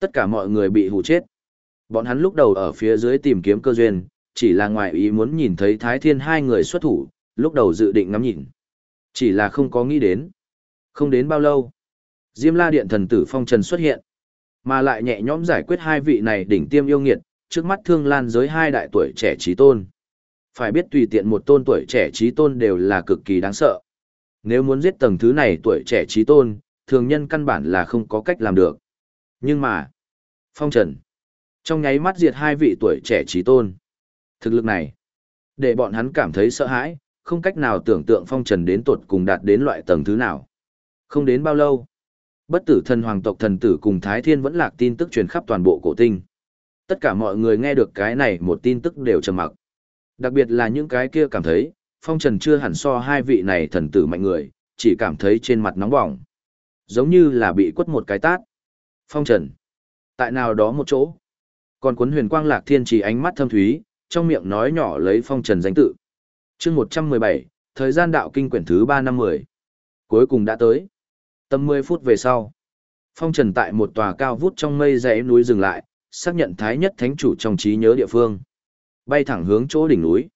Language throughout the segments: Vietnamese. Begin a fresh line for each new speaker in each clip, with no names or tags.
Tất cả mọi người bị hù chết. Bọn hắn lúc đầu ở phía dưới tìm kiếm cơ duyên, chỉ là ngoài ý muốn nhìn thấy Thái Thiên hai người xuất thủ, lúc đầu dự định ngắm nhìn. Chỉ là không có nghĩ đến. Không đến bao lâu, Diêm La Điện thần tử Phong Trần xuất hiện, mà lại nhẹ nhõm giải quyết hai vị này đỉnh tiêm yêu nghiệt, trước mắt thương lan giới hai đại tuổi trẻ trí tôn. Phải biết tùy tiện một tôn tuổi trẻ trí tôn đều là cực kỳ đáng sợ. Nếu muốn giết tầng thứ này tuổi trẻ trí tôn, thường nhân căn bản là không có cách làm được. Nhưng mà, Phong Trần, trong nháy mắt diệt hai vị tuổi trẻ trí tôn. Thực lực này, để bọn hắn cảm thấy sợ hãi, không cách nào tưởng tượng Phong Trần đến tột cùng đạt đến loại tầng thứ nào. Không đến bao lâu, bất tử thần hoàng tộc thần tử cùng Thái Thiên vẫn lạc tin tức truyền khắp toàn bộ cổ tinh. Tất cả mọi người nghe được cái này một tin tức đều trầm mặc. Đặc biệt là những cái kia cảm thấy, Phong Trần chưa hẳn so hai vị này thần tử mạnh người, chỉ cảm thấy trên mặt nóng bỏng. Giống như là bị quất một cái tát. Phong Trần. Tại nào đó một chỗ. Còn cuốn huyền quang lạc thiên chỉ ánh mắt thâm thúy, trong miệng nói nhỏ lấy Phong Trần danh tự. chương 117, thời gian đạo kinh quyển thứ ba năm 10. Cuối cùng đã tới. Tầm 10 phút về sau. Phong Trần tại một tòa cao vút trong mây dãy núi dừng lại, xác nhận thái nhất thánh chủ trong trí nhớ địa phương. Bay thẳng hướng chỗ đỉnh núi.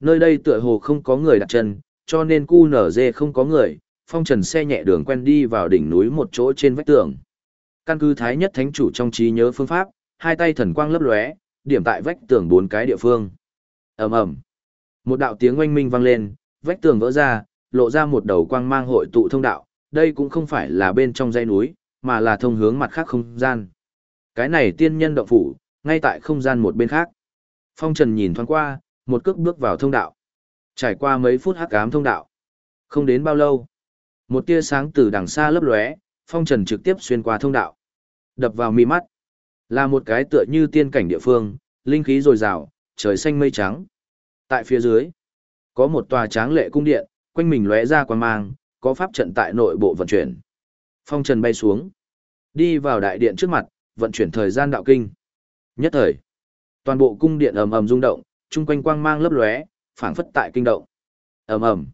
Nơi đây tựa hồ không có người đặt chân, cho nên cu nở dê không có người, phong trần xe nhẹ đường quen đi vào đỉnh núi một chỗ trên vách tường. Căn cứ thái nhất thánh chủ trong trí nhớ phương pháp, hai tay thần quang lấp lóe, điểm tại vách tường bốn cái địa phương. ầm ầm, một đạo tiếng oanh minh vang lên, vách tường vỡ ra, lộ ra một đầu quang mang hội tụ thông đạo. Đây cũng không phải là bên trong dãy núi, mà là thông hướng mặt khác không gian. Cái này tiên nhân động phủ, ngay tại không gian một bên khác. Phong Trần nhìn thoáng qua, một cước bước vào thông đạo. Trải qua mấy phút hắc ám thông đạo. Không đến bao lâu, một tia sáng từ đằng xa lấp lóe, Phong Trần trực tiếp xuyên qua thông đạo. Đập vào mi mắt, là một cái tựa như tiên cảnh địa phương, linh khí dồi dào, trời xanh mây trắng. Tại phía dưới, có một tòa tráng lệ cung điện, quanh mình lóe ra quan mang, có pháp trận tại nội bộ vận chuyển. Phong Trần bay xuống, đi vào đại điện trước mặt, vận chuyển thời gian đạo kinh. Nhất thời, toàn bộ cung điện ầm ầm rung động, chung quanh quang mang lấp lóe, phảng phất tại kinh động. Ầm ầm.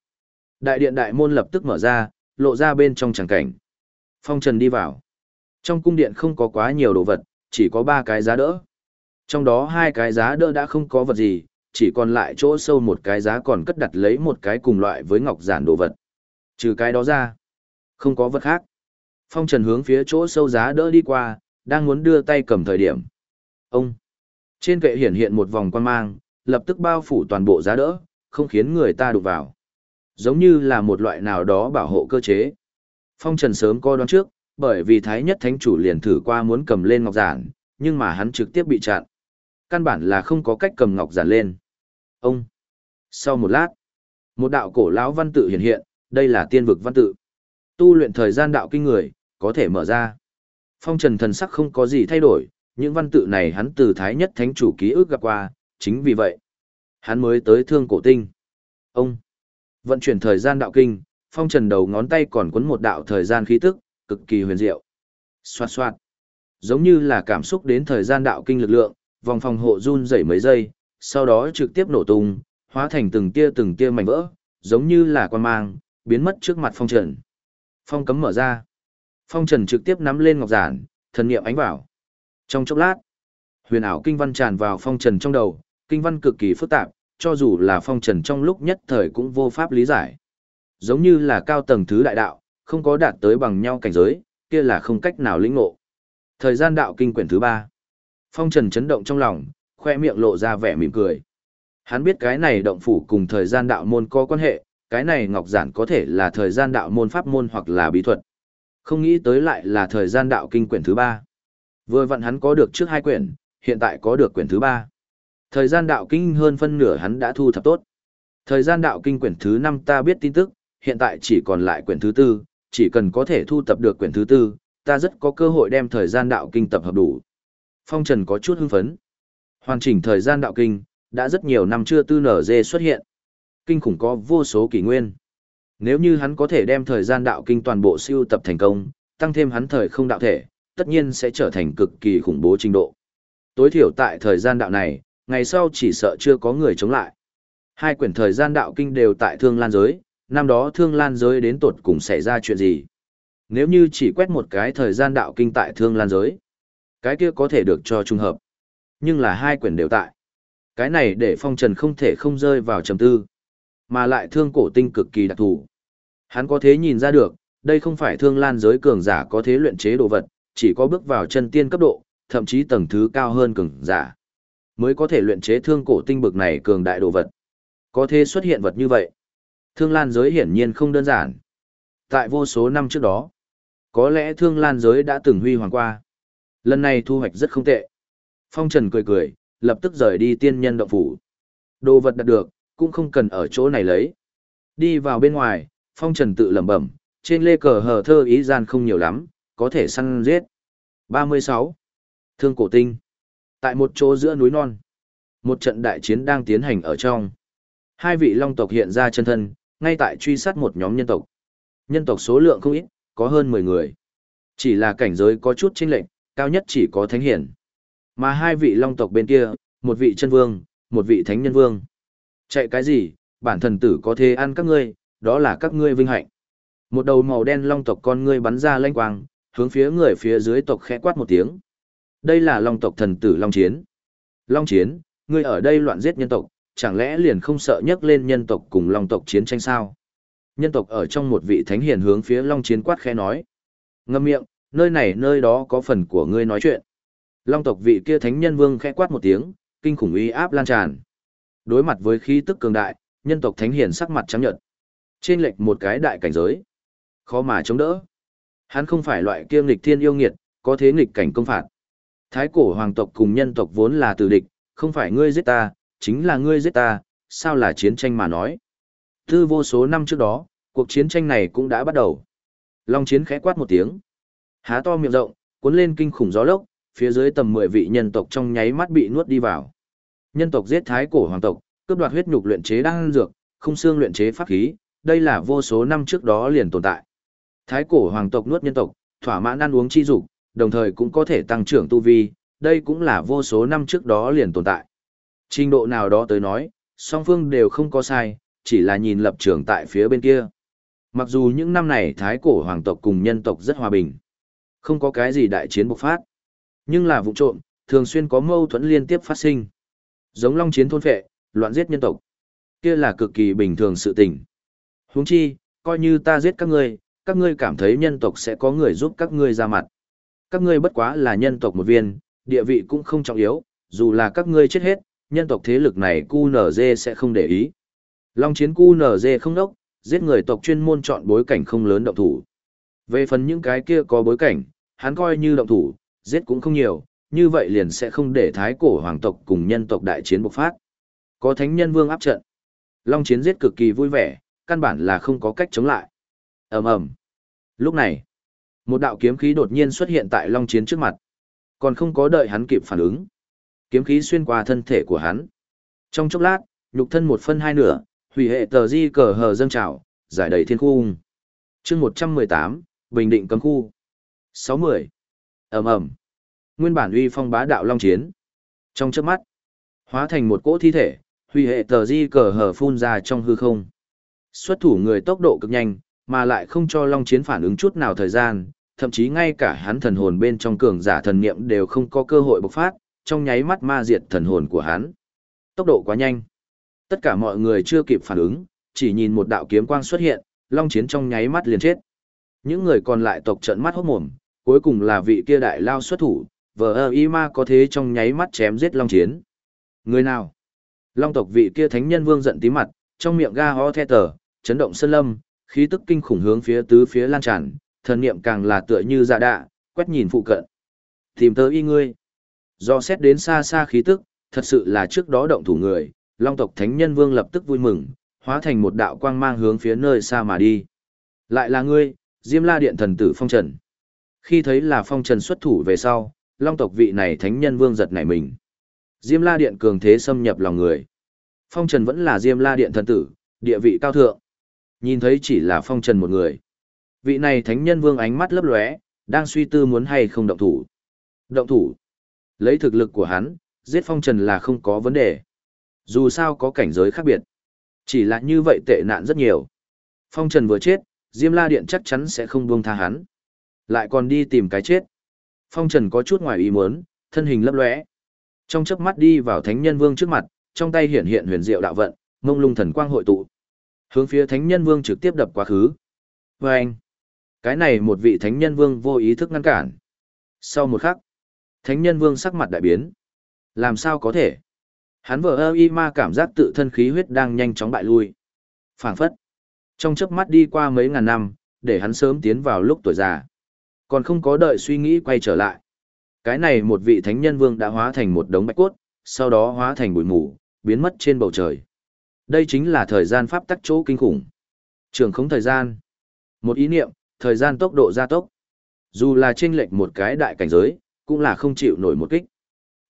Đại điện đại môn lập tức mở ra, lộ ra bên trong tràng cảnh. Phong Trần đi vào. Trong cung điện không có quá nhiều đồ vật, chỉ có ba cái giá đỡ. Trong đó hai cái giá đỡ đã không có vật gì, chỉ còn lại chỗ sâu một cái giá còn cất đặt lấy một cái cùng loại với ngọc giản đồ vật. Trừ cái đó ra, không có vật khác. Phong Trần hướng phía chỗ sâu giá đỡ đi qua, đang muốn đưa tay cầm thời điểm. Ông! Trên kệ hiển hiện một vòng quan mang, lập tức bao phủ toàn bộ giá đỡ, không khiến người ta đụng vào. Giống như là một loại nào đó bảo hộ cơ chế. Phong Trần sớm coi đoán trước, bởi vì Thái Nhất Thánh Chủ liền thử qua muốn cầm lên ngọc giản, nhưng mà hắn trực tiếp bị chặn. Căn bản là không có cách cầm ngọc giản lên. Ông! Sau một lát, một đạo cổ lão văn tự hiện hiện, đây là tiên vực văn tự. Tu luyện thời gian đạo kinh người, có thể mở ra. Phong trần thần sắc không có gì thay đổi, những văn tự này hắn từ Thái Nhất Thánh Chủ ký ức gặp qua, chính vì vậy. Hắn mới tới thương cổ tinh. Ông, vận chuyển thời gian đạo kinh, phong trần đầu ngón tay còn cuốn một đạo thời gian khí tức, cực kỳ huyền diệu. Xoạt xoạt. Giống như là cảm xúc đến thời gian đạo kinh lực lượng, vòng phòng hộ run rẩy mấy giây, sau đó trực tiếp nổ tung, hóa thành từng tia từng tia mảnh vỡ, giống như là quan mang, biến mất trước mặt phong trần. Phong cấm mở ra. Phong Trần trực tiếp nắm lên ngọc giản, thần niệm ánh vào. Trong chốc lát, huyền ảo kinh văn tràn vào Phong Trần trong đầu, kinh văn cực kỳ phức tạp, cho dù là Phong Trần trong lúc nhất thời cũng vô pháp lý giải. Giống như là cao tầng thứ đại đạo, không có đạt tới bằng nhau cảnh giới, kia là không cách nào lĩnh ngộ. Thời gian đạo kinh quyển thứ ba. Phong Trần chấn động trong lòng, khoe miệng lộ ra vẻ mỉm cười. Hắn biết cái này động phủ cùng thời gian đạo môn có quan hệ, cái này ngọc giản có thể là thời gian đạo môn pháp môn hoặc là bí thuật. Không nghĩ tới lại là thời gian đạo kinh quyển thứ ba. Vừa vặn hắn có được trước hai quyển, hiện tại có được quyển thứ ba. Thời gian đạo kinh hơn phân nửa hắn đã thu thập tốt. Thời gian đạo kinh quyển thứ năm ta biết tin tức, hiện tại chỉ còn lại quyển thứ tư, chỉ cần có thể thu tập được quyển thứ tư, ta rất có cơ hội đem thời gian đạo kinh tập hợp đủ. Phong Trần có chút hưng phấn. Hoàn chỉnh thời gian đạo kinh, đã rất nhiều năm chưa tư nở dê xuất hiện. Kinh khủng có vô số kỷ nguyên. Nếu như hắn có thể đem thời gian đạo kinh toàn bộ siêu tập thành công, tăng thêm hắn thời không đạo thể, tất nhiên sẽ trở thành cực kỳ khủng bố trình độ. Tối thiểu tại thời gian đạo này, ngày sau chỉ sợ chưa có người chống lại. Hai quyển thời gian đạo kinh đều tại thương lan giới, năm đó thương lan giới đến tột cùng xảy ra chuyện gì. Nếu như chỉ quét một cái thời gian đạo kinh tại thương lan giới, Cái kia có thể được cho trung hợp. Nhưng là hai quyển đều tại. Cái này để phong trần không thể không rơi vào trầm tư. Mà lại thương cổ tinh cực kỳ đặc thù. Hắn có thế nhìn ra được, đây không phải thương lan giới cường giả có thế luyện chế đồ vật, chỉ có bước vào chân tiên cấp độ, thậm chí tầng thứ cao hơn cường giả. Mới có thể luyện chế thương cổ tinh bực này cường đại đồ vật. Có thế xuất hiện vật như vậy. Thương lan giới hiển nhiên không đơn giản. Tại vô số năm trước đó, có lẽ thương lan giới đã từng huy hoàng qua. Lần này thu hoạch rất không tệ. Phong Trần cười cười, lập tức rời đi tiên nhân động phủ. Đồ vật đạt được, cũng không cần ở chỗ này lấy. Đi vào bên ngoài, Phong Trần tự lẩm bẩm, trên lê cờ hờ thơ ý gian không nhiều lắm, có thể săn giết. 36. Thương cổ tinh. Tại một chỗ giữa núi non, một trận đại chiến đang tiến hành ở trong. Hai vị long tộc hiện ra chân thân, ngay tại truy sát một nhóm nhân tộc. Nhân tộc số lượng không ít, có hơn 10 người. Chỉ là cảnh giới có chút chênh lệch, cao nhất chỉ có thánh hiển. Mà hai vị long tộc bên kia, một vị chân vương, một vị thánh nhân vương. Chạy cái gì, bản thần tử có thể ăn các ngươi, đó là các ngươi vinh hạnh. Một đầu màu đen long tộc con ngươi bắn ra lanh quang, hướng phía người phía dưới tộc khẽ quát một tiếng. Đây là long tộc thần tử Long Chiến. Long Chiến, ngươi ở đây loạn giết nhân tộc, chẳng lẽ liền không sợ nhấc lên nhân tộc cùng long tộc chiến tranh sao? Nhân tộc ở trong một vị thánh hiền hướng phía Long Chiến quát khẽ nói. Ngâm miệng, nơi này nơi đó có phần của ngươi nói chuyện. Long tộc vị kia thánh nhân vương khẽ quát một tiếng, kinh khủng uy áp lan tràn. Đối mặt với khí tức cường đại, nhân tộc thánh hiền sắc mặt trắng nhợt. Trên lệch một cái đại cảnh giới, khó mà chống đỡ. Hắn không phải loại kiêm nghịch thiên yêu nghiệt, có thế nghịch cảnh công phạt. Thái cổ hoàng tộc cùng nhân tộc vốn là tử địch, không phải ngươi giết ta, chính là ngươi giết ta, sao là chiến tranh mà nói. Tư vô số năm trước đó, cuộc chiến tranh này cũng đã bắt đầu. Long chiến khẽ quát một tiếng. Há to miệng rộng, cuốn lên kinh khủng gió lốc, phía dưới tầm 10 vị nhân tộc trong nháy mắt bị nuốt đi vào. Nhân tộc giết thái cổ hoàng tộc, cướp đoạt huyết nhục luyện chế đan dược, không xương luyện chế pháp khí, đây là vô số năm trước đó liền tồn tại. Thái cổ hoàng tộc nuốt nhân tộc, thỏa mãn ăn uống chi dục, đồng thời cũng có thể tăng trưởng tu vi, đây cũng là vô số năm trước đó liền tồn tại. Trình độ nào đó tới nói, song phương đều không có sai, chỉ là nhìn lập trường tại phía bên kia. Mặc dù những năm này thái cổ hoàng tộc cùng nhân tộc rất hòa bình, không có cái gì đại chiến bộc phát, nhưng là vụ trộm, thường xuyên có mâu thuẫn liên tiếp phát sinh. Giống long chiến thôn phệ, loạn giết nhân tộc. Kia là cực kỳ bình thường sự tình. Huống chi, coi như ta giết các ngươi, các ngươi cảm thấy nhân tộc sẽ có người giúp các ngươi ra mặt. Các ngươi bất quá là nhân tộc một viên, địa vị cũng không trọng yếu, dù là các ngươi chết hết, nhân tộc thế lực này QNZ sẽ không để ý. Long chiến QNZ không đốc, giết người tộc chuyên môn chọn bối cảnh không lớn động thủ. Về phần những cái kia có bối cảnh, hắn coi như động thủ, giết cũng không nhiều, như vậy liền sẽ không để thái cổ hoàng tộc cùng nhân tộc đại chiến bộc phát. Có thánh nhân vương áp trận. Long chiến giết cực kỳ vui vẻ, căn bản là không có cách chống lại. ầm ầm. Lúc này, một đạo kiếm khí đột nhiên xuất hiện tại Long chiến trước mặt. Còn không có đợi hắn kịp phản ứng. Kiếm khí xuyên qua thân thể của hắn. Trong chốc lát, nhục thân một phân hai nửa, hủy hệ tờ di cờ hờ dâng trào, giải đầy thiên khu. chương 118, Bình Định cấm khu. 60 ầm ầm nguyên bản uy phong bá đạo long chiến trong chớp mắt hóa thành một cỗ thi thể hủy hệ tờ di cờ hở phun ra trong hư không xuất thủ người tốc độ cực nhanh mà lại không cho long chiến phản ứng chút nào thời gian thậm chí ngay cả hắn thần hồn bên trong cường giả thần niệm đều không có cơ hội bộc phát trong nháy mắt ma diệt thần hồn của hắn tốc độ quá nhanh tất cả mọi người chưa kịp phản ứng chỉ nhìn một đạo kiếm quang xuất hiện long chiến trong nháy mắt liền chết những người còn lại tộc trận mắt hốt mồm cuối cùng là vị kia đại lao xuất thủ, vờ ơ y ma có thế trong nháy mắt chém giết long chiến. Người nào? Long tộc vị kia thánh nhân vương giận tí mặt, trong miệng ga ho the tờ, chấn động sơn lâm, khí tức kinh khủng hướng phía tứ phía lan tràn, thần niệm càng là tựa như dạ đạ, quét nhìn phụ cận. Tìm tớ y ngươi. Do xét đến xa xa khí tức, thật sự là trước đó động thủ người, long tộc thánh nhân vương lập tức vui mừng, hóa thành một đạo quang mang hướng phía nơi xa mà đi. Lại là ngươi, Diêm La Điện thần tử phong trần. Khi thấy là phong trần xuất thủ về sau, long tộc vị này thánh nhân vương giật nảy mình. Diêm la điện cường thế xâm nhập lòng người. Phong trần vẫn là diêm la điện thần tử, địa vị cao thượng. Nhìn thấy chỉ là phong trần một người. Vị này thánh nhân vương ánh mắt lấp lóe, đang suy tư muốn hay không động thủ. Động thủ. Lấy thực lực của hắn, giết phong trần là không có vấn đề. Dù sao có cảnh giới khác biệt. Chỉ là như vậy tệ nạn rất nhiều. Phong trần vừa chết, Diêm La Điện chắc chắn sẽ không buông tha hắn. Lại còn đi tìm cái chết. Phong Trần có chút ngoài ý muốn, thân hình lấp lóe. Trong chớp mắt đi vào Thánh Nhân Vương trước mặt, trong tay hiện hiện huyền diệu đạo vận, mông lung thần quang hội tụ. Hướng phía Thánh Nhân Vương trực tiếp đập quá khứ. Vâng! anh, cái này một vị Thánh Nhân Vương vô ý thức ngăn cản. Sau một khắc, Thánh Nhân Vương sắc mặt đại biến. Làm sao có thể? Hắn vờ ơ y ma cảm giác tự thân khí huyết đang nhanh chóng bại lui. phảng phất. Trong chớp mắt đi qua mấy ngàn năm, để hắn sớm tiến vào lúc tuổi già. Còn không có đợi suy nghĩ quay trở lại. Cái này một vị thánh nhân vương đã hóa thành một đống bạch cốt, sau đó hóa thành bụi mù, biến mất trên bầu trời. Đây chính là thời gian pháp tắc chỗ kinh khủng. Trường không thời gian. Một ý niệm, thời gian tốc độ gia tốc. Dù là chênh lệch một cái đại cảnh giới, cũng là không chịu nổi một kích.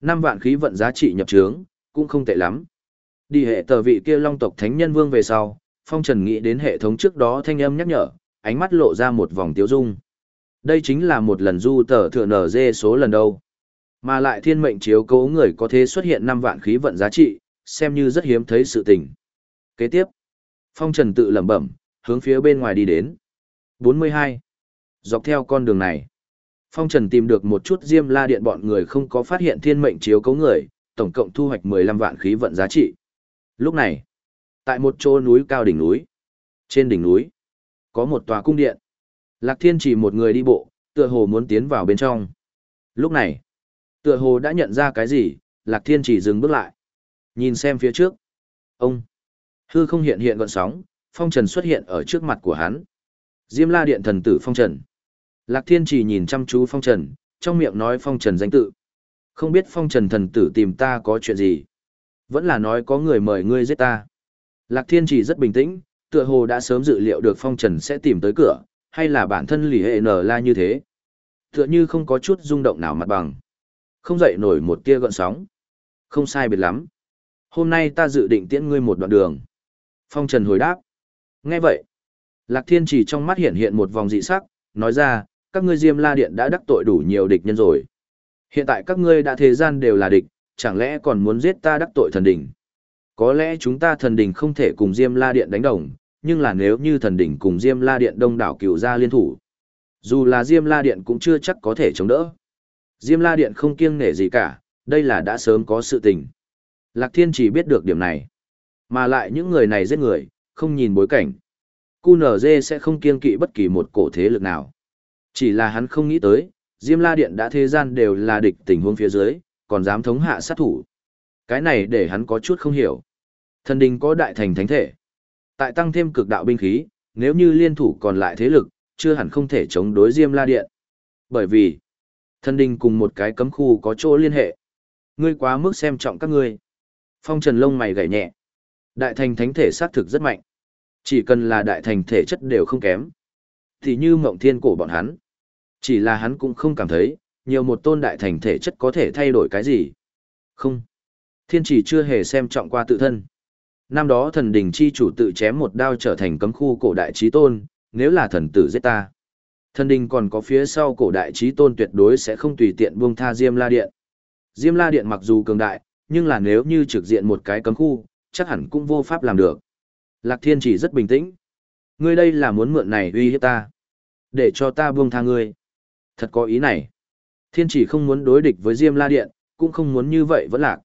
Năm vạn khí vận giá trị nhập trướng, cũng không tệ lắm. Đi hệ tờ vị kia long tộc thánh nhân vương về sau, Phong Trần nghĩ đến hệ thống trước đó thanh âm nhắc nhở, ánh mắt lộ ra một vòng tiếu dung. Đây chính là một lần du tờ thừa nở dê số lần đâu. Mà lại thiên mệnh chiếu cố người có thể xuất hiện 5 vạn khí vận giá trị, xem như rất hiếm thấy sự tình. Kế tiếp, Phong Trần tự lẩm bẩm, hướng phía bên ngoài đi đến. 42. Dọc theo con đường này, Phong Trần tìm được một chút diêm la điện bọn người không có phát hiện thiên mệnh chiếu cấu người, tổng cộng thu hoạch 15 vạn khí vận giá trị. Lúc này, tại một chỗ núi cao đỉnh núi, trên đỉnh núi, có một tòa cung điện. Lạc Thiên chỉ một người đi bộ, tựa hồ muốn tiến vào bên trong. Lúc này, tựa hồ đã nhận ra cái gì, Lạc Thiên chỉ dừng bước lại. Nhìn xem phía trước. Ông. Hư không hiện hiện gọn sóng, phong trần xuất hiện ở trước mặt của hắn. Diêm la điện thần tử phong trần. Lạc Thiên chỉ nhìn chăm chú phong trần, trong miệng nói phong trần danh tự. Không biết phong trần thần tử tìm ta có chuyện gì. Vẫn là nói có người mời ngươi giết ta. Lạc Thiên chỉ rất bình tĩnh, tựa hồ đã sớm dự liệu được phong trần sẽ tìm tới cửa, hay là bản thân lì hệ nở la như thế. Tựa như không có chút rung động nào mặt bằng. Không dậy nổi một tia gợn sóng. Không sai biệt lắm. Hôm nay ta dự định tiễn ngươi một đoạn đường. Phong trần hồi đáp. Nghe vậy. Lạc thiên chỉ trong mắt hiện hiện một vòng dị sắc, nói ra, các ngươi diêm la điện đã đắc tội đủ nhiều địch nhân rồi. Hiện tại các ngươi đã thế gian đều là địch, chẳng lẽ còn muốn giết ta đắc tội thần đỉnh? Có lẽ chúng ta thần đỉnh không thể cùng Diêm La Điện đánh đồng, nhưng là nếu như thần đỉnh cùng Diêm La Điện đông đảo cựu gia liên thủ, dù là Diêm La Điện cũng chưa chắc có thể chống đỡ. Diêm La Điện không kiêng nể gì cả, đây là đã sớm có sự tình. Lạc Thiên chỉ biết được điểm này. Mà lại những người này giết người, không nhìn bối cảnh. QNZ sẽ không kiêng kỵ bất kỳ một cổ thế lực nào. Chỉ là hắn không nghĩ tới, Diêm La Điện đã thế gian đều là địch tình huống phía dưới, còn dám thống hạ sát thủ. Cái này để hắn có chút không hiểu. Thần đình có đại thành thánh thể. Tại tăng thêm cực đạo binh khí, nếu như liên thủ còn lại thế lực, chưa hẳn không thể chống đối Diêm La Điện. Bởi vì, thần đình cùng một cái cấm khu có chỗ liên hệ. Ngươi quá mức xem trọng các ngươi. Phong Trần lông mày gảy nhẹ. Đại thành thánh thể xác thực rất mạnh. Chỉ cần là đại thành thể chất đều không kém. Thì như mộng thiên cổ bọn hắn. Chỉ là hắn cũng không cảm thấy, nhiều một tôn đại thành thể chất có thể thay đổi cái gì. Không. Thiên chỉ chưa hề xem trọng qua tự thân. Năm đó thần đình chi chủ tự chém một đao trở thành cấm khu cổ đại trí tôn, nếu là thần tử giết ta. Thần đình còn có phía sau cổ đại trí tôn tuyệt đối sẽ không tùy tiện buông tha Diêm La Điện. Diêm La Điện mặc dù cường đại, nhưng là nếu như trực diện một cái cấm khu, chắc hẳn cũng vô pháp làm được. Lạc Thiên chỉ rất bình tĩnh. Ngươi đây là muốn mượn này uy hiếp ta. Để cho ta buông tha ngươi. Thật có ý này. Thiên chỉ không muốn đối địch với Diêm La Điện, cũng không muốn như vậy vẫn lạc.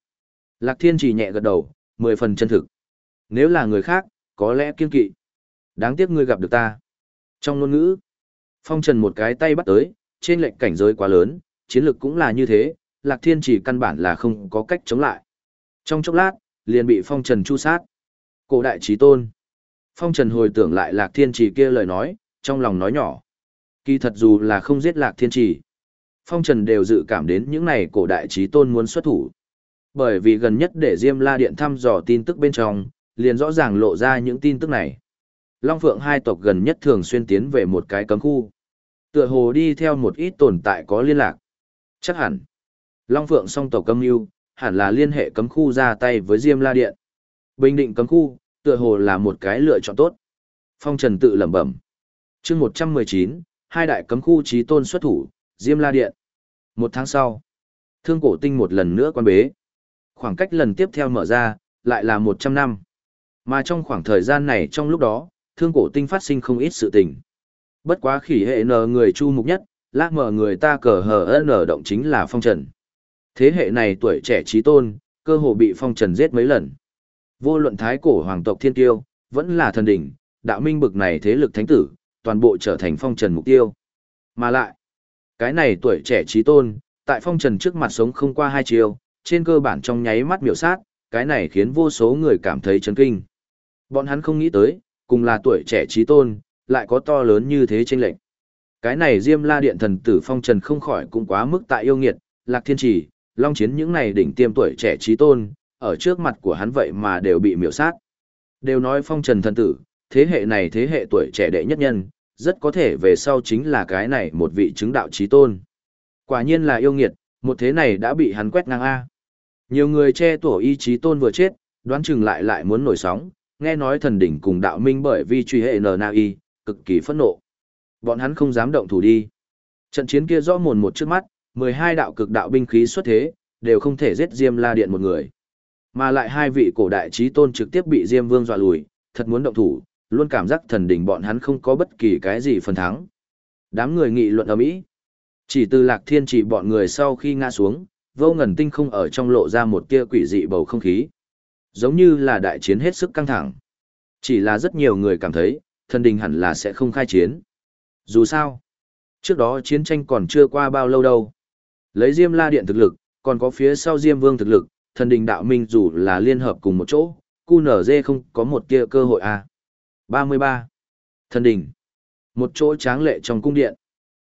Lạc Thiên chỉ nhẹ gật đầu, mười phần chân thực. Nếu là người khác, có lẽ kiên kỵ. Đáng tiếc ngươi gặp được ta. Trong ngôn ngữ, Phong Trần một cái tay bắt tới, trên lệnh cảnh giới quá lớn, chiến lực cũng là như thế, Lạc Thiên chỉ căn bản là không có cách chống lại. Trong chốc lát, liền bị Phong Trần chu sát. Cổ đại trí tôn. Phong Trần hồi tưởng lại Lạc Thiên chỉ kia lời nói, trong lòng nói nhỏ. Kỳ thật dù là không giết Lạc Thiên chỉ, Phong Trần đều dự cảm đến những này cổ đại trí tôn muốn xuất thủ. Bởi vì gần nhất để Diêm La Điện thăm dò tin tức bên trong, liền rõ ràng lộ ra những tin tức này. Long Phượng hai tộc gần nhất thường xuyên tiến về một cái cấm khu. Tựa hồ đi theo một ít tồn tại có liên lạc. Chắc hẳn. Long Phượng song tộc cấm yêu, hẳn là liên hệ cấm khu ra tay với Diêm La Điện. Bình định cấm khu, tựa hồ là một cái lựa chọn tốt. Phong Trần tự lẩm bẩm. chương 119, hai đại cấm khu trí tôn xuất thủ, Diêm La Điện. Một tháng sau, thương cổ tinh một lần nữa quan bế. Khoảng cách lần tiếp theo mở ra, lại là 100 năm. Mà trong khoảng thời gian này trong lúc đó, thương cổ tinh phát sinh không ít sự tình. Bất quá khỉ hệ nờ người chu mục nhất, lác mở người ta cờ hờ nở động chính là phong trần. Thế hệ này tuổi trẻ trí tôn, cơ hồ bị phong trần giết mấy lần. Vô luận thái cổ hoàng tộc thiên tiêu, vẫn là thần đỉnh, đạo minh bực này thế lực thánh tử, toàn bộ trở thành phong trần mục tiêu. Mà lại, cái này tuổi trẻ trí tôn, tại phong trần trước mặt sống không qua hai chiều, trên cơ bản trong nháy mắt miểu sát, cái này khiến vô số người cảm thấy chấn kinh. Bọn hắn không nghĩ tới, cùng là tuổi trẻ trí tôn, lại có to lớn như thế chênh lệch. Cái này Diêm La Điện thần tử phong trần không khỏi cũng quá mức tại yêu nghiệt, Lạc Thiên Trì, Long Chiến những này đỉnh tiêm tuổi trẻ trí tôn, ở trước mặt của hắn vậy mà đều bị miểu sát. Đều nói phong trần thần tử, thế hệ này thế hệ tuổi trẻ đệ nhất nhân, rất có thể về sau chính là cái này một vị chứng đạo trí tôn. Quả nhiên là yêu nghiệt, một thế này đã bị hắn quét ngang A. Nhiều người che tổ y trí tôn vừa chết, đoán chừng lại lại muốn nổi sóng, nghe nói thần đỉnh cùng đạo minh bởi vì truy hệ y cực kỳ phẫn nộ. Bọn hắn không dám động thủ đi. Trận chiến kia rõ mồn một trước mắt, 12 đạo cực đạo binh khí xuất thế, đều không thể giết Diêm La Điện một người. Mà lại hai vị cổ đại trí tôn trực tiếp bị Diêm Vương dọa lùi, thật muốn động thủ, luôn cảm giác thần đỉnh bọn hắn không có bất kỳ cái gì phần thắng. Đám người nghị luận ầm ĩ. Chỉ từ Lạc Thiên chỉ bọn người sau khi ngã xuống, vô ngần tinh không ở trong lộ ra một tia quỷ dị bầu không khí. Giống như là đại chiến hết sức căng thẳng. Chỉ là rất nhiều người cảm thấy, thần đình hẳn là sẽ không khai chiến. Dù sao, trước đó chiến tranh còn chưa qua bao lâu đâu. Lấy Diêm La Điện thực lực, còn có phía sau Diêm Vương thực lực, thần đình đạo minh dù là liên hợp cùng một chỗ, cu nở dê không có một tia cơ hội à. 33. Thần đỉnh Một chỗ tráng lệ trong cung điện.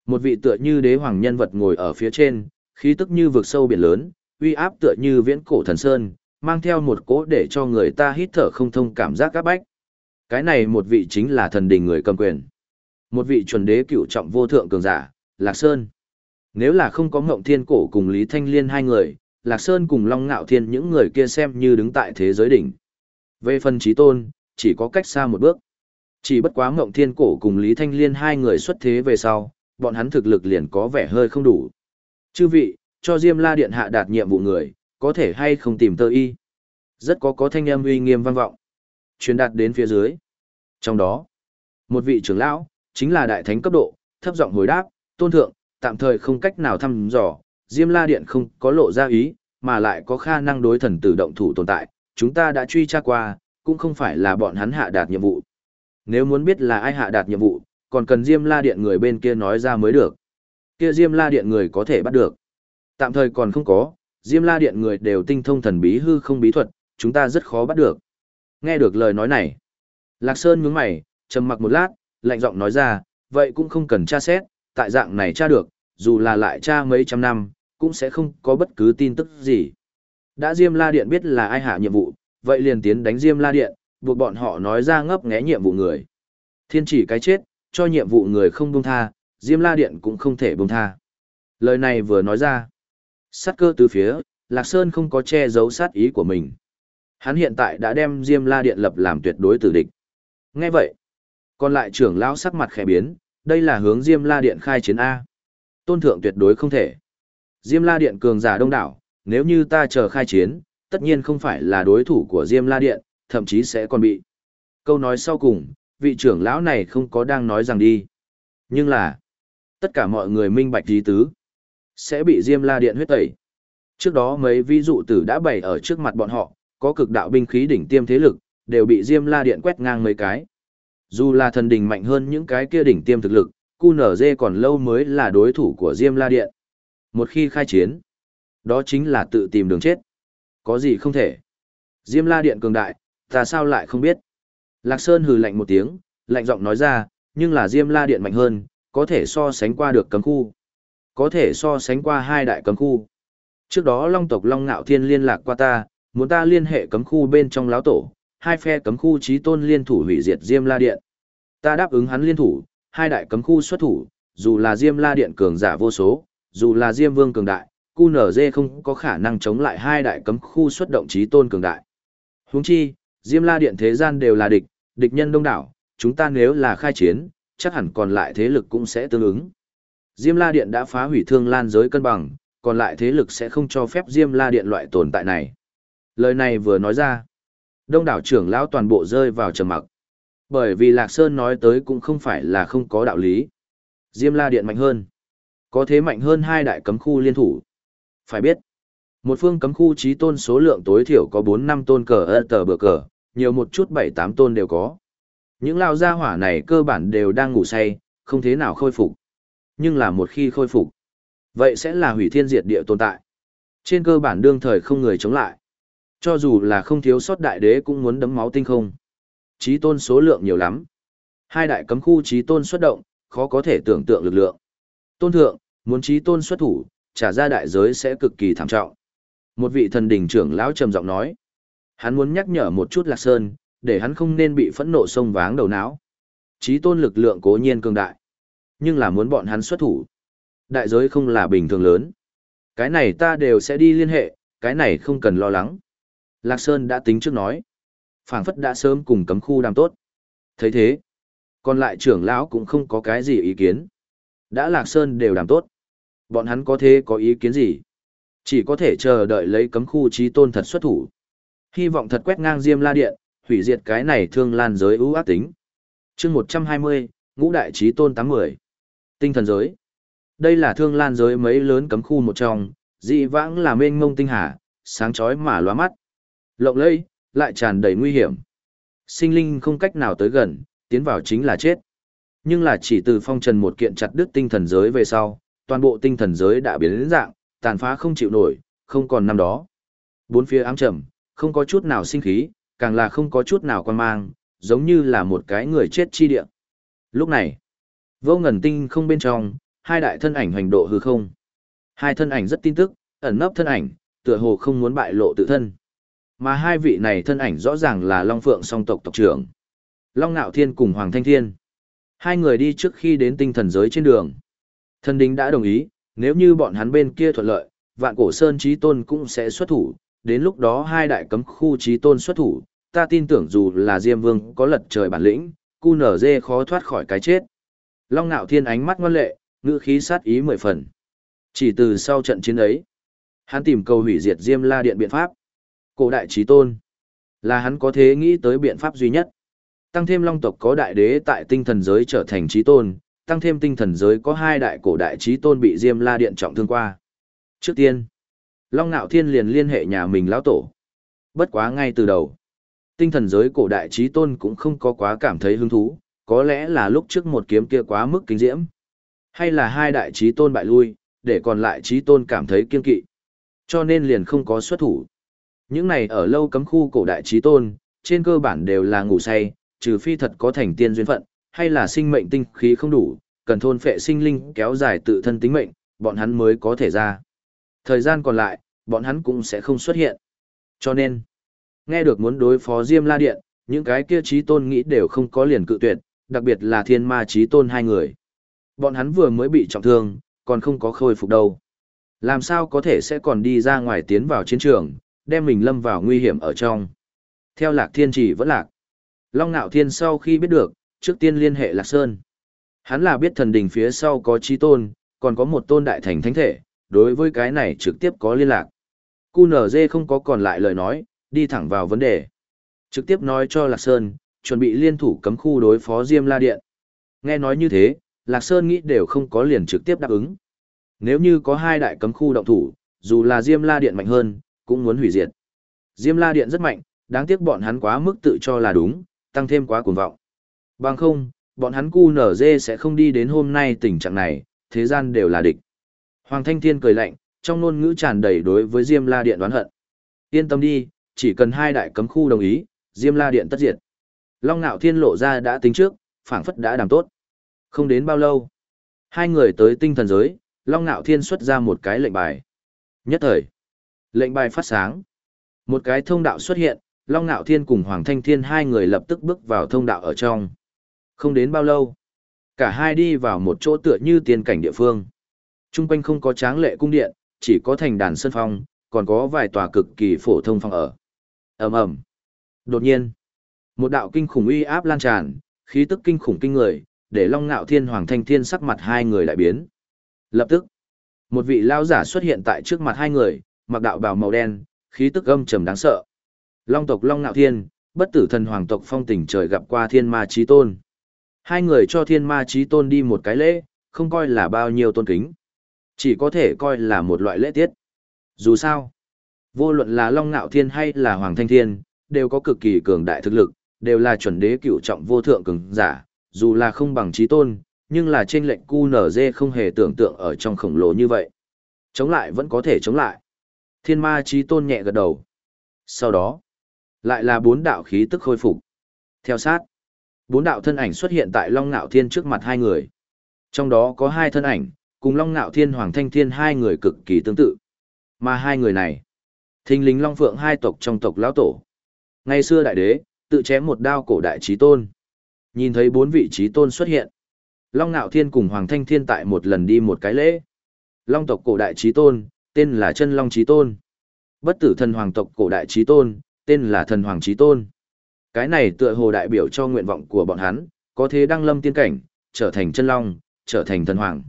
Một vị tựa như đế hoàng nhân vật ngồi ở phía trên, khí tức như vực sâu biển lớn, uy áp tựa như viễn cổ thần sơn, mang theo một cỗ để cho người ta hít thở không thông cảm giác các bách. Cái này một vị chính là thần đình người cầm quyền. Một vị chuẩn đế cựu trọng vô thượng cường giả, Lạc Sơn. Nếu là không có Ngộng Thiên Cổ cùng Lý Thanh Liên hai người, Lạc Sơn cùng Long Ngạo Thiên những người kia xem như đứng tại thế giới đỉnh. Về phần trí tôn, chỉ có cách xa một bước. Chỉ bất quá Ngộng Thiên Cổ cùng Lý Thanh Liên hai người xuất thế về sau, bọn hắn thực lực liền có vẻ hơi không đủ. Chư vị, cho Diêm La Điện hạ đạt nhiệm vụ người, có thể hay không tìm tơ y. Rất có có thanh âm uy nghiêm vang vọng. Truyền đạt đến phía dưới. Trong đó, một vị trưởng lão, chính là đại thánh cấp độ, thấp giọng hồi đáp, tôn thượng, tạm thời không cách nào thăm dò, Diêm La Điện không có lộ ra ý, mà lại có khả năng đối thần tử động thủ tồn tại, chúng ta đã truy tra qua, cũng không phải là bọn hắn hạ đạt nhiệm vụ. Nếu muốn biết là ai hạ đạt nhiệm vụ, còn cần Diêm La Điện người bên kia nói ra mới được. Kia Diêm La Điện người có thể bắt được. Tạm thời còn không có, Diêm La Điện người đều tinh thông thần bí hư không bí thuật, chúng ta rất khó bắt được. Nghe được lời nói này, Lạc Sơn nhướng mày, trầm mặc một lát, lạnh giọng nói ra, vậy cũng không cần tra xét, tại dạng này tra được, dù là lại tra mấy trăm năm, cũng sẽ không có bất cứ tin tức gì. Đã Diêm La Điện biết là ai hạ nhiệm vụ, vậy liền tiến đánh Diêm La Điện, buộc bọn họ nói ra ngấp nghé nhiệm vụ người. Thiên chỉ cái chết, cho nhiệm vụ người không buông tha, Diêm La Điện cũng không thể buông tha. Lời này vừa nói ra. Sát cơ từ phía, Lạc Sơn không có che giấu sát ý của mình. Hắn hiện tại đã đem Diêm La Điện lập làm tuyệt đối tử địch. Nghe vậy, còn lại trưởng lão sắc mặt khẽ biến, đây là hướng Diêm La Điện khai chiến A. Tôn thượng tuyệt đối không thể. Diêm La Điện cường giả đông đảo, nếu như ta chờ khai chiến, tất nhiên không phải là đối thủ của Diêm La Điện, thậm chí sẽ còn bị. Câu nói sau cùng, vị trưởng lão này không có đang nói rằng đi. Nhưng là, tất cả mọi người minh bạch ý tứ, sẽ bị Diêm La Điện huyết tẩy. Trước đó mấy ví dụ tử đã bày ở trước mặt bọn họ, có cực đạo binh khí đỉnh tiêm thế lực, đều bị Diêm La Điện quét ngang mấy cái. Dù là thần đình mạnh hơn những cái kia đỉnh tiêm thực lực, QNZ còn lâu mới là đối thủ của Diêm La Điện. Một khi khai chiến, đó chính là tự tìm đường chết. Có gì không thể. Diêm La Điện cường đại, ta sao lại không biết. Lạc Sơn hừ lạnh một tiếng, lạnh giọng nói ra, nhưng là Diêm La Điện mạnh hơn, có thể so sánh qua được cấm khu. Có thể so sánh qua hai đại cấm khu. Trước đó Long tộc Long Ngạo Thiên liên lạc qua ta, muốn ta liên hệ cấm khu bên trong lão tổ, hai phe cấm khu trí tôn liên thủ hủy diệt Diêm La Điện. Ta đáp ứng hắn liên thủ, hai đại cấm khu xuất thủ, dù là Diêm La Điện cường giả vô số, dù là Diêm Vương cường đại, QNZ không có khả năng chống lại hai đại cấm khu xuất động trí tôn cường đại. Huống chi, Diêm La Điện thế gian đều là địch, địch nhân đông đảo, chúng ta nếu là khai chiến, chắc hẳn còn lại thế lực cũng sẽ tương ứng. Diêm La Điện đã phá hủy thương lan giới cân bằng, còn lại thế lực sẽ không cho phép Diêm La Điện loại tồn tại này. Lời này vừa nói ra, đông đảo trưởng lão toàn bộ rơi vào trầm mặc. Bởi vì Lạc Sơn nói tới cũng không phải là không có đạo lý. Diêm La Điện mạnh hơn. Có thế mạnh hơn hai đại cấm khu liên thủ. Phải biết, một phương cấm khu trí tôn số lượng tối thiểu có 4 năm tôn cờ ơ tờ bờ cờ, nhiều một chút bảy tám tôn đều có. Những lao gia hỏa này cơ bản đều đang ngủ say, không thế nào khôi phục. Nhưng là một khi khôi phục, vậy sẽ là hủy thiên diệt địa tồn tại. Trên cơ bản đương thời không người chống lại. Cho dù là không thiếu sót đại đế cũng muốn đấm máu tinh không. chí tôn số lượng nhiều lắm. Hai đại cấm khu chí tôn xuất động, khó có thể tưởng tượng lực lượng. Tôn thượng, muốn chí tôn xuất thủ, trả ra đại giới sẽ cực kỳ thảm trọng. Một vị thần đình trưởng lão trầm giọng nói. Hắn muốn nhắc nhở một chút Lạc Sơn, để hắn không nên bị phẫn nộ sông váng đầu não. Chí tôn lực lượng cố nhiên cường đại, nhưng là muốn bọn hắn xuất thủ. Đại giới không là bình thường lớn. Cái này ta đều sẽ đi liên hệ, cái này không cần lo lắng. Lạc Sơn đã tính trước nói. phảng phất đã sớm cùng cấm khu đàm tốt. thấy thế, còn lại trưởng lão cũng không có cái gì ý kiến. Đã Lạc Sơn đều đàm tốt. Bọn hắn có thế có ý kiến gì? Chỉ có thể chờ đợi lấy cấm khu trí tôn thật xuất thủ. Hy vọng thật quét ngang Diêm La Điện, hủy diệt cái này thương lan giới ưu ác tính. chương 120, ngũ đại trí tôn 80. Tinh thần giới. Đây là thương lan giới mấy lớn cấm khu một trong, dị vãng là mênh mông tinh hà, sáng chói mà lóa mắt. Lộng lẫy, lại tràn đầy nguy hiểm. Sinh linh không cách nào tới gần, tiến vào chính là chết. Nhưng là chỉ từ phong trần một kiện chặt đứt tinh thần giới về sau, toàn bộ tinh thần giới đã biến đến dạng, tàn phá không chịu nổi, không còn năm đó. Bốn phía ám trầm, không có chút nào sinh khí, càng là không có chút nào quan mang, giống như là một cái người chết chi địa. Lúc này, vô ngần tinh không bên trong, hai đại thân ảnh hành độ hư không. Hai thân ảnh rất tin tức, ẩn nấp thân ảnh, tựa hồ không muốn bại lộ tự thân. Mà hai vị này thân ảnh rõ ràng là Long Phượng song tộc tộc trưởng. Long Nạo Thiên cùng Hoàng Thanh Thiên. Hai người đi trước khi đến tinh thần giới trên đường. Thần đình đã đồng ý, nếu như bọn hắn bên kia thuận lợi, vạn cổ sơn trí tôn cũng sẽ xuất thủ, đến lúc đó hai đại cấm khu trí tôn xuất thủ, ta tin tưởng dù là Diêm Vương có lật trời bản lĩnh, cu nở dê khó thoát khỏi cái chết. Long Nạo Thiên ánh mắt ngoan lệ, ngữ khí sát ý mười phần. Chỉ từ sau trận chiến ấy, hắn tìm cầu hủy diệt Diêm La Điện biện pháp. Cổ đại trí tôn, là hắn có thế nghĩ tới biện pháp duy nhất. Tăng thêm long tộc có đại đế tại tinh thần giới trở thành trí tôn, tăng thêm tinh thần giới có hai đại cổ đại trí tôn bị Diêm La Điện trọng thương qua. Trước tiên, Long Nạo Thiên liền liên hệ nhà mình lão tổ. Bất quá ngay từ đầu, tinh thần giới cổ đại trí tôn cũng không có quá cảm thấy hứng thú, có lẽ là lúc trước một kiếm kia quá mức kinh diễm. Hay là hai đại trí tôn bại lui, để còn lại trí tôn cảm thấy kiên kỵ. Cho nên liền không có xuất thủ. Những này ở lâu cấm khu cổ đại trí tôn, trên cơ bản đều là ngủ say, trừ phi thật có thành tiên duyên phận, hay là sinh mệnh tinh khí không đủ, cần thôn phệ sinh linh kéo dài tự thân tính mệnh, bọn hắn mới có thể ra. Thời gian còn lại, bọn hắn cũng sẽ không xuất hiện. Cho nên, nghe được muốn đối phó Diêm La Điện, những cái kia trí tôn nghĩ đều không có liền cự tuyệt, đặc biệt là thiên ma trí tôn hai người. Bọn hắn vừa mới bị trọng thương, còn không có khôi phục đâu. Làm sao có thể sẽ còn đi ra ngoài tiến vào chiến trường, đem mình lâm vào nguy hiểm ở trong. Theo lạc thiên chỉ vẫn lạc. Long Nạo Thiên sau khi biết được, trước tiên liên hệ Lạc Sơn. Hắn là biết thần đình phía sau có trí tôn, còn có một tôn đại thành thánh thể, đối với cái này trực tiếp có liên lạc. QNZ không có còn lại lời nói, đi thẳng vào vấn đề. Trực tiếp nói cho Lạc Sơn, chuẩn bị liên thủ cấm khu đối phó Diêm La Điện. Nghe nói như thế, Lạc Sơn nghĩ đều không có liền trực tiếp đáp ứng. Nếu như có hai đại cấm khu động thủ, dù là Diêm La Điện mạnh hơn, cũng muốn hủy diệt. Diêm La Điện rất mạnh, đáng tiếc bọn hắn quá mức tự cho là đúng, tăng thêm quá cuồng vọng. Bằng không, bọn hắn cu nở dê sẽ không đi đến hôm nay tình trạng này, thế gian đều là địch. Hoàng Thanh Thiên cười lạnh, trong ngôn ngữ tràn đầy đối với Diêm La Điện đoán hận. Yên tâm đi, chỉ cần hai đại cấm khu đồng ý, Diêm La Điện tất diệt. Long Nạo Thiên lộ ra đã tính trước, phảng phất đã đảm tốt. Không đến bao lâu, hai người tới tinh thần giới, Long Nạo Thiên xuất ra một cái lệnh bài. Nhất thời, lệnh bài phát sáng. Một cái thông đạo xuất hiện, Long Nạo Thiên cùng Hoàng Thanh Thiên hai người lập tức bước vào thông đạo ở trong. Không đến bao lâu, cả hai đi vào một chỗ tựa như tiên cảnh địa phương. Trung quanh không có tráng lệ cung điện, chỉ có thành đàn sân phong, còn có vài tòa cực kỳ phổ thông phòng ở. ầm ầm. Đột nhiên, một đạo kinh khủng uy áp lan tràn, khí tức kinh khủng kinh người, để Long Nạo Thiên Hoàng Thanh Thiên sắc mặt hai người lại biến. Lập tức, một vị lao giả xuất hiện tại trước mặt hai người, mặc đạo bào màu đen, khí tức âm trầm đáng sợ. Long tộc Long Nạo Thiên, bất tử thần hoàng tộc phong tỉnh trời gặp qua thiên ma Chí tôn. Hai người cho thiên ma Chí tôn đi một cái lễ, không coi là bao nhiêu tôn kính. Chỉ có thể coi là một loại lễ tiết. Dù sao, vô luận là Long Nạo Thiên hay là Hoàng Thanh Thiên, đều có cực kỳ cường đại thực lực, đều là chuẩn đế cựu trọng vô thượng cường giả, dù là không bằng trí tôn, nhưng là trên lệnh QNZ không hề tưởng tượng ở trong khổng lồ như vậy. Chống lại vẫn có thể chống lại. Thiên ma trí tôn nhẹ gật đầu. Sau đó, lại là bốn đạo khí tức khôi phục. Theo sát, bốn đạo thân ảnh xuất hiện tại Long Nạo Thiên trước mặt hai người. Trong đó có hai thân ảnh, cùng Long Nạo Thiên Hoàng Thanh Thiên hai người cực kỳ tương tự. Mà hai người này, thình lính Long Phượng hai tộc trong tộc lão tổ. Ngày xưa đại đế, tự chém một đao cổ đại trí tôn. Nhìn thấy bốn vị trí tôn xuất hiện. Long Nạo Thiên cùng Hoàng Thanh Thiên tại một lần đi một cái lễ. Long tộc cổ đại trí tôn, tên là chân Long trí tôn. Bất tử thần hoàng tộc cổ đại trí tôn, tên là thần hoàng trí tôn. Cái này tựa hồ đại biểu cho nguyện vọng của bọn hắn, có thế đăng lâm tiên cảnh, trở thành chân long, trở thành thần hoàng.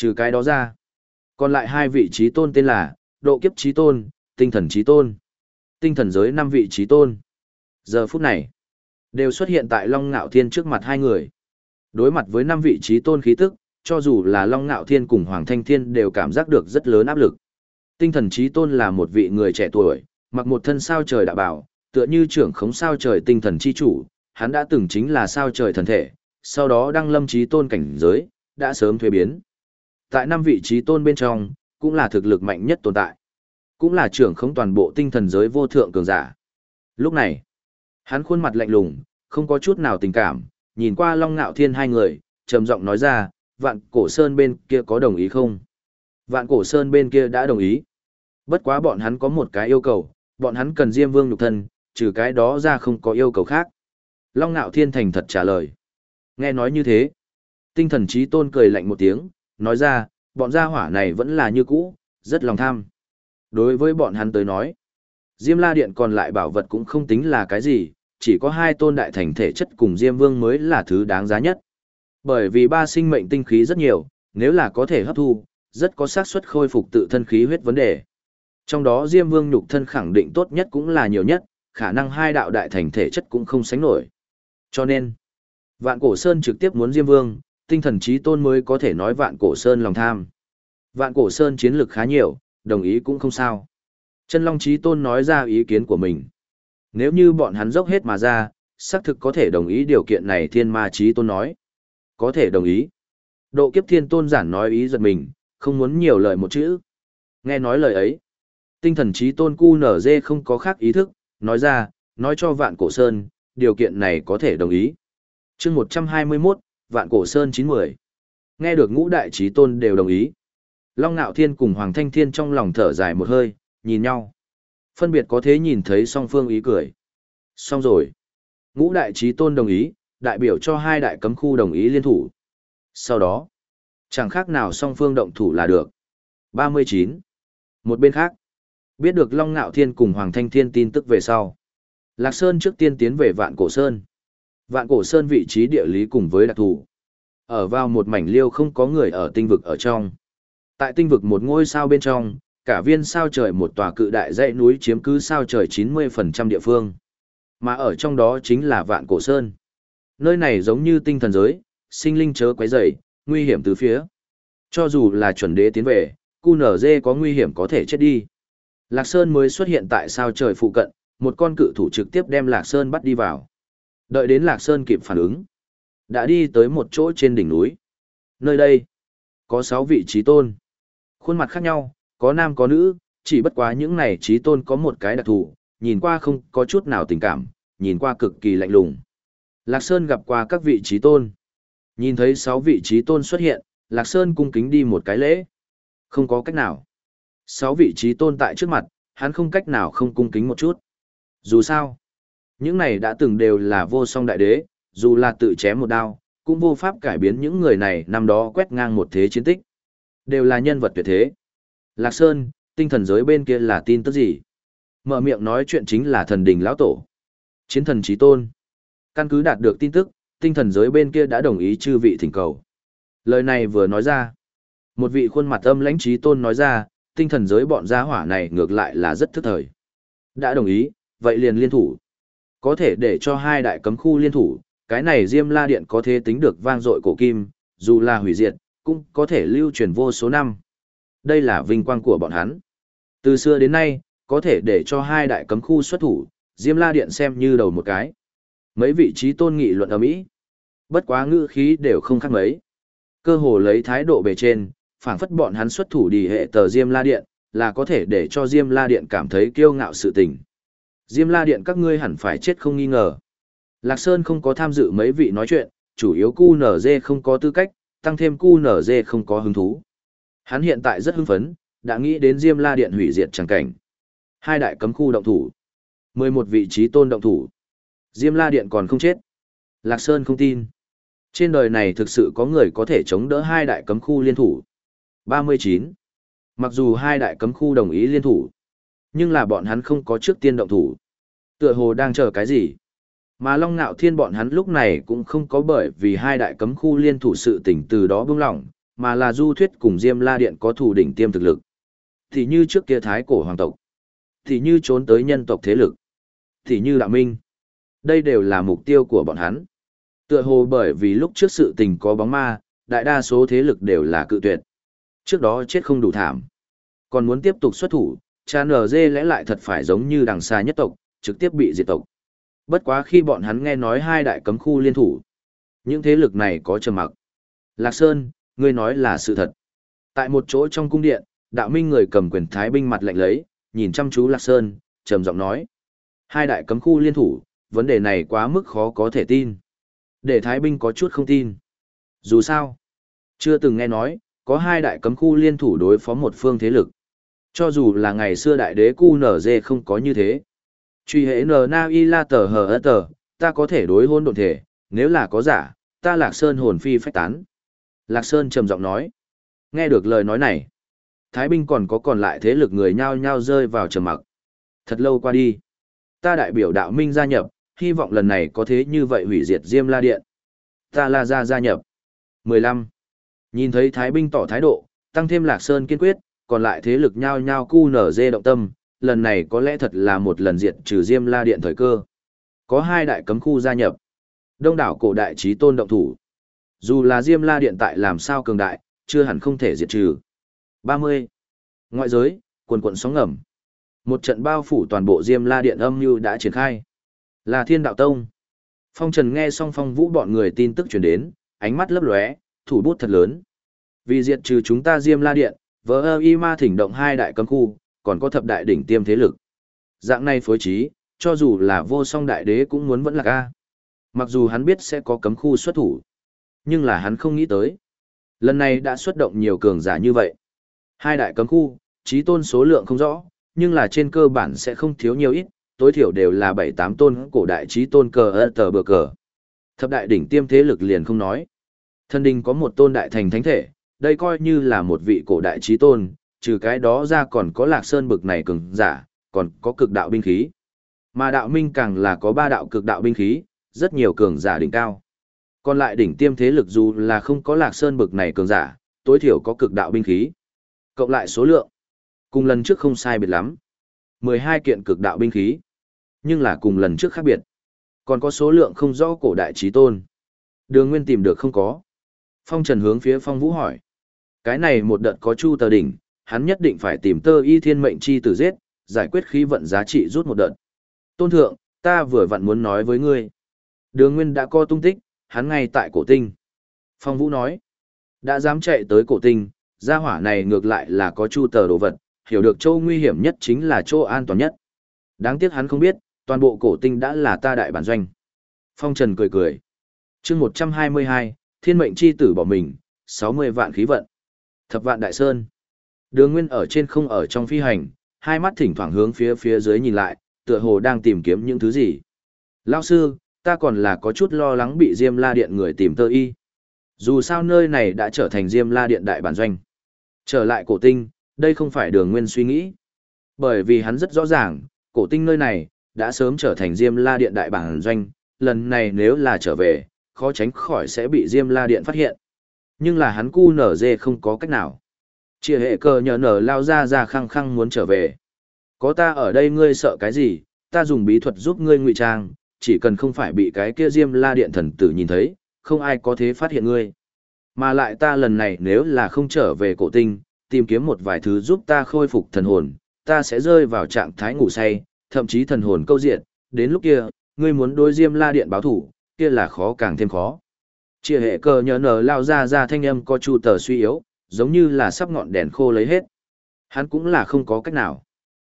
Trừ cái đó ra, còn lại hai vị trí tôn tên là độ kiếp trí tôn, tinh thần trí tôn. Tinh thần giới năm vị trí tôn. Giờ phút này, đều xuất hiện tại Long Ngạo Thiên trước mặt hai người. Đối mặt với năm vị trí tôn khí tức, cho dù là Long Ngạo Thiên cùng Hoàng Thanh Thiên đều cảm giác được rất lớn áp lực. Tinh thần trí tôn là một vị người trẻ tuổi, mặc một thân sao trời đã bảo, tựa như trưởng khống sao trời tinh thần chi chủ, hắn đã từng chính là sao trời thần thể, sau đó đăng lâm trí tôn cảnh giới, đã sớm thuế biến. Tại năm vị trí tôn bên trong, cũng là thực lực mạnh nhất tồn tại. Cũng là trưởng không toàn bộ tinh thần giới vô thượng cường giả. Lúc này, hắn khuôn mặt lạnh lùng, không có chút nào tình cảm, nhìn qua Long Ngạo Thiên hai người, trầm giọng nói ra, vạn cổ sơn bên kia có đồng ý không? Vạn cổ sơn bên kia đã đồng ý. Bất quá bọn hắn có một cái yêu cầu, bọn hắn cần Diêm Vương nhục thân, trừ cái đó ra không có yêu cầu khác. Long Nạo Thiên thành thật trả lời. Nghe nói như thế, tinh thần trí tôn cười lạnh một tiếng, nói ra, bọn gia hỏa này vẫn là như cũ, rất lòng tham. Đối với bọn hắn tới nói, Diêm La Điện còn lại bảo vật cũng không tính là cái gì, chỉ có hai tôn đại thành thể chất cùng Diêm Vương mới là thứ đáng giá nhất. Bởi vì ba sinh mệnh tinh khí rất nhiều, nếu là có thể hấp thu, rất có xác suất khôi phục tự thân khí huyết vấn đề. Trong đó Diêm Vương nhục thân khẳng định tốt nhất cũng là nhiều nhất, khả năng hai đạo đại thành thể chất cũng không sánh nổi. Cho nên, Vạn Cổ Sơn trực tiếp muốn Diêm Vương, tinh thần trí tôn mới có thể nói Vạn Cổ Sơn lòng tham. Vạn Cổ Sơn chiến lực khá nhiều, đồng ý cũng không sao. Chân Long trí tôn nói ra ý kiến của mình. Nếu như bọn hắn dốc hết mà ra, xác thực có thể đồng ý điều kiện này thiên ma trí tôn nói. Có thể đồng ý. Độ kiếp thiên tôn giản nói ý giật mình, không muốn nhiều lời một chữ. Nghe nói lời ấy, Tinh thần trí tôn cu nở dê không có khác ý thức, nói ra, nói cho vạn cổ sơn, điều kiện này có thể đồng ý. chương 121, vạn cổ sơn 910. Nghe được ngũ đại trí tôn đều đồng ý. Long Nạo Thiên cùng Hoàng Thanh Thiên trong lòng thở dài một hơi, nhìn nhau. Phân biệt có thế nhìn thấy song phương ý cười. Xong rồi. Ngũ đại trí tôn đồng ý, đại biểu cho hai đại cấm khu đồng ý liên thủ. Sau đó, chẳng khác nào song phương động thủ là được. 39. Một bên khác, Biết được Long Ngạo Thiên cùng Hoàng Thanh Thiên tin tức về sau. Lạc Sơn trước tiên tiến về Vạn Cổ Sơn. Vạn Cổ Sơn vị trí địa lý cùng với đặc thù. Ở vào một mảnh liêu không có người ở tinh vực ở trong. Tại tinh vực một ngôi sao bên trong, cả viên sao trời một tòa cự đại dãy núi chiếm cứ sao trời 90% địa phương. Mà ở trong đó chính là Vạn Cổ Sơn. Nơi này giống như tinh thần giới, sinh linh chớ quấy rầy, nguy hiểm từ phía. Cho dù là chuẩn đế tiến về, cu nở dê có nguy hiểm có thể chết đi. Lạc Sơn mới xuất hiện tại sao trời phụ cận, một con cự thủ trực tiếp đem Lạc Sơn bắt đi vào. Đợi đến Lạc Sơn kịp phản ứng, đã đi tới một chỗ trên đỉnh núi. Nơi đây, có sáu vị trí tôn. Khuôn mặt khác nhau, có nam có nữ, chỉ bất quá những này trí tôn có một cái đặc thù, nhìn qua không có chút nào tình cảm, nhìn qua cực kỳ lạnh lùng. Lạc Sơn gặp qua các vị trí tôn. Nhìn thấy sáu vị trí tôn xuất hiện, Lạc Sơn cung kính đi một cái lễ. Không có cách nào sáu vị trí tôn tại trước mặt, hắn không cách nào không cung kính một chút. Dù sao, những này đã từng đều là vô song đại đế, dù là tự chém một đao, cũng vô pháp cải biến những người này năm đó quét ngang một thế chiến tích. Đều là nhân vật tuyệt thế. Lạc Sơn, tinh thần giới bên kia là tin tức gì? Mở miệng nói chuyện chính là thần đình lão tổ. Chiến thần trí tôn. Căn cứ đạt được tin tức, tinh thần giới bên kia đã đồng ý chư vị thỉnh cầu. Lời này vừa nói ra. Một vị khuôn mặt âm lãnh trí tôn nói ra, tinh thần giới bọn gia hỏa này ngược lại là rất thức thời. Đã đồng ý, vậy liền liên thủ. Có thể để cho hai đại cấm khu liên thủ, cái này Diêm La Điện có thể tính được vang dội cổ kim, dù là hủy diệt, cũng có thể lưu truyền vô số năm. Đây là vinh quang của bọn hắn. Từ xưa đến nay, có thể để cho hai đại cấm khu xuất thủ, Diêm La Điện xem như đầu một cái. Mấy vị trí tôn nghị luận ở Mỹ. Bất quá ngữ khí đều không khác mấy. Cơ hồ lấy thái độ bề trên, phảng phất bọn hắn xuất thủ đi hệ tờ Diêm La Điện, là có thể để cho Diêm La Điện cảm thấy kiêu ngạo sự tình. Diêm La Điện các ngươi hẳn phải chết không nghi ngờ. Lạc Sơn không có tham dự mấy vị nói chuyện, chủ yếu QNZ không có tư cách, tăng thêm QNZ không có hứng thú. Hắn hiện tại rất hưng phấn, đã nghĩ đến Diêm La Điện hủy diệt chẳng cảnh. Hai đại cấm khu động thủ. 11 vị trí tôn động thủ. Diêm La Điện còn không chết. Lạc Sơn không tin. Trên đời này thực sự có người có thể chống đỡ hai đại cấm khu liên thủ. 39. Mặc dù hai đại cấm khu đồng ý liên thủ, nhưng là bọn hắn không có trước tiên động thủ. Tựa hồ đang chờ cái gì? Mà Long Nạo Thiên bọn hắn lúc này cũng không có bởi vì hai đại cấm khu liên thủ sự tỉnh từ đó bưng lỏng, mà là du thuyết cùng Diêm La Điện có thủ đỉnh tiêm thực lực. Thì như trước kia thái cổ hoàng tộc, thì như trốn tới nhân tộc thế lực, thì như đạo minh. Đây đều là mục tiêu của bọn hắn. Tựa hồ bởi vì lúc trước sự tình có bóng ma, đại đa số thế lực đều là cự tuyệt. Trước đó chết không đủ thảm. Còn muốn tiếp tục xuất thủ, cha NG lẽ lại thật phải giống như đằng xa nhất tộc, trực tiếp bị diệt tộc. Bất quá khi bọn hắn nghe nói hai đại cấm khu liên thủ, những thế lực này có trầm mặc. Lạc Sơn, ngươi nói là sự thật. Tại một chỗ trong cung điện, đạo minh người cầm quyền thái binh mặt lạnh lấy, nhìn chăm chú Lạc Sơn, trầm giọng nói. Hai đại cấm khu liên thủ, vấn đề này quá mức khó có thể tin. Để thái binh có chút không tin. Dù sao, chưa từng nghe nói, có hai đại cấm khu liên thủ đối phó một phương thế lực. Cho dù là ngày xưa đại đế QNZ không có như thế. Truy hệ n na y la tờ hờ tờ, ta có thể đối hôn độn thể, nếu là có giả, ta lạc sơn hồn phi phách tán. Lạc Sơn trầm giọng nói. Nghe được lời nói này, Thái binh còn có còn lại thế lực người nhao nhao rơi vào trầm mặc. Thật lâu qua đi, ta đại biểu đạo minh gia nhập, hy vọng lần này có thế như vậy hủy diệt Diêm La Điện. Ta La Gia gia nhập. 15. Nhìn thấy Thái binh tỏ thái độ, tăng thêm Lạc Sơn kiên quyết, còn lại thế lực nhao nhao cu nở dê động tâm, lần này có lẽ thật là một lần diệt trừ Diêm La Điện thời cơ. Có hai đại cấm khu gia nhập. Đông đảo cổ đại trí tôn động thủ. Dù là Diêm La Điện tại làm sao cường đại, chưa hẳn không thể diệt trừ. 30. Ngoại giới, quần quận sóng ngầm. Một trận bao phủ toàn bộ Diêm La Điện âm mưu đã triển khai. Là Thiên Đạo Tông. Phong Trần nghe xong phong vũ bọn người tin tức truyền đến, ánh mắt lấp lóe, thủ bút thật lớn. Vì diệt trừ chúng ta Diêm La Điện, vờ ơ y ma thỉnh động hai đại cấm khu, còn có thập đại đỉnh tiêm thế lực. Dạng này phối trí, cho dù là vô song đại đế cũng muốn vẫn là ca. Mặc dù hắn biết sẽ có cấm khu xuất thủ, nhưng là hắn không nghĩ tới. Lần này đã xuất động nhiều cường giả như vậy. Hai đại cấm khu, trí tôn số lượng không rõ, nhưng là trên cơ bản sẽ không thiếu nhiều ít, tối thiểu đều là bảy tám tôn cổ đại trí tôn cờ ơ tờ bờ cờ. Thập đại đỉnh tiêm thế lực liền không nói. Thân đình có một tôn đại thành thánh thể, đây coi như là một vị cổ đại trí tôn, trừ cái đó ra còn có lạc sơn bực này cường giả, còn có cực đạo binh khí. Mà đạo minh càng là có ba đạo cực đạo binh khí, rất nhiều cường giả đỉnh cao. Còn lại đỉnh tiêm thế lực dù là không có lạc sơn bực này cường giả, tối thiểu có cực đạo binh khí. Cộng lại số lượng, cùng lần trước không sai biệt lắm. 12 kiện cực đạo binh khí, nhưng là cùng lần trước khác biệt. Còn có số lượng không rõ cổ đại trí tôn. Đường Nguyên tìm được không có. Phong Trần hướng phía Phong Vũ hỏi. Cái này một đợt có chu tờ đỉnh, hắn nhất định phải tìm tơ y thiên mệnh chi tử giết, giải quyết khí vận giá trị rút một đợt. Tôn thượng, ta vừa vặn muốn nói với ngươi. Đường Nguyên đã co tung tích, hắn ngay tại cổ tinh. Phong Vũ nói, đã dám chạy tới cổ tinh, gia hỏa này ngược lại là có chu tờ đồ vật, hiểu được chỗ nguy hiểm nhất chính là chỗ an toàn nhất. Đáng tiếc hắn không biết, toàn bộ cổ tinh đã là ta đại bản doanh. Phong Trần cười cười. chương 122, thiên mệnh chi tử bỏ mình, 60 vạn khí vận. Thập vạn đại sơn. Đường Nguyên ở trên không ở trong phi hành, hai mắt thỉnh thoảng hướng phía phía dưới nhìn lại, tựa hồ đang tìm kiếm những thứ gì. Lao sư, ta còn là có chút lo lắng bị Diêm La Điện người tìm tơ y. Dù sao nơi này đã trở thành Diêm La Điện đại bản doanh. Trở lại cổ tinh, đây không phải đường nguyên suy nghĩ. Bởi vì hắn rất rõ ràng, cổ tinh nơi này, đã sớm trở thành Diêm La Điện đại bản doanh, lần này nếu là trở về, khó tránh khỏi sẽ bị Diêm La Điện phát hiện. Nhưng là hắn cu nở dê không có cách nào. Chia hệ cờ nhờ nở lao ra ra khăng khăng muốn trở về. Có ta ở đây ngươi sợ cái gì, ta dùng bí thuật giúp ngươi ngụy trang, chỉ cần không phải bị cái kia diêm la điện thần tử nhìn thấy, không ai có thế phát hiện ngươi. Mà lại ta lần này nếu là không trở về cổ tinh, tìm kiếm một vài thứ giúp ta khôi phục thần hồn, ta sẽ rơi vào trạng thái ngủ say, thậm chí thần hồn câu diện, đến lúc kia, ngươi muốn đối Diêm La Điện báo thủ, kia là khó càng thêm khó. Chia hệ cờ nhờ nở lao ra ra thanh âm có chu tờ suy yếu, giống như là sắp ngọn đèn khô lấy hết. Hắn cũng là không có cách nào.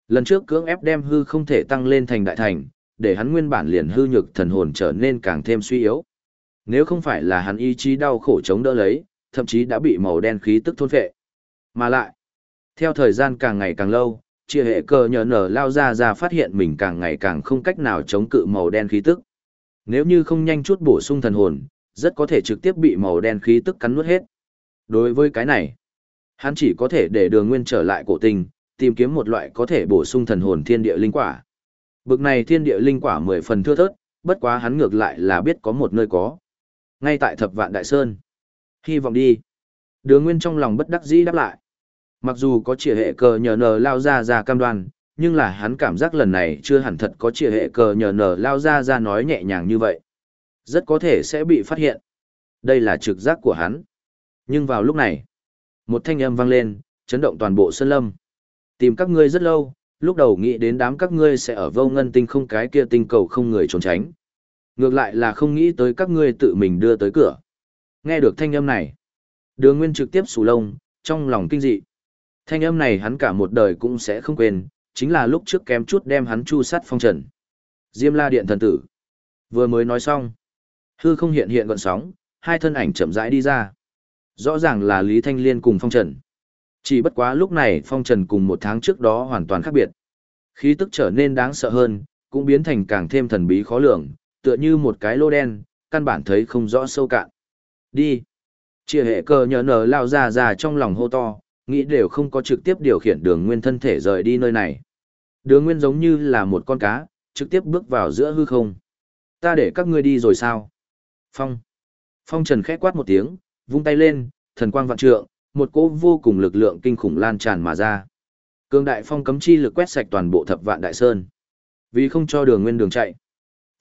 Lần trước cưỡng ép đem hư không thể tăng lên thành đại thành, để hắn nguyên bản liền hư nhược thần hồn trở nên càng thêm suy yếu. Nếu không phải là hắn ý chí đau khổ chống đỡ lấy, thậm chí đã bị màu đen khí tức thôn phệ. Mà lại, theo thời gian càng ngày càng lâu, chia hệ cờ nhờ nở lao ra ra phát hiện mình càng ngày càng không cách nào chống cự màu đen khí tức. Nếu như không nhanh chút bổ sung thần hồn, rất có thể trực tiếp bị màu đen khí tức cắn nuốt hết. Đối với cái này, hắn chỉ có thể để đường nguyên trở lại cổ tình, tìm kiếm một loại có thể bổ sung thần hồn thiên địa linh quả. Bực này thiên địa linh quả mười phần thưa thớt, bất quá hắn ngược lại là biết có một nơi có. Ngay tại thập vạn đại sơn. Hy vọng đi. Đường nguyên trong lòng bất đắc dĩ đáp lại. Mặc dù có trịa hệ cờ nhờ nờ lao ra ra cam đoan, nhưng là hắn cảm giác lần này chưa hẳn thật có trịa hệ cờ nhờ nờ lao ra ra nói nhẹ nhàng như vậy. Rất có thể sẽ bị phát hiện. Đây là trực giác của hắn. Nhưng vào lúc này, một thanh âm vang lên, chấn động toàn bộ sân lâm. Tìm các ngươi rất lâu, lúc đầu nghĩ đến đám các ngươi sẽ ở vô ngân tinh không cái kia tinh cầu không người trốn tránh. Ngược lại là không nghĩ tới các ngươi tự mình đưa tới cửa. Nghe được thanh âm này, đường nguyên trực tiếp sù lông, trong lòng kinh dị. Thanh âm này hắn cả một đời cũng sẽ không quên, chính là lúc trước kém chút đem hắn chu sát phong trần. Diêm la điện thần tử. Vừa mới nói xong. Hư không hiện hiện gọn sóng, hai thân ảnh chậm rãi đi ra. Rõ ràng là Lý Thanh Liên cùng phong trần. Chỉ bất quá lúc này phong trần cùng một tháng trước đó hoàn toàn khác biệt. Khí tức trở nên đáng sợ hơn, cũng biến thành càng thêm thần bí khó lường, tựa như một cái lô đen, căn bản thấy không rõ sâu cạn. Đi. Chia hệ cờ nhờ nở lao ra ra trong lòng hô to, nghĩ đều không có trực tiếp điều khiển đường nguyên thân thể rời đi nơi này. Đường nguyên giống như là một con cá, trực tiếp bước vào giữa hư không. Ta để các ngươi đi rồi sao? Phong. Phong trần khẽ quát một tiếng, vung tay lên, thần quang vạn trượng, một cỗ vô cùng lực lượng kinh khủng lan tràn mà ra. Cương đại phong cấm chi lực quét sạch toàn bộ thập vạn đại sơn. Vì không cho đường nguyên đường chạy,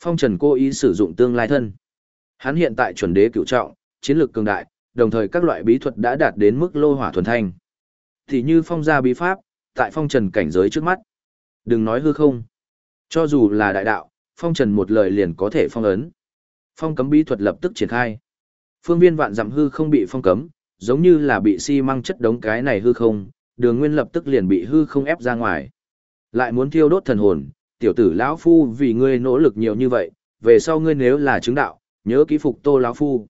phong trần cố ý sử dụng tương lai thân. Hắn hiện tại chuẩn đế cửu trọng, chiến lược cường đại, đồng thời các loại bí thuật đã đạt đến mức lô hỏa thuần thanh. Thì như phong gia bí pháp, tại phong trần cảnh giới trước mắt. Đừng nói hư không. Cho dù là đại đạo, phong trần một lời liền có thể phong ấn. Phong cấm bí thuật lập tức triển khai. Phương viên vạn dặm hư không bị phong cấm, giống như là bị xi măng chất đống cái này hư không, đường nguyên lập tức liền bị hư không ép ra ngoài. Lại muốn thiêu đốt thần hồn, tiểu tử lão phu vì ngươi nỗ lực nhiều như vậy, về sau ngươi nếu là chứng đạo, nhớ ký phục tô lão phu.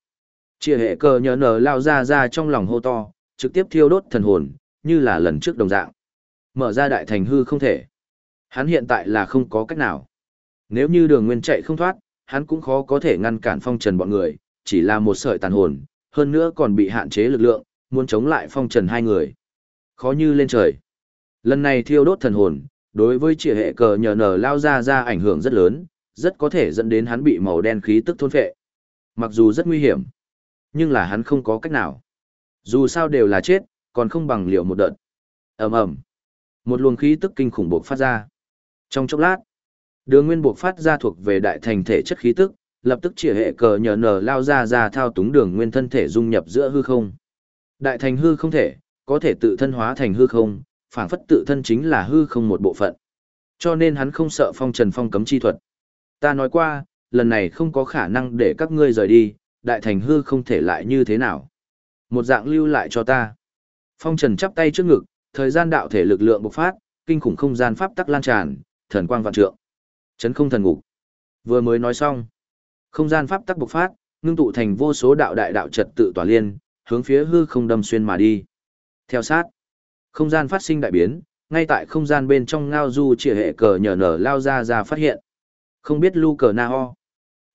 Chia hệ cờ nhờ nở lao ra ra trong lòng hô to, trực tiếp thiêu đốt thần hồn, như là lần trước đồng dạng. Mở ra đại thành hư không thể. Hắn hiện tại là không có cách nào. Nếu như đường nguyên chạy không thoát, hắn cũng khó có thể ngăn cản phong trần bọn người, chỉ là một sợi tàn hồn, hơn nữa còn bị hạn chế lực lượng, muốn chống lại phong trần hai người. Khó như lên trời. Lần này thiêu đốt thần hồn, đối với trịa hệ cờ nhờ nở lao ra ra ảnh hưởng rất lớn, rất có thể dẫn đến hắn bị màu đen khí tức thôn phệ. Mặc dù rất nguy hiểm, nhưng là hắn không có cách nào. Dù sao đều là chết, còn không bằng liệu một đợt. ầm ầm Một luồng khí tức kinh khủng bộc phát ra. Trong chốc lát, đường nguyên bộc phát ra thuộc về đại thành thể chất khí tức, lập tức chỉ hệ cờ nhờ nở lao ra ra thao túng đường nguyên thân thể dung nhập giữa hư không. Đại thành hư không thể, có thể tự thân hóa thành hư không, phản phất tự thân chính là hư không một bộ phận. Cho nên hắn không sợ phong trần phong cấm chi thuật. Ta nói qua, lần này không có khả năng để các ngươi rời đi, đại thành hư không thể lại như thế nào. Một dạng lưu lại cho ta. Phong trần chắp tay trước ngực, thời gian đạo thể lực lượng bộc phát, kinh khủng không gian pháp tắc lan tràn, thần quang vạn trượng. Chấn không thần ngục. Vừa mới nói xong, không gian pháp tắc bộc phát, ngưng tụ thành vô số đạo đại đạo trật tự tỏa liên, hướng phía hư không đâm xuyên mà đi. Theo sát, không gian phát sinh đại biến, ngay tại không gian bên trong ngao du chỉ hệ cờ nhờ nở lao ra ra phát hiện. Không biết lu cờ na ho.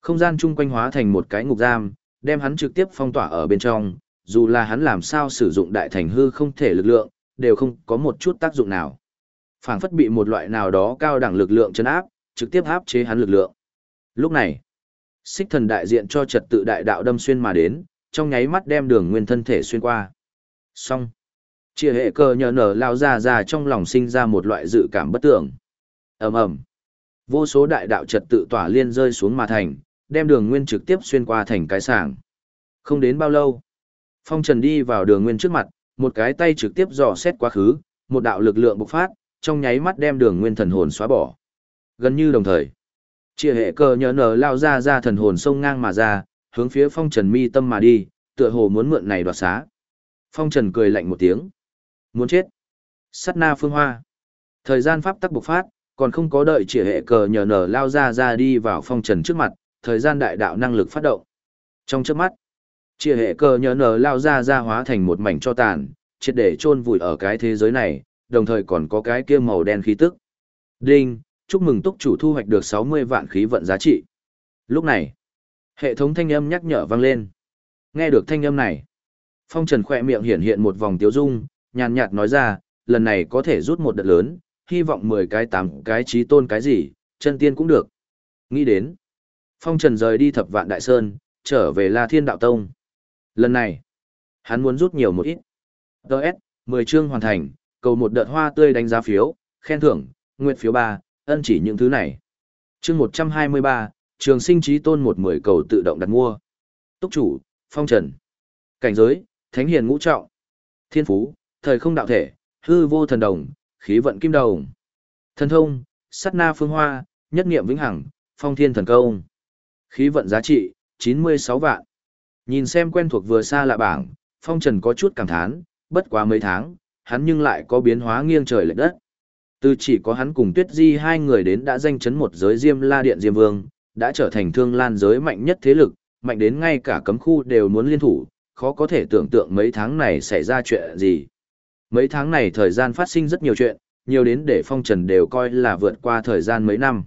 Không gian chung quanh hóa thành một cái ngục giam, đem hắn trực tiếp phong tỏa ở bên trong, dù là hắn làm sao sử dụng đại thành hư không thể lực lượng, đều không có một chút tác dụng nào. phảng phất bị một loại nào đó cao đẳng lực lượng chấn áp, trực tiếp áp chế hắn lực lượng. Lúc này, xích thần đại diện cho trật tự đại đạo đâm xuyên mà đến, trong nháy mắt đem đường nguyên thân thể xuyên qua. Xong. Chia hệ cơ nhờ nở lao ra ra trong lòng sinh ra một loại dự cảm bất tưởng. ầm ầm Vô số đại đạo trật tự tỏa liên rơi xuống mà thành, đem đường nguyên trực tiếp xuyên qua thành cái sảng. Không đến bao lâu, phong trần đi vào đường nguyên trước mặt, một cái tay trực tiếp dò xét quá khứ, một đạo lực lượng bộc phát, trong nháy mắt đem đường nguyên thần hồn xóa bỏ. Gần như đồng thời, chia hệ cờ nhờ nở lao ra ra thần hồn sông ngang mà ra, hướng phía phong trần mi tâm mà đi, tựa hồ muốn mượn này đoạt xá. Phong trần cười lạnh một tiếng. Muốn chết. Sắt na phương hoa. Thời gian pháp tắc bộc phát, còn không có đợi chỉ hệ cờ nhờ nở lao ra ra đi vào phong trần trước mặt, thời gian đại đạo năng lực phát động. Trong trước mắt, chỉ hệ cờ nhờ nở lao ra ra hóa thành một mảnh cho tàn, triệt để chôn vùi ở cái thế giới này, đồng thời còn có cái kia màu đen khí tức. Đinh, chúc mừng túc chủ thu hoạch được 60 vạn khí vận giá trị. Lúc này, hệ thống thanh âm nhắc nhở vang lên. Nghe được thanh âm này, phong trần khỏe miệng hiện hiện một vòng tiếu dung, nhàn nhạt nói ra, lần này có thể rút một đợt lớn, hy vọng 10 cái 8 cái trí tôn cái gì, chân tiên cũng được. Nghĩ đến, phong trần rời đi thập vạn đại sơn, trở về La Thiên Đạo Tông. Lần này, hắn muốn rút nhiều một ít. Đợt, 10 chương hoàn thành, cầu một đợt hoa tươi đánh giá phiếu, khen thưởng, nguyện phiếu 3, ân chỉ những thứ này. chương 123, trường sinh trí tôn một mười cầu tự động đặt mua. Túc chủ, phong trần. Cảnh giới, thánh hiền ngũ trọng. Thiên phú, thời không đạo thể, hư vô thần đồng, khí vận kim đồng. Thần thông, sát na phương hoa, nhất niệm vĩnh hằng, phong thiên thần công. Khí vận giá trị, 96 vạn. Nhìn xem quen thuộc vừa xa lạ bảng, phong trần có chút cảm thán, bất quá mấy tháng, hắn nhưng lại có biến hóa nghiêng trời lệch đất. Từ chỉ có hắn cùng Tuyết Di hai người đến đã danh chấn một giới Diêm La Điện Diêm Vương, đã trở thành thương lan giới mạnh nhất thế lực, mạnh đến ngay cả cấm khu đều muốn liên thủ, khó có thể tưởng tượng mấy tháng này xảy ra chuyện gì. Mấy tháng này thời gian phát sinh rất nhiều chuyện, nhiều đến để phong trần đều coi là vượt qua thời gian mấy năm.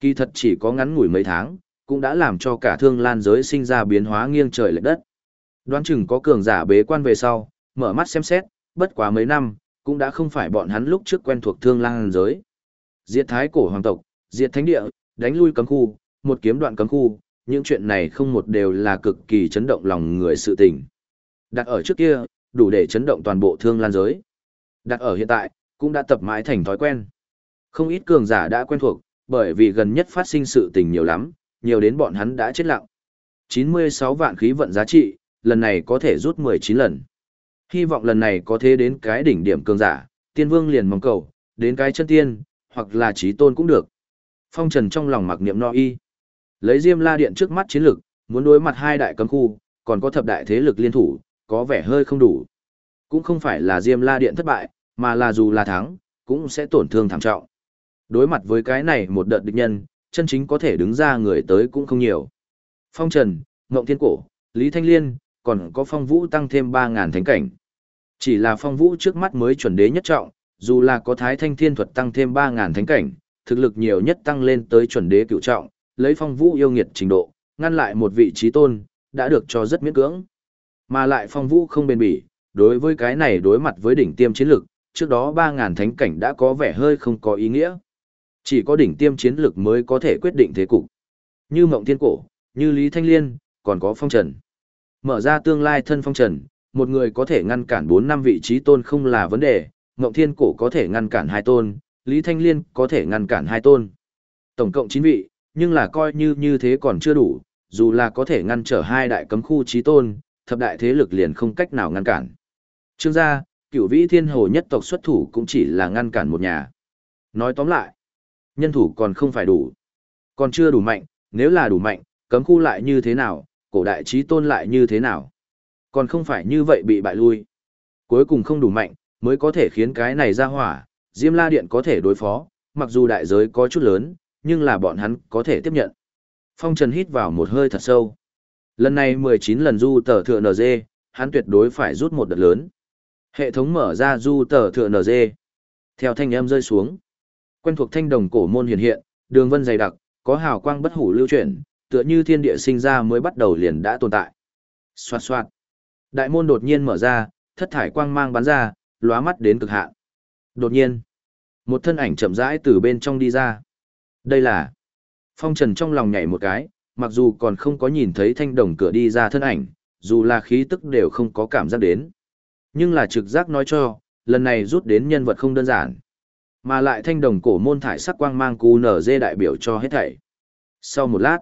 Kỳ thật chỉ có ngắn ngủi mấy tháng, cũng đã làm cho cả thương lan giới sinh ra biến hóa nghiêng trời lệch đất. Đoán chừng có cường giả bế quan về sau, mở mắt xem xét, bất quá mấy năm, cũng đã không phải bọn hắn lúc trước quen thuộc thương lang giới. Diệt thái cổ hoàng tộc, diệt thánh địa, đánh lui cấm khu, một kiếm đoạn cấm khu, những chuyện này không một đều là cực kỳ chấn động lòng người sự tình. Đặt ở trước kia, đủ để chấn động toàn bộ thương lan giới. Đặt ở hiện tại, cũng đã tập mãi thành thói quen. Không ít cường giả đã quen thuộc, bởi vì gần nhất phát sinh sự tình nhiều lắm, nhiều đến bọn hắn đã chết lặng. 96 vạn khí vận giá trị, lần này có thể rút 19 lần. Hy vọng lần này có thế đến cái đỉnh điểm cường giả, tiên vương liền mong cầu, đến cái chân tiên, hoặc là trí tôn cũng được. Phong Trần trong lòng mặc niệm no y. Lấy Diêm La Điện trước mắt chiến lực, muốn đối mặt hai đại cấm khu, còn có thập đại thế lực liên thủ, có vẻ hơi không đủ. Cũng không phải là Diêm La Điện thất bại, mà là dù là thắng, cũng sẽ tổn thương thảm trọng. Đối mặt với cái này một đợt địch nhân, chân chính có thể đứng ra người tới cũng không nhiều. Phong Trần, Ngộng Thiên Cổ, Lý Thanh Liên, còn có Phong Vũ tăng thêm 3.000 thánh cảnh. Chỉ là Phong Vũ trước mắt mới chuẩn đế nhất trọng, dù là có Thái Thanh Thiên Thuật tăng thêm 3.000 thánh cảnh, thực lực nhiều nhất tăng lên tới chuẩn đế cựu trọng, lấy Phong Vũ yêu nghiệt trình độ, ngăn lại một vị trí tôn, đã được cho rất miễn cưỡng. Mà lại Phong Vũ không bền bỉ, đối với cái này đối mặt với đỉnh tiêm chiến lực, trước đó 3.000 thánh cảnh đã có vẻ hơi không có ý nghĩa. Chỉ có đỉnh tiêm chiến lực mới có thể quyết định thế cục. Như Mộng Thiên Cổ, như Lý Thanh Liên, còn có Phong Trần. Mở ra tương lai thân Phong Trần, một người có thể ngăn cản 4 năm vị trí tôn không là vấn đề, Mộng Thiên Cổ có thể ngăn cản hai tôn, Lý Thanh Liên có thể ngăn cản hai tôn. Tổng cộng 9 vị, nhưng là coi như như thế còn chưa đủ, dù là có thể ngăn trở hai đại cấm khu trí tôn, thập đại thế lực liền không cách nào ngăn cản. Trương gia, cửu vĩ thiên hồ nhất tộc xuất thủ cũng chỉ là ngăn cản một nhà. Nói tóm lại, nhân thủ còn không phải đủ. Còn chưa đủ mạnh, nếu là đủ mạnh, cấm khu lại như thế nào, cổ đại trí tôn lại như thế nào. Còn không phải như vậy bị bại lui. Cuối cùng không đủ mạnh, mới có thể khiến cái này ra hỏa, Diêm La Điện có thể đối phó, mặc dù đại giới có chút lớn, nhưng là bọn hắn có thể tiếp nhận. Phong Trần hít vào một hơi thật sâu. Lần này 19 lần du tờ thượng NG, hắn tuyệt đối phải rút một đợt lớn. Hệ thống mở ra du tờ thượng NG. Theo thanh âm rơi xuống. Quen thuộc thanh đồng cổ môn hiện hiện, đường vân dày đặc, có hào quang bất hủ lưu chuyển, tựa như thiên địa sinh ra mới bắt đầu liền đã tồn tại. Xoạt xoạt. Đại môn đột nhiên mở ra, thất thải quang mang bắn ra, lóa mắt đến cực hạn. Đột nhiên, một thân ảnh chậm rãi từ bên trong đi ra. Đây là Phong Trần trong lòng nhảy một cái, mặc dù còn không có nhìn thấy thanh đồng cửa đi ra thân ảnh, dù là khí tức đều không có cảm giác đến. Nhưng là trực giác nói cho, lần này rút đến nhân vật không đơn giản. Mà lại thanh đồng cổ môn thải sắc quang mang cú nở dê đại biểu cho hết thảy. Sau một lát,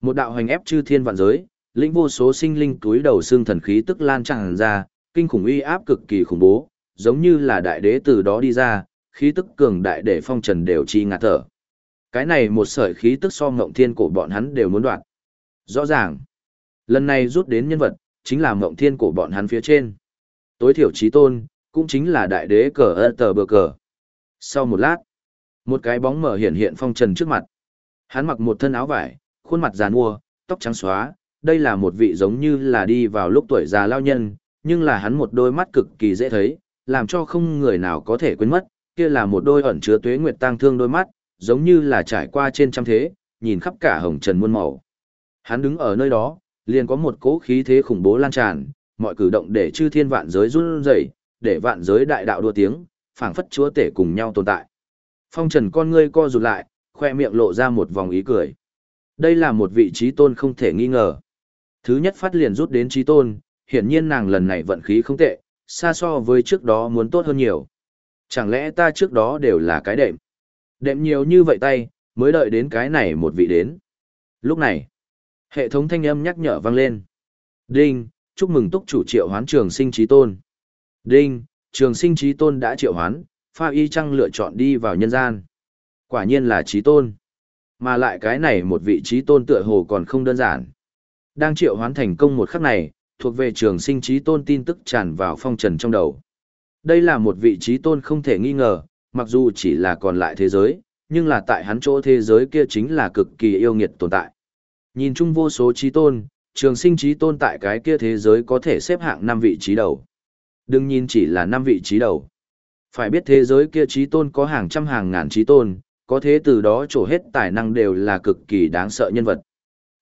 một đạo hành ép chư thiên vạn giới, lĩnh vô số sinh linh túi đầu xương thần khí tức lan tràn ra, kinh khủng uy áp cực kỳ khủng bố, giống như là đại đế từ đó đi ra, khí tức cường đại để phong trần đều chi ngạt thở. Cái này một sợi khí tức so ngộng thiên cổ bọn hắn đều muốn đoạt. Rõ ràng, lần này rút đến nhân vật, chính là ngộng thiên cổ bọn hắn phía trên. Tối thiểu trí tôn, cũng chính là đại đế cờ ơ tờ bờ cờ. Sau một lát, một cái bóng mở hiện hiện phong trần trước mặt. Hắn mặc một thân áo vải, khuôn mặt giàn mua, tóc trắng xóa, đây là một vị giống như là đi vào lúc tuổi già lao nhân, nhưng là hắn một đôi mắt cực kỳ dễ thấy, làm cho không người nào có thể quên mất, kia là một đôi ẩn chứa tuế nguyệt tang thương đôi mắt, giống như là trải qua trên trăm thế, nhìn khắp cả hồng trần muôn màu. Hắn đứng ở nơi đó, liền có một cỗ khí thế khủng bố lan tràn, mọi cử động để chư thiên vạn giới run rẩy, để vạn giới đại đạo đua tiếng, phảng phất chúa tể cùng nhau tồn tại. Phong Trần con ngươi co rụt lại, khoe miệng lộ ra một vòng ý cười. Đây là một vị trí tôn không thể nghi ngờ. Thứ nhất phát liền rút đến trí tôn, hiển nhiên nàng lần này vận khí không tệ, xa so với trước đó muốn tốt hơn nhiều. Chẳng lẽ ta trước đó đều là cái đệm? Đệm nhiều như vậy tay, mới đợi đến cái này một vị đến. Lúc này, hệ thống thanh âm nhắc nhở vang lên. Đinh, chúc mừng túc chủ triệu hoán trường sinh trí tôn. Đinh, trường sinh trí tôn đã triệu hoán, pha y trăng lựa chọn đi vào nhân gian. Quả nhiên là trí tôn. Mà lại cái này một vị trí tôn tựa hồ còn không đơn giản. Đang triệu hoán thành công một khắc này, thuộc về trường sinh trí tôn tin tức tràn vào phong trần trong đầu. Đây là một vị trí tôn không thể nghi ngờ, mặc dù chỉ là còn lại thế giới, nhưng là tại hắn chỗ thế giới kia chính là cực kỳ yêu nghiệt tồn tại. Nhìn chung vô số trí tôn, trường sinh trí tôn tại cái kia thế giới có thể xếp hạng 5 vị trí đầu. Đừng nhìn chỉ là 5 vị trí đầu. Phải biết thế giới kia trí tôn có hàng trăm hàng ngàn trí tôn, có thế từ đó trổ hết tài năng đều là cực kỳ đáng sợ nhân vật.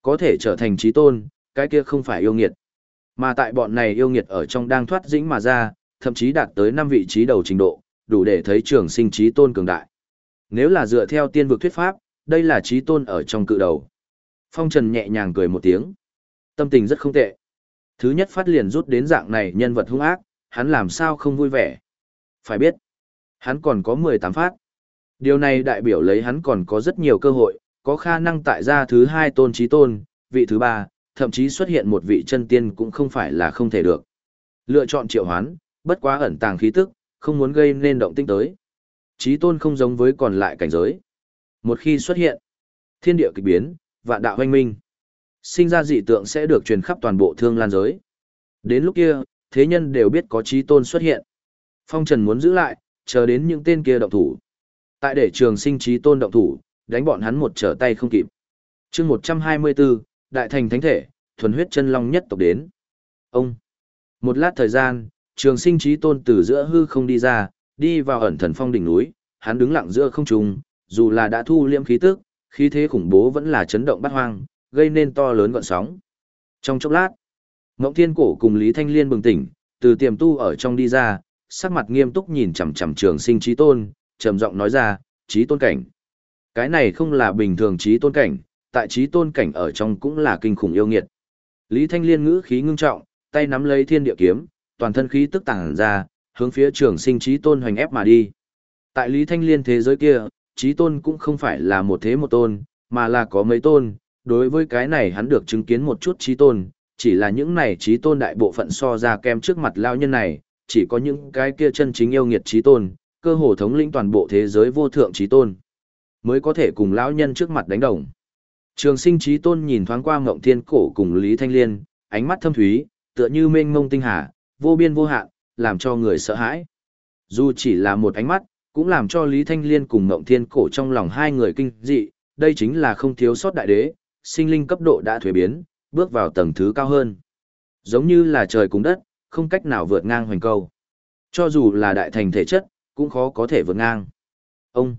Có thể trở thành trí tôn, cái kia không phải yêu nghiệt. Mà tại bọn này yêu nghiệt ở trong đang thoát dĩnh mà ra, thậm chí đạt tới 5 vị trí đầu trình độ, đủ để thấy trường sinh trí tôn cường đại. Nếu là dựa theo tiên vực thuyết pháp, đây là trí tôn ở trong cự đầu. Phong Trần nhẹ nhàng cười một tiếng. Tâm tình rất không tệ. Thứ nhất phát liền rút đến dạng này nhân vật hung ác, hắn làm sao không vui vẻ. Phải biết, hắn còn có 18 phát. Điều này đại biểu lấy hắn còn có rất nhiều cơ hội, có khả năng tại gia thứ hai tôn trí tôn, vị thứ ba, thậm chí xuất hiện một vị chân tiên cũng không phải là không thể được. Lựa chọn triệu hoán, bất quá ẩn tàng khí tức, không muốn gây nên động tinh tới. Trí tôn không giống với còn lại cảnh giới. Một khi xuất hiện, thiên địa kỳ biến, vạn đạo hoanh minh. Sinh ra dị tượng sẽ được truyền khắp toàn bộ thương lan giới. Đến lúc kia, thế nhân đều biết có trí tôn xuất hiện. Phong Trần muốn giữ lại, chờ đến những tên kia động thủ. Tại để trường sinh trí tôn động thủ, đánh bọn hắn một trở tay không kịp. chương 124, Đại Thành Thánh Thể, thuần huyết chân long nhất tộc đến. Ông. Một lát thời gian, trường sinh trí tôn từ giữa hư không đi ra, đi vào ẩn thần phong đỉnh núi, hắn đứng lặng giữa không trung, dù là đã thu liêm khí tức, khí thế khủng bố vẫn là chấn động bát hoang, gây nên to lớn gọn sóng. Trong chốc lát, Ngộng Thiên Cổ cùng Lý Thanh Liên bừng tỉnh, từ tiềm tu ở trong đi ra, sắc mặt nghiêm túc nhìn chằm chằm Trường Sinh Chí Tôn, trầm giọng nói ra, "Chí Tôn cảnh." Cái này không là bình thường Chí Tôn cảnh, tại Chí Tôn cảnh ở trong cũng là kinh khủng yêu nghiệt. Lý Thanh Liên ngữ khí ngưng trọng, tay nắm lấy Thiên Địa kiếm, toàn thân khí tức tàng ra, hướng phía Trường Sinh Chí Tôn hoành ép mà đi. Tại Lý Thanh Liên thế giới kia, Chí Tôn cũng không phải là một thế một tôn, mà là có mấy tôn, đối với cái này hắn được chứng kiến một chút Chí Tôn, chỉ là những này trí tôn đại bộ phận so ra kem trước mặt lao nhân này, chỉ có những cái kia chân chính yêu nghiệt trí tôn, cơ hồ thống lĩnh toàn bộ thế giới vô thượng trí tôn, mới có thể cùng lão nhân trước mặt đánh đồng. Trường sinh trí tôn nhìn thoáng qua ngộng thiên cổ cùng Lý Thanh Liên, ánh mắt thâm thúy, tựa như mênh mông tinh hà, vô biên vô hạn, làm cho người sợ hãi. Dù chỉ là một ánh mắt, cũng làm cho Lý Thanh Liên cùng ngộng thiên cổ trong lòng hai người kinh dị, đây chính là không thiếu sót đại đế, sinh linh cấp độ đã thuế biến, bước vào tầng thứ cao hơn. Giống như là trời cùng đất, không cách nào vượt ngang hoành câu. Cho dù là đại thành thể chất, cũng khó có thể vượt ngang. Ông,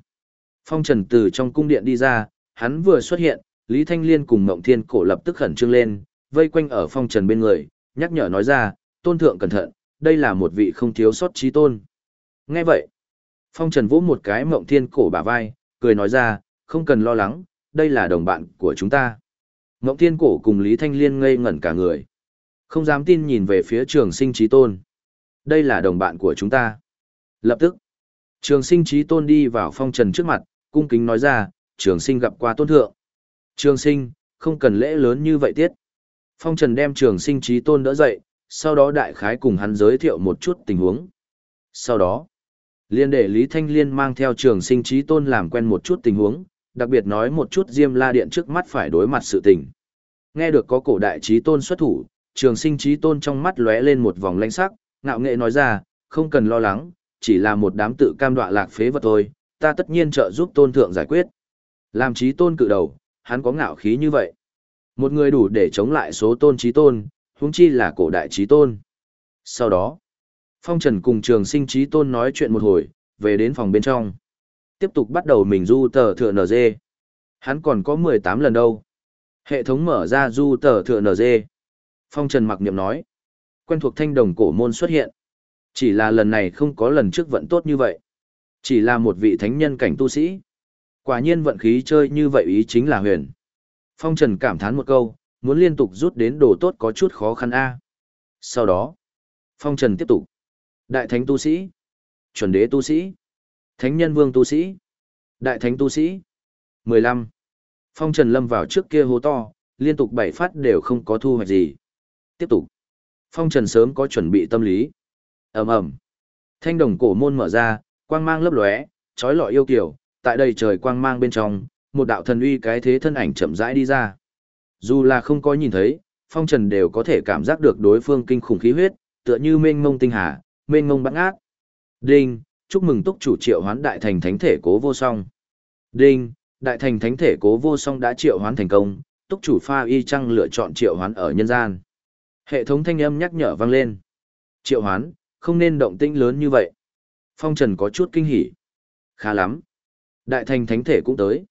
Phong Trần từ trong cung điện đi ra, hắn vừa xuất hiện, Lý Thanh Liên cùng Ngộng Thiên cổ lập tức khẩn trương lên, vây quanh ở Phong Trần bên người, nhắc nhở nói ra, tôn thượng cẩn thận, đây là một vị không thiếu sót trí tôn. Nghe vậy, Phong Trần vỗ một cái Ngộng Thiên cổ bả vai, cười nói ra, không cần lo lắng, đây là đồng bạn của chúng ta. Ngộng Thiên Cổ cùng Lý Thanh Liên ngây ngẩn cả người. Không dám tin nhìn về phía trường sinh trí tôn. Đây là đồng bạn của chúng ta. Lập tức, trường sinh trí tôn đi vào phong trần trước mặt, cung kính nói ra, trường sinh gặp qua tôn thượng. Trường sinh, không cần lễ lớn như vậy tiết. Phong trần đem trường sinh trí tôn đỡ dậy, sau đó đại khái cùng hắn giới thiệu một chút tình huống. Sau đó, liên để Lý Thanh Liên mang theo trường sinh trí tôn làm quen một chút tình huống, đặc biệt nói một chút Diêm La Điện trước mắt phải đối mặt sự tình. Nghe được có cổ đại trí tôn xuất thủ, trường sinh trí tôn trong mắt lóe lên một vòng lanh sắc, ngạo nghệ nói ra, không cần lo lắng, chỉ là một đám tự cam đoạ lạc phế vật thôi, ta tất nhiên trợ giúp tôn thượng giải quyết. Làm trí tôn cự đầu, hắn có ngạo khí như vậy. Một người đủ để chống lại số tôn trí tôn, huống chi là cổ đại trí tôn. Sau đó, Phong Trần cùng trường sinh trí tôn nói chuyện một hồi, về đến phòng bên trong. Tiếp tục bắt đầu mình du tờ thừa NG. Hắn còn có 18 lần đâu. Hệ thống mở ra du tờ thừa NG. Phong Trần mặc niệm nói. Quen thuộc thanh đồng cổ môn xuất hiện. Chỉ là lần này không có lần trước vận tốt như vậy. Chỉ là một vị thánh nhân cảnh tu sĩ. Quả nhiên vận khí chơi như vậy ý chính là huyền. Phong Trần cảm thán một câu, muốn liên tục rút đến đồ tốt có chút khó khăn a. Sau đó, Phong Trần tiếp tục. Đại thánh tu sĩ, chuẩn đế tu sĩ, thánh nhân vương tu sĩ, đại thánh tu sĩ. 15. Phong Trần lâm vào trước kia hố to, liên tục bảy phát đều không có thu hoạch gì. Tiếp tục. Phong Trần sớm có chuẩn bị tâm lý ầm ầm Thanh đồng cổ môn mở ra, quang mang lấp lóe, trói lọi yêu kiều, tại đây trời quang mang bên trong, một đạo thần uy cái thế thân ảnh chậm rãi đi ra. Dù là không có nhìn thấy, Phong Trần đều có thể cảm giác được đối phương kinh khủng khí huyết, tựa như mênh mông tinh hà, mênh mông bắn ác. Đinh, chúc mừng túc chủ triệu hoán đại thành thánh thể cố vô song. Đinh, đại thành thánh thể cố vô song đã triệu hoán thành công, túc chủ pha y trăng lựa chọn triệu hoán ở nhân gian. Hệ thống thanh âm nhắc nhở vang lên. Triệu hoán, không nên động tĩnh lớn như vậy. Phong Trần có chút kinh hỉ. Khá lắm. Đại thành thánh thể cũng tới.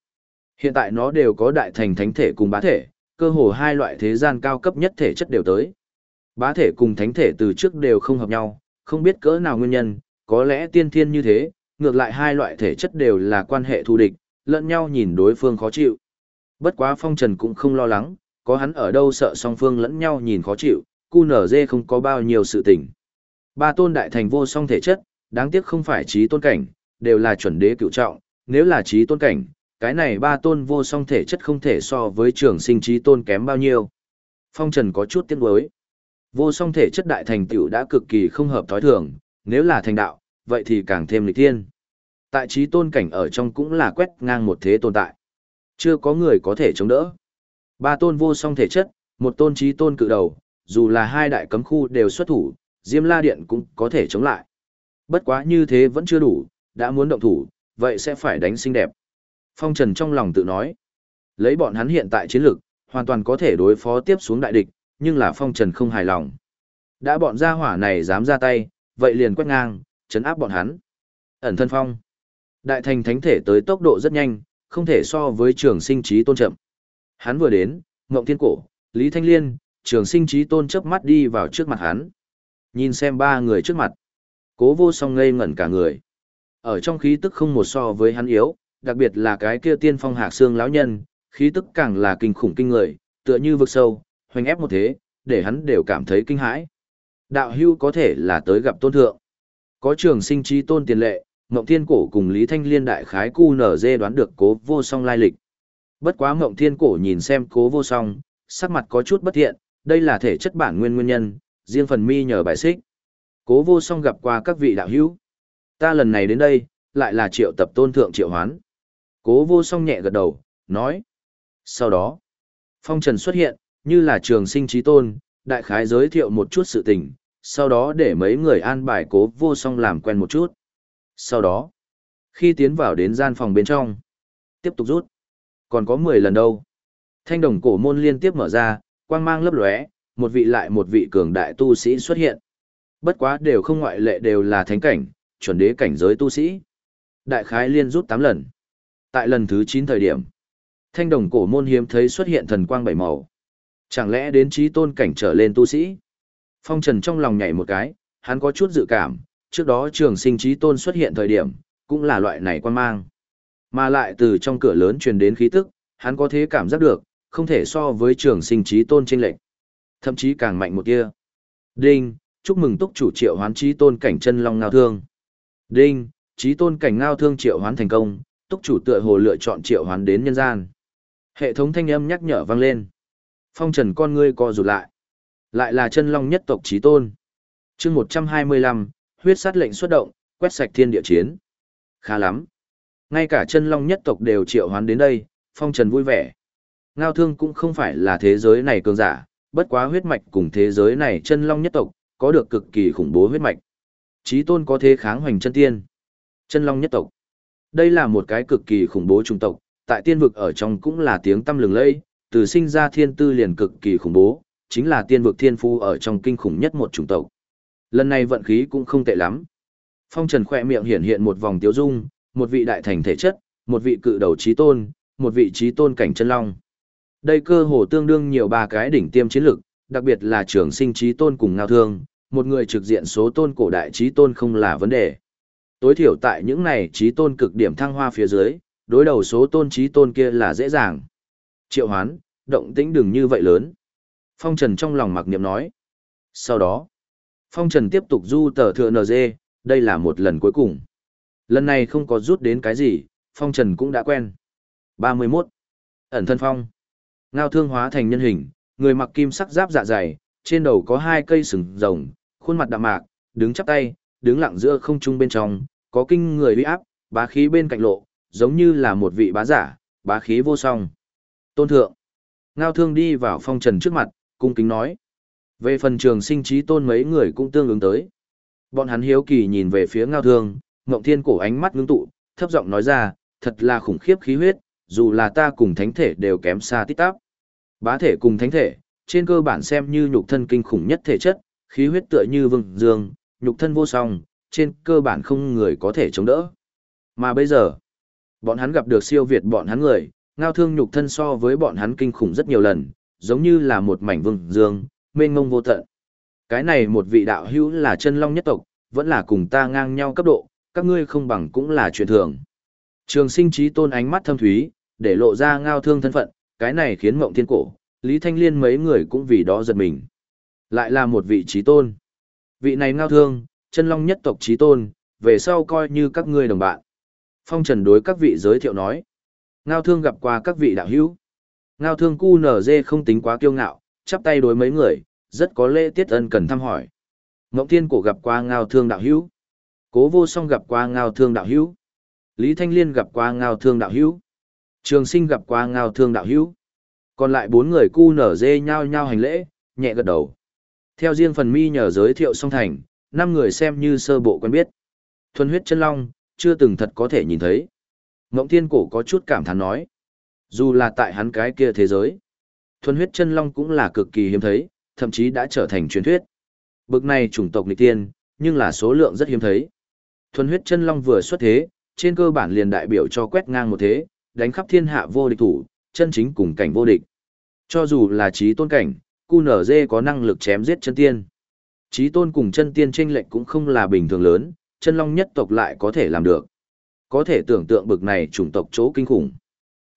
Hiện tại nó đều có đại thành thánh thể cùng bá thể, cơ hồ hai loại thế gian cao cấp nhất thể chất đều tới. Bá thể cùng thánh thể từ trước đều không hợp nhau, không biết cỡ nào nguyên nhân, có lẽ tiên thiên như thế, ngược lại hai loại thể chất đều là quan hệ thù địch, lẫn nhau nhìn đối phương khó chịu. Bất quá phong trần cũng không lo lắng, có hắn ở đâu sợ song phương lẫn nhau nhìn khó chịu, cu nở dê không có bao nhiêu sự tình. Ba tôn đại thành vô song thể chất, đáng tiếc không phải trí tôn cảnh, đều là chuẩn đế cựu trọng, nếu là trí tôn cảnh, cái này ba tôn vô song thể chất không thể so với trường sinh trí tôn kém bao nhiêu. Phong Trần có chút tiếc nuối. Vô song thể chất đại thành tựu đã cực kỳ không hợp thói thường, nếu là thành đạo, vậy thì càng thêm lịch thiên. Tại trí tôn cảnh ở trong cũng là quét ngang một thế tồn tại. Chưa có người có thể chống đỡ. Ba tôn vô song thể chất, một tôn trí tôn cự đầu, dù là hai đại cấm khu đều xuất thủ, Diêm La Điện cũng có thể chống lại. Bất quá như thế vẫn chưa đủ, đã muốn động thủ, vậy sẽ phải đánh xinh đẹp. Phong Trần trong lòng tự nói, lấy bọn hắn hiện tại chiến lực, hoàn toàn có thể đối phó tiếp xuống đại địch, nhưng là Phong Trần không hài lòng. Đã bọn gia hỏa này dám ra tay, vậy liền quét ngang, chấn áp bọn hắn. Ẩn thân phong. Đại thành thánh thể tới tốc độ rất nhanh, không thể so với trường sinh trí tôn chậm. Hắn vừa đến, Ngộng Thiên Cổ, Lý Thanh Liên, trường sinh trí tôn chớp mắt đi vào trước mặt hắn. Nhìn xem ba người trước mặt. Cố vô song ngây ngẩn cả người. Ở trong khí tức không một so với hắn yếu, đặc biệt là cái kia tiên phong hạc xương lão nhân, khí tức càng là kinh khủng kinh người, tựa như vực sâu, hoành ép một thế, để hắn đều cảm thấy kinh hãi. Đạo hưu có thể là tới gặp tôn thượng. Có trường sinh trí tôn tiền lệ, Mộng Thiên Cổ cùng Lý Thanh Liên đại khái cu nở dê đoán được cố vô song lai lịch. Bất quá Mộng Thiên Cổ nhìn xem cố vô song, sắc mặt có chút bất thiện, đây là thể chất bản nguyên nguyên nhân, riêng phần mi nhờ bài xích. Cố vô song gặp qua các vị đạo hữu. Ta lần này đến đây, lại là triệu tập tôn thượng triệu hoán. Cố vô song nhẹ gật đầu, nói. Sau đó, phong trần xuất hiện, như là trường sinh trí tôn, đại khái giới thiệu một chút sự tình, sau đó để mấy người an bài cố vô song làm quen một chút. Sau đó, khi tiến vào đến gian phòng bên trong, tiếp tục rút. Còn có 10 lần đâu. Thanh đồng cổ môn liên tiếp mở ra, quang mang lấp lóe, một vị lại một vị cường đại tu sĩ xuất hiện. Bất quá đều không ngoại lệ đều là thánh cảnh, chuẩn đế cảnh giới tu sĩ. Đại khái liên rút 8 lần. Tại lần thứ 9 thời điểm, thanh đồng cổ môn hiếm thấy xuất hiện thần quang bảy màu. Chẳng lẽ đến trí tôn cảnh trở lên tu sĩ? Phong Trần trong lòng nhảy một cái, hắn có chút dự cảm, trước đó trường sinh trí tôn xuất hiện thời điểm, cũng là loại này quan mang. Mà lại từ trong cửa lớn truyền đến khí tức, hắn có thế cảm giác được, không thể so với trường sinh trí tôn trên lệnh. Thậm chí càng mạnh một kia. Đinh, chúc mừng túc chủ triệu hoán trí tôn cảnh chân long ngao thương. Đinh, trí tôn cảnh ngao thương triệu hoán thành công, túc chủ tựa hồ lựa chọn triệu hoán đến nhân gian. Hệ thống thanh âm nhắc nhở vang lên. Phong trần con ngươi co rụt lại. Lại là chân long nhất tộc trí tôn. chương 125, huyết sát lệnh xuất động, quét sạch thiên địa chiến. Khá lắm. Ngay cả chân long nhất tộc đều triệu hoán đến đây, phong trần vui vẻ. Ngao thương cũng không phải là thế giới này cường giả, bất quá huyết mạch cùng thế giới này chân long nhất tộc, có được cực kỳ khủng bố huyết mạch. Chí tôn có thế kháng hoành chân tiên. Chân long nhất tộc. Đây là một cái cực kỳ khủng bố trung tộc, tại tiên vực ở trong cũng là tiếng tâm lừng lẫy, từ sinh ra thiên tư liền cực kỳ khủng bố, chính là tiên vực thiên phu ở trong kinh khủng nhất một chủng tộc. Lần này vận khí cũng không tệ lắm. Phong Trần khỏe miệng hiện hiện một vòng tiếu dung, một vị đại thành thể chất, một vị cự đầu trí tôn, một vị trí tôn cảnh chân long. Đây cơ hồ tương đương nhiều ba cái đỉnh tiêm chiến lực, đặc biệt là trường sinh trí tôn cùng ngao thương, một người trực diện số tôn cổ đại trí tôn không là vấn đề. Tối thiểu tại những này trí tôn cực điểm thăng hoa phía dưới, đối đầu số tôn trí tôn kia là dễ dàng. Triệu hoán, động tĩnh đừng như vậy lớn. Phong Trần trong lòng mặc niệm nói. Sau đó, Phong Trần tiếp tục du tờ thừa NG, đây là một lần cuối cùng. Lần này không có rút đến cái gì, Phong Trần cũng đã quen. 31. Ẩn thân phong. Ngao thương hóa thành nhân hình, người mặc kim sắc giáp dạ dày, trên đầu có hai cây sừng rồng, khuôn mặt đạm mạc, đứng chắp tay, đứng lặng giữa không trung bên trong, có kinh người uy áp, bá khí bên cạnh lộ, giống như là một vị bá giả, bá khí vô song. Tôn thượng. Ngao thương đi vào phong trần trước mặt, cung kính nói. Về phần trường sinh trí tôn mấy người cũng tương ứng tới. Bọn hắn hiếu kỳ nhìn về phía ngao thương, ngộng thiên cổ ánh mắt ngưng tụ, thấp giọng nói ra, thật là khủng khiếp khí huyết, dù là ta cùng thánh thể đều kém xa tít tắp. Bá thể cùng thánh thể, trên cơ bản xem như nhục thân kinh khủng nhất thể chất, khí huyết tựa như vương dương, nhục thân vô song, trên cơ bản không người có thể chống đỡ. Mà bây giờ, bọn hắn gặp được siêu việt bọn hắn người, ngao thương nhục thân so với bọn hắn kinh khủng rất nhiều lần, giống như là một mảnh vương dương, mênh mông vô tận. Cái này một vị đạo hữu là chân long nhất tộc, vẫn là cùng ta ngang nhau cấp độ, các ngươi không bằng cũng là chuyện thường. Trường sinh trí tôn ánh mắt thâm thúy, để lộ ra ngao thương thân phận, cái này khiến mộng thiên cổ, Lý Thanh Liên mấy người cũng vì đó giật mình. Lại là một vị trí tôn. Vị này ngao thương, chân long nhất tộc trí tôn, về sau coi như các ngươi đồng bạn. Phong Trần đối các vị giới thiệu nói. Ngao thương gặp qua các vị đạo hữu. Ngao thương cu nở dê không tính quá kiêu ngạo, chắp tay đối mấy người, rất có lễ tiết ân cần thăm hỏi. Ngộng Thiên cổ gặp qua Ngao thương đạo hữu. Cố vô song gặp qua Ngao thương đạo hữu. Lý Thanh Liên gặp qua Ngao thương đạo hữu. Trường sinh gặp qua Ngao thương đạo hữu. Còn lại bốn người cu nở dê nhao nhao hành lễ, nhẹ gật đầu. Theo riêng phần mi nhờ giới thiệu song thành, năm người xem như sơ bộ quen biết. Thuần huyết chân long, chưa từng thật có thể nhìn thấy. Ngộng thiên cổ có chút cảm thán nói. Dù là tại hắn cái kia thế giới, thuần huyết chân long cũng là cực kỳ hiếm thấy, thậm chí đã trở thành truyền thuyết. Bực này chủng tộc nghịch tiên, nhưng là số lượng rất hiếm thấy. Thuần huyết chân long vừa xuất thế, trên cơ bản liền đại biểu cho quét ngang một thế, đánh khắp thiên hạ vô địch thủ, chân chính cùng cảnh vô địch. Cho dù là trí tôn cảnh, QNZ có năng lực chém giết chân tiên. Trí tôn cùng chân tiên tranh lệch cũng không là bình thường lớn, chân long nhất tộc lại có thể làm được. Có thể tưởng tượng bực này chủng tộc chỗ kinh khủng.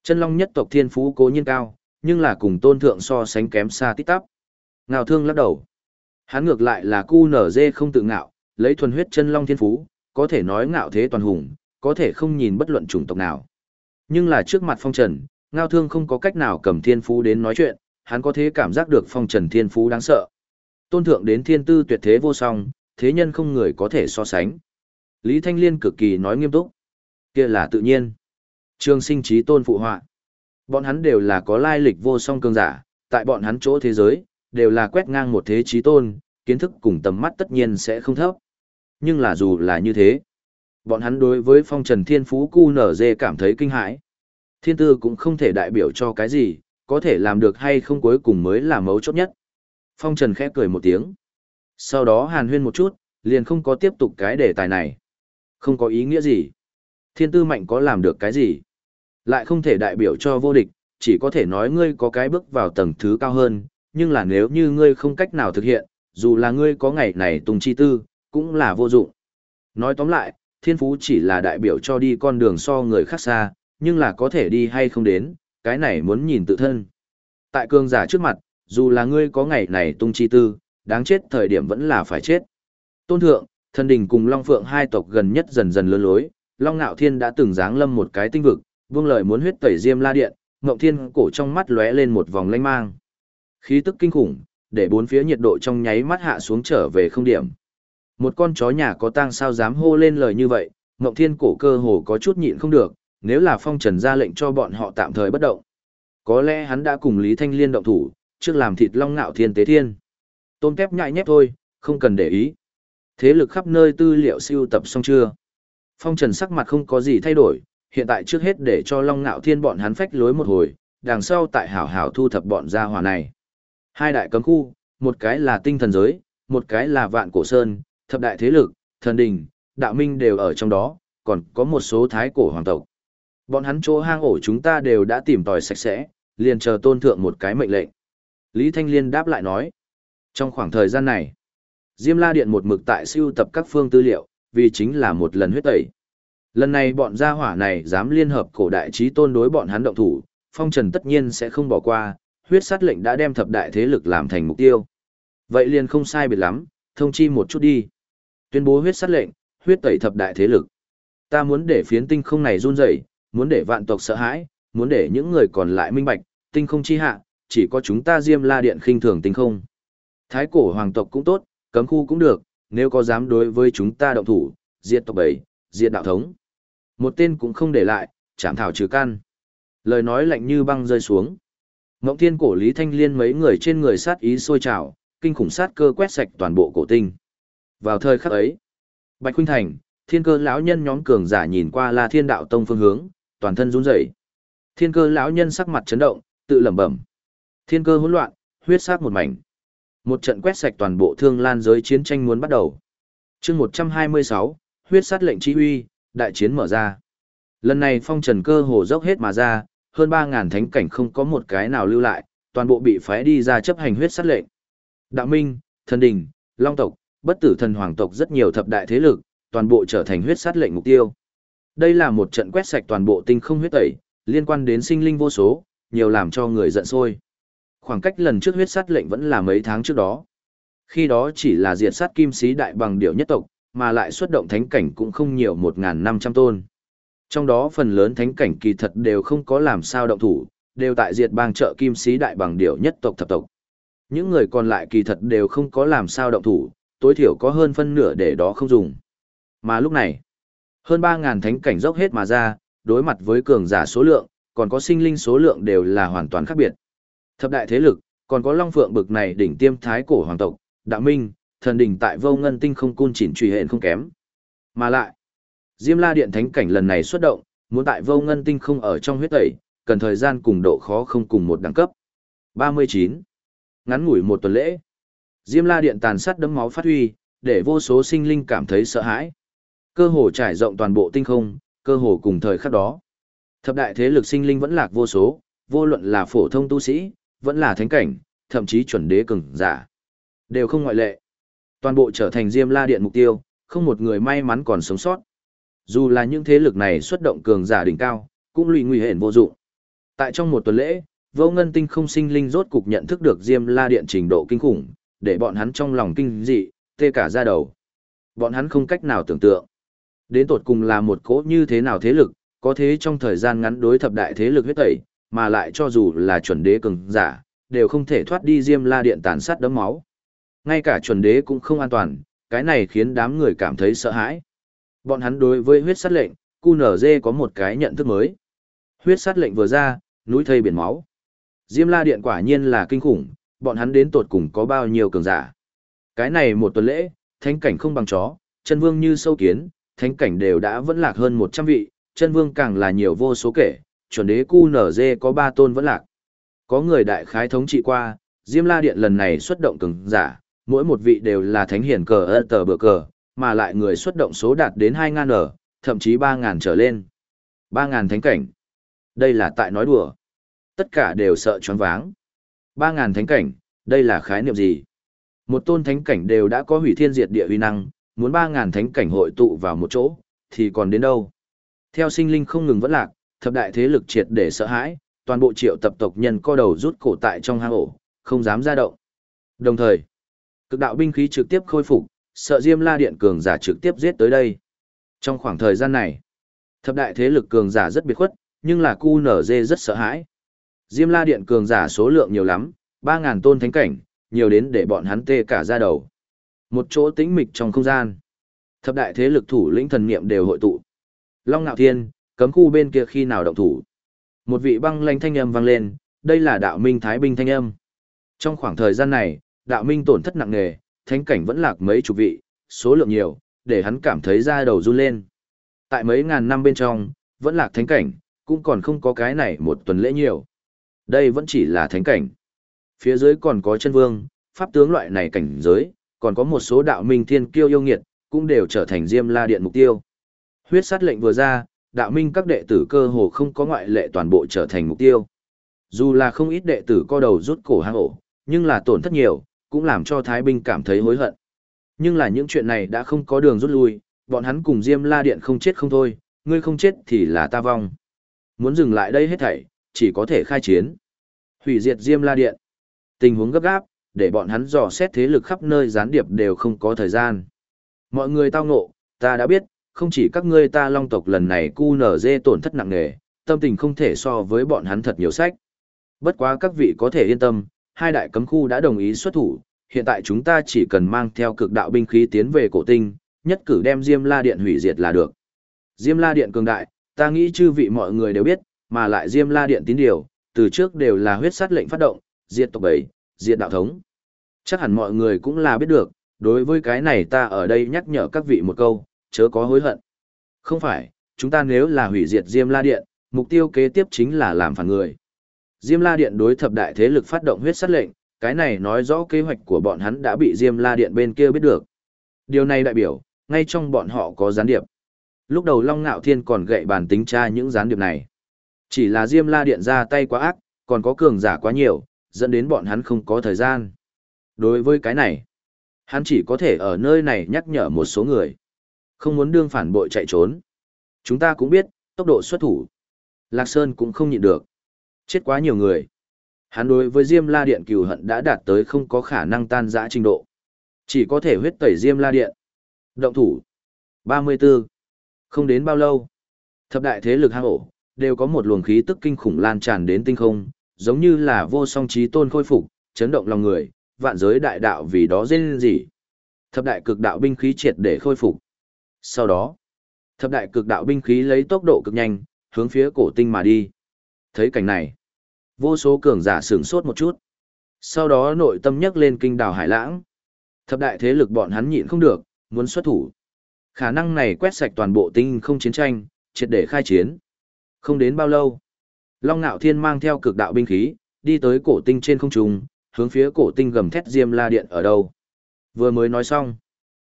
Chân long nhất tộc thiên phú cố nhiên cao, nhưng là cùng tôn thượng so sánh kém xa tít tắp. Ngào thương lắc đầu. Hắn ngược lại là QNZ không tự ngạo, lấy thuần huyết chân long thiên phú, có thể nói ngạo thế toàn hùng, có thể không nhìn bất luận chủng tộc nào. Nhưng là trước mặt phong trần, ngao thương không có cách nào cầm thiên phú đến nói chuyện, hắn có thể cảm giác được phong trần thiên phú đáng sợ. Tôn thượng đến thiên tư tuyệt thế vô song, thế nhân không người có thể so sánh. Lý Thanh Liên cực kỳ nói nghiêm túc. kia là tự nhiên. Trường sinh trí tôn phụ họa. Bọn hắn đều là có lai lịch vô song cường giả, tại bọn hắn chỗ thế giới, đều là quét ngang một thế trí tôn, kiến thức cùng tầm mắt tất nhiên sẽ không thấp. Nhưng là dù là như thế, bọn hắn đối với phong trần thiên phú cu nở dê cảm thấy kinh hãi. Thiên tư cũng không thể đại biểu cho cái gì, có thể làm được hay không cuối cùng mới là mấu chốt nhất. Phong trần khẽ cười một tiếng. Sau đó hàn huyên một chút, liền không có tiếp tục cái đề tài này. Không có ý nghĩa gì. Thiên tư mạnh có làm được cái gì. Lại không thể đại biểu cho vô địch, chỉ có thể nói ngươi có cái bước vào tầng thứ cao hơn, nhưng là nếu như ngươi không cách nào thực hiện, dù là ngươi có ngày này tùng chi tư, cũng là vô dụng. Nói tóm lại, thiên phú chỉ là đại biểu cho đi con đường so người khác xa, nhưng là có thể đi hay không đến, cái này muốn nhìn tự thân. Tại cường giả trước mặt, dù là ngươi có ngày này tung chi tư, đáng chết thời điểm vẫn là phải chết. Tôn thượng, thần đình cùng Long Phượng hai tộc gần nhất dần dần lớn lối, Long Nạo Thiên đã từng giáng lâm một cái tinh vực, vương lợi muốn huyết tẩy diêm la điện, Ngộng Thiên cổ trong mắt lóe lên một vòng lanh mang. Khí tức kinh khủng, để bốn phía nhiệt độ trong nháy mắt hạ xuống trở về không điểm. Một con chó nhà có tang sao dám hô lên lời như vậy, Ngộng Thiên cổ cơ hồ có chút nhịn không được, nếu là phong trần ra lệnh cho bọn họ tạm thời bất động. Có lẽ hắn đã cùng Lý Thanh Liên động thủ, trước làm thịt long ngạo thiên tế thiên. Tôm kép nhại nhép thôi, không cần để ý. Thế lực khắp nơi tư liệu siêu tập xong chưa? Phong trần sắc mặt không có gì thay đổi, hiện tại trước hết để cho long ngạo thiên bọn hắn phách lối một hồi, đằng sau tại hảo hảo thu thập bọn gia hỏa này. Hai đại cấm khu, một cái là tinh thần giới, một cái là vạn cổ sơn, thập đại thế lực, thần đình, đạo minh đều ở trong đó, còn có một số thái cổ hoàng tộc. Bọn hắn chỗ hang ổ chúng ta đều đã tìm tòi sạch sẽ, liền chờ tôn thượng một cái mệnh lệnh. Lý Thanh Liên đáp lại nói. Trong khoảng thời gian này, Diêm La Điện một mực tại siêu tập các phương tư liệu, vì chính là một lần huyết tẩy. Lần này bọn gia hỏa này dám liên hợp cổ đại trí tôn đối bọn hắn động thủ, phong trần tất nhiên sẽ không bỏ qua, huyết sát lệnh đã đem thập đại thế lực làm thành mục tiêu. Vậy liền không sai biệt lắm, thông chi một chút đi. Tuyên bố huyết sát lệnh, huyết tẩy thập đại thế lực. Ta muốn để phiến tinh không này run rẩy, muốn để vạn tộc sợ hãi, muốn để những người còn lại minh bạch, tinh không chi hạ, chỉ có chúng ta Diêm La Điện khinh thường tinh không. Thái cổ hoàng tộc cũng tốt, cấm khu cũng được, nếu có dám đối với chúng ta động thủ, diệt tộc bảy, diệt đạo thống. Một tên cũng không để lại, chảm thảo trừ can Lời nói lạnh như băng rơi xuống. Ngộng thiên cổ Lý Thanh Liên mấy người trên người sát ý sôi trào, kinh khủng sát cơ quét sạch toàn bộ cổ tinh. Vào thời khắc ấy, Bạch Khuynh Thành, thiên cơ lão nhân nhóm cường giả nhìn qua La Thiên Đạo Tông phương hướng, toàn thân run rẩy. Thiên cơ lão nhân sắc mặt chấn động, tự lẩm bẩm. Thiên cơ hỗn loạn, huyết sát một mảnh. Một trận quét sạch toàn bộ thương lan giới chiến tranh muốn bắt đầu. chương 126, huyết sát lệnh chỉ huy, đại chiến mở ra. Lần này phong trần cơ hồ dốc hết mà ra, hơn ba ngàn thánh cảnh không có một cái nào lưu lại, toàn bộ bị phái đi ra chấp hành huyết sát lệnh. Đạo Minh, Thần Đình, Long tộc, bất tử thần hoàng tộc rất nhiều thập đại thế lực, toàn bộ trở thành huyết sát lệnh mục tiêu. Đây là một trận quét sạch toàn bộ tinh không huyết tẩy, liên quan đến sinh linh vô số, nhiều làm cho người giận sôi. Khoảng cách lần trước huyết sát lệnh vẫn là mấy tháng trước đó. Khi đó chỉ là diệt sát kim sĩ đại bằng điệu nhất tộc, mà lại xuất động thánh cảnh cũng không nhiều 1.500 tôn. Trong đó phần lớn thánh cảnh kỳ thật đều không có làm sao động thủ, đều tại diệt bang trợ kim sĩ đại bằng điệu nhất tộc thập tộc. Những người còn lại kỳ thật đều không có làm sao động thủ, tối thiểu có hơn phân nửa để đó không dùng. Mà lúc này, hơn 3.000 thánh cảnh dốc hết mà ra, đối mặt với cường giả số lượng, còn có sinh linh số lượng đều là hoàn toàn khác biệt. Thập đại thế lực, còn có Long Phượng bực này đỉnh tiêm thái cổ hoàng tộc, Đạo Minh, thần đỉnh tại Vô Ngân Tinh không cun chỉnh truy hện không kém. Mà lại, Diêm La Điện thánh cảnh lần này xuất động, muốn tại Vô Ngân Tinh không ở trong huyết tẩy, cần thời gian cùng độ khó không cùng một đẳng cấp. 39. Ngắn ngủi một tuần lễ, Diêm La Điện tàn sát đấm máu phát huy, để vô số sinh linh cảm thấy sợ hãi. Cơ hồ trải rộng toàn bộ tinh không, cơ hồ cùng thời khắc đó. Thập đại thế lực sinh linh vẫn lạc vô số, vô luận là phổ thông tu sĩ, vẫn là thánh cảnh, thậm chí chuẩn đế cường giả. Đều không ngoại lệ. Toàn bộ trở thành Diêm La Điện mục tiêu, không một người may mắn còn sống sót. Dù là những thế lực này xuất động cường giả đỉnh cao, cũng lụy nguy hiểm vô dụng. Tại trong một tuần lễ, vô ngân tinh không sinh linh rốt cục nhận thức được Diêm La Điện trình độ kinh khủng, để bọn hắn trong lòng kinh dị, tê cả ra đầu. Bọn hắn không cách nào tưởng tượng. Đến tột cùng là một cỗ như thế nào thế lực, có thế trong thời gian ngắn đối thập đại thế lực huyết tẩy, mà lại cho dù là chuẩn đế cường giả, đều không thể thoát đi Diêm La Điện tàn sát đấm máu. Ngay cả chuẩn đế cũng không an toàn, cái này khiến đám người cảm thấy sợ hãi. Bọn hắn đối với huyết sát lệnh, QNZ có một cái nhận thức mới. Huyết sát lệnh vừa ra, núi thây biển máu. Diêm La Điện quả nhiên là kinh khủng, bọn hắn đến tột cùng có bao nhiêu cường giả. Cái này một tuần lễ, thánh cảnh không bằng chó, chân vương như sâu kiến, thánh cảnh đều đã vẫn lạc hơn 100 vị, chân vương càng là nhiều vô số kể, chuẩn đế cu nở dê có 3 tôn vẫn lạc. Có người đại khái thống trị qua, Diêm La Điện lần này xuất động cường giả, mỗi một vị đều là thánh hiển cờ ơ tờ bờ cờ, mà lại người xuất động số đạt đến 2.000 ở, thậm chí 3.000 trở lên. 3.000 thánh cảnh. Đây là tại nói đùa. Tất cả đều sợ choáng váng. Ba ngàn thánh cảnh, đây là khái niệm gì? Một tôn thánh cảnh đều đã có hủy thiên diệt địa uy năng, muốn ba ngàn thánh cảnh hội tụ vào một chỗ, thì còn đến đâu? Theo sinh linh không ngừng vẫn lạc, thập đại thế lực triệt để sợ hãi, toàn bộ triệu tập tộc nhân co đầu rút cổ tại trong hang ổ, không dám ra động. Đồng thời, cực đạo binh khí trực tiếp khôi phục, sợ Diêm La Điện cường giả trực tiếp giết tới đây. Trong khoảng thời gian này, thập đại thế lực cường giả rất biệt khuất, nhưng là cu nở dê rất sợ hãi. Diêm La Điện cường giả số lượng nhiều lắm, 3.000 tôn thánh cảnh, nhiều đến để bọn hắn tê cả ra đầu. Một chỗ tĩnh mịch trong không gian. Thập đại thế lực thủ lĩnh thần niệm đều hội tụ. Long Nạo Thiên, cấm khu bên kia khi nào động thủ. Một vị băng lãnh thanh âm vang lên, đây là đạo minh thái binh thanh âm. Trong khoảng thời gian này, đạo minh tổn thất nặng nề, thánh cảnh vẫn lạc mấy chục vị, số lượng nhiều, để hắn cảm thấy da đầu run lên. Tại mấy ngàn năm bên trong, vẫn lạc thánh cảnh, cũng còn không có cái này một tuần lễ nhiều. Đây vẫn chỉ là thánh cảnh. Phía dưới còn có chân vương, pháp tướng loại này cảnh giới, còn có một số đạo minh thiên kiêu yêu nghiệt, cũng đều trở thành Diêm La Điện mục tiêu. Huyết sát lệnh vừa ra, đạo minh các đệ tử cơ hồ không có ngoại lệ toàn bộ trở thành mục tiêu. Dù là không ít đệ tử co đầu rút cổ hang ổ, nhưng là tổn thất nhiều, cũng làm cho Thái binh cảm thấy hối hận. Nhưng là những chuyện này đã không có đường rút lui, bọn hắn cùng Diêm La Điện không chết không thôi, ngươi không chết thì là ta vong. Muốn dừng lại đây hết thảy, chỉ có thể khai chiến. Hủy diệt Diêm La Điện. Tình huống gấp gáp, để bọn hắn dò xét thế lực khắp nơi gián điệp đều không có thời gian. Mọi người tao ngộ, ta đã biết, không chỉ các ngươi ta long tộc lần này cu nở dê tổn thất nặng nề, tâm tình không thể so với bọn hắn thật nhiều sách. Bất quá các vị có thể yên tâm, hai đại cấm khu đã đồng ý xuất thủ, hiện tại chúng ta chỉ cần mang theo cực đạo binh khí tiến về cổ tinh, nhất cử đem Diêm La Điện hủy diệt là được. Diêm La Điện cường đại, ta nghĩ chư vị mọi người đều biết, mà lại Diêm La Điện tín điều, từ trước đều là huyết sát lệnh phát động, diệt tộc bảy, diệt đạo thống. Chắc hẳn mọi người cũng là biết được, đối với cái này ta ở đây nhắc nhở các vị một câu, chớ có hối hận. Không phải, chúng ta nếu là hủy diệt Diêm La Điện, mục tiêu kế tiếp chính là làm phản người. Diêm La Điện đối thập đại thế lực phát động huyết sát lệnh, cái này nói rõ kế hoạch của bọn hắn đã bị Diêm La Điện bên kia biết được. Điều này đại biểu, ngay trong bọn họ có gián điệp. Lúc đầu Long Nạo Thiên còn gậy bàn tính tra những gián điệp này. Chỉ là Diêm La Điện ra tay quá ác, còn có cường giả quá nhiều, dẫn đến bọn hắn không có thời gian. Đối với cái này, hắn chỉ có thể ở nơi này nhắc nhở một số người. Không muốn đương phản bội chạy trốn. Chúng ta cũng biết, tốc độ xuất thủ. Lạc Sơn cũng không nhịn được. Chết quá nhiều người. Hắn đối với Diêm La Điện cừu hận đã đạt tới không có khả năng tan rã trình độ. Chỉ có thể huyết tẩy Diêm La Điện. Động thủ. 34. Không đến bao lâu. Thập đại thế lực hang ổ, đều có một luồng khí tức kinh khủng lan tràn đến tinh không, giống như là vô song trí tôn khôi phục, chấn động lòng người, vạn giới đại đạo vì đó dên gì. Thập đại cực đạo binh khí triệt để khôi phục. Sau đó, thập đại cực đạo binh khí lấy tốc độ cực nhanh, hướng phía cổ tinh mà đi. Thấy cảnh này, vô số cường giả sửng sốt một chút. Sau đó nội tâm nhắc lên kinh đảo hải lãng. Thập đại thế lực bọn hắn nhịn không được, muốn xuất thủ. Khả năng này quét sạch toàn bộ tinh không chiến tranh, triệt để khai chiến. Không đến bao lâu, Long Nạo Thiên mang theo cực đạo binh khí, đi tới cổ tinh trên không trung, hướng phía cổ tinh gầm thét Diêm La Điện ở đâu. Vừa mới nói xong,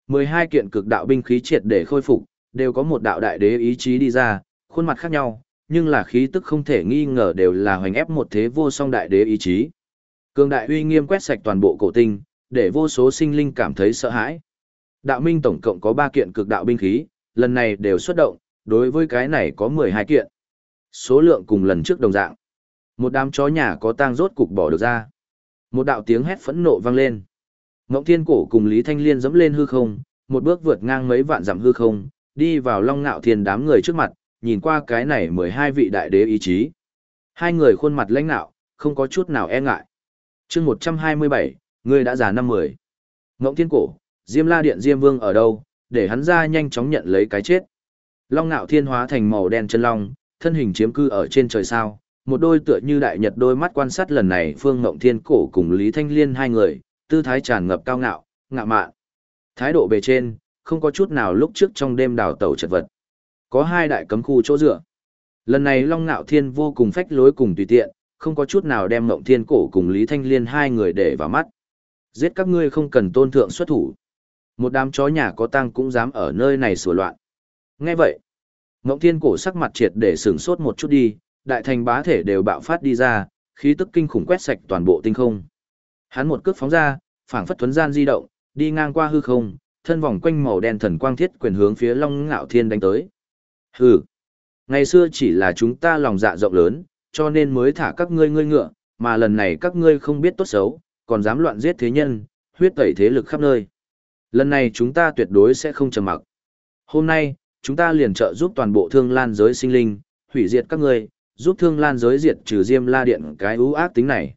12 kiện cực đạo binh khí triệt để khôi phục, đều có một đạo đại đế ý chí đi ra, khuôn mặt khác nhau, nhưng là khí tức không thể nghi ngờ đều là hoành ép một thế vô song đại đế ý chí. Cường đại uy nghiêm quét sạch toàn bộ cổ tinh, để vô số sinh linh cảm thấy sợ hãi. Đạo Minh tổng cộng có 3 kiện cực đạo binh khí, lần này đều xuất động, đối với cái này có 12 kiện. Số lượng cùng lần trước đồng dạng. Một đám chó nhà có tang rốt cục bỏ được ra. Một đạo tiếng hét phẫn nộ vang lên. Ngộng Thiên Cổ cùng Lý Thanh Liên dẫm lên hư không, một bước vượt ngang mấy vạn dặm hư không, đi vào Long Ngạo Thiên đám người trước mặt, nhìn qua cái này 12 vị đại đế ý chí. Hai người khuôn mặt lãnh nạo, không có chút nào e ngại. chương 127, người đã già năm mười. Ngộng Thiên Cổ, Diêm La Điện Diêm Vương ở đâu, để hắn ra nhanh chóng nhận lấy cái chết. Long ngạo Thiên hóa thành màu đen chân long, thân hình chiếm cư ở trên trời sao, một đôi tựa như đại nhật đôi mắt quan sát lần này Phương Ngộng Thiên Cổ cùng Lý Thanh Liên hai người, tư thái tràn ngập cao ngạo, ngạo mạn. Thái độ bề trên, không có chút nào lúc trước trong đêm đào tẩu chật vật. Có hai đại cấm khu chỗ dựa. Lần này Long ngạo Thiên vô cùng phách lối cùng tùy tiện, không có chút nào đem Ngộng Thiên Cổ cùng Lý Thanh Liên hai người để vào mắt. Giết các ngươi không cần tôn thượng xuất thủ. Một đám chó nhà có tăng cũng dám ở nơi này sửa loạn. Nghe vậy, Ngộng Thiên Cổ sắc mặt triệt để sửng sốt một chút đi, đại thành bá thể đều bạo phát đi ra, khí tức kinh khủng quét sạch toàn bộ tinh không. Hắn một cước phóng ra, phảng phất thuấn gian di động, đi ngang qua hư không, thân vòng quanh màu đen thần quang thiết quyền hướng phía Long Ngạo Thiên đánh tới. Hừ, ngày xưa chỉ là chúng ta lòng dạ rộng lớn, cho nên mới thả các ngươi ngươi ngựa, mà lần này các ngươi không biết tốt xấu, còn dám loạn giết thế nhân, huyết tẩy thế lực khắp nơi. Lần này chúng ta tuyệt đối sẽ không trầm mặc. Hôm nay, chúng ta liền trợ giúp toàn bộ thương lan giới sinh linh, hủy diệt các ngươi, giúp thương lan giới diệt trừ diêm la điện cái ưu ác tính này.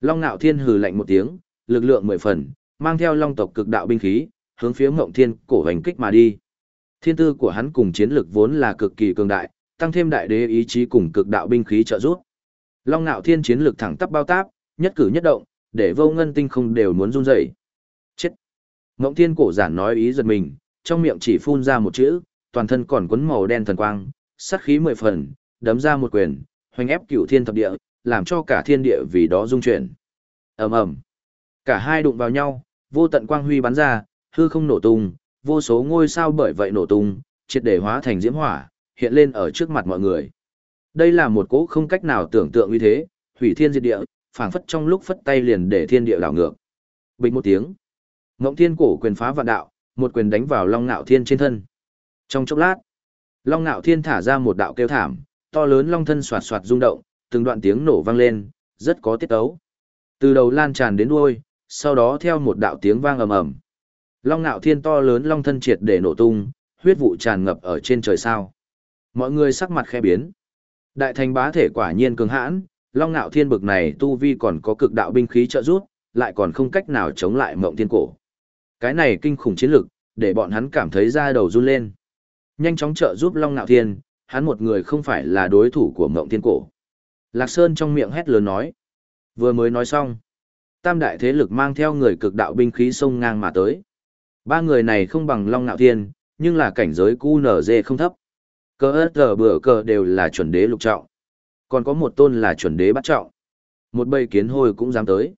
Long Nạo Thiên hừ lạnh một tiếng, lực lượng mười phần, mang theo long tộc cực đạo binh khí, hướng phía Ngộng Thiên cổ hành kích mà đi. Thiên tư của hắn cùng chiến lực vốn là cực kỳ cường đại, tăng thêm đại đế ý chí cùng cực đạo binh khí trợ giúp. Long Nạo Thiên chiến lực thẳng tắp bao táp, nhất cử nhất động, để vô ngân tinh không đều muốn run rẩy. Chết. Ngộng Thiên cổ giản nói ý giật mình, trong miệng chỉ phun ra một chữ, toàn thân còn quấn màu đen thần quang, sát khí mười phần, đấm ra một quyền, hoành ép cửu thiên thập địa, làm cho cả thiên địa vì đó rung chuyển. Ầm ầm. Cả hai đụng vào nhau, vô tận quang huy bắn ra, hư không nổ tung, vô số ngôi sao bởi vậy nổ tung, triệt để hóa thành diễm hỏa, hiện lên ở trước mặt mọi người. Đây là một cỗ không cách nào tưởng tượng như thế, hủy thiên diệt địa, phảng phất trong lúc phất tay liền để thiên địa đảo ngược. Bình một tiếng, Ngộng Thiên cổ quyền phá vạn đạo, một quyền đánh vào Long Nạo Thiên trên thân. Trong chốc lát, Long Nạo Thiên thả ra một đạo kêu thảm, to lớn long thân xoạt xoạt rung động, từng đoạn tiếng nổ vang lên, rất có tiết tấu. Từ đầu lan tràn đến đuôi, sau đó theo một đạo tiếng vang ầm ầm. Long Nạo Thiên to lớn long thân triệt để nổ tung, huyết vụ tràn ngập ở trên trời sao. Mọi người sắc mặt khẽ biến. Đại thành bá thể quả nhiên cường hãn, Long Nạo Thiên bực này tu vi còn có cực đạo binh khí trợ giúp, lại còn không cách nào chống lại Mộng Thiên cổ. Cái này kinh khủng chiến lực, để bọn hắn cảm thấy da đầu run lên. Nhanh chóng trợ giúp Long Nạo Thiên, hắn một người không phải là đối thủ của Mộng Thiên cổ. Lạc Sơn trong miệng hét lớn nói. Vừa mới nói xong. Tam đại thế lực mang theo người cực đạo binh khí sông ngang mà tới. Ba người này không bằng Long Nạo Thiên, nhưng là cảnh giới QNZ không thấp. Cờ ớt giờ bữa cờ đều là chuẩn đế lục trọng. Còn có một tôn là chuẩn đế bắt trọng. Một bầy kiến hôi cũng dám tới.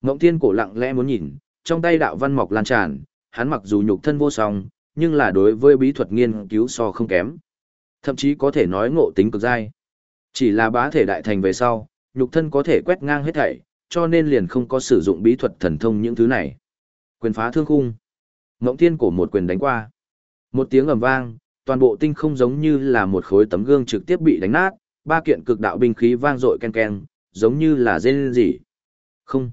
Ngộng Thiên cổ lặng lẽ muốn nhìn, trong tay đạo văn mọc lan tràn, hắn mặc dù nhục thân vô song, nhưng là đối với bí thuật nghiên cứu so không kém. Thậm chí có thể nói ngộ tính cực dai. Chỉ là bá thể đại thành về sau, nhục thân có thể quét ngang hết thảy, cho nên liền không có sử dụng bí thuật thần thông những thứ này. Quyền phá thương khung. Ngộng Thiên cổ một quyền đánh qua. Một tiếng ầm vang, toàn bộ tinh không giống như là một khối tấm gương trực tiếp bị đánh nát, ba kiện cực đạo binh khí vang dội ken ken, giống như là rên rỉ. Không.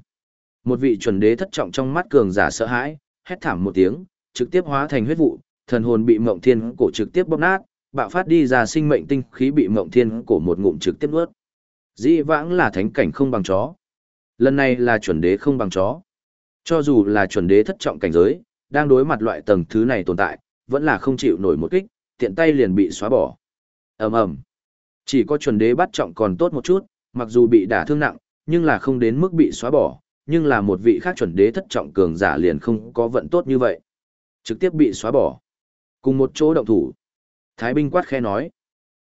Một vị chuẩn đế thất trọng trong mắt cường giả sợ hãi, hét thảm một tiếng, trực tiếp hóa thành huyết vụ, thần hồn bị Mộng Thiên cổ trực tiếp bóp nát, bạo phát đi ra sinh mệnh tinh khí bị Mộng Thiên cổ một ngụm trực tiếp nuốt. Dĩ vãng là thánh cảnh không bằng chó. Lần này là chuẩn đế không bằng chó. Cho dù là chuẩn đế thất trọng cảnh giới, đang đối mặt loại tầng thứ này tồn tại, vẫn là không chịu nổi một kích, tiện tay liền bị xóa bỏ. ầm ầm, Chỉ có chuẩn đế bắt trọng còn tốt một chút, mặc dù bị đả thương nặng, nhưng là không đến mức bị xóa bỏ, nhưng là một vị khác chuẩn đế thất trọng cường giả liền không có vận tốt như vậy. Trực tiếp bị xóa bỏ. Cùng một chỗ động thủ. Thái binh quát khe nói.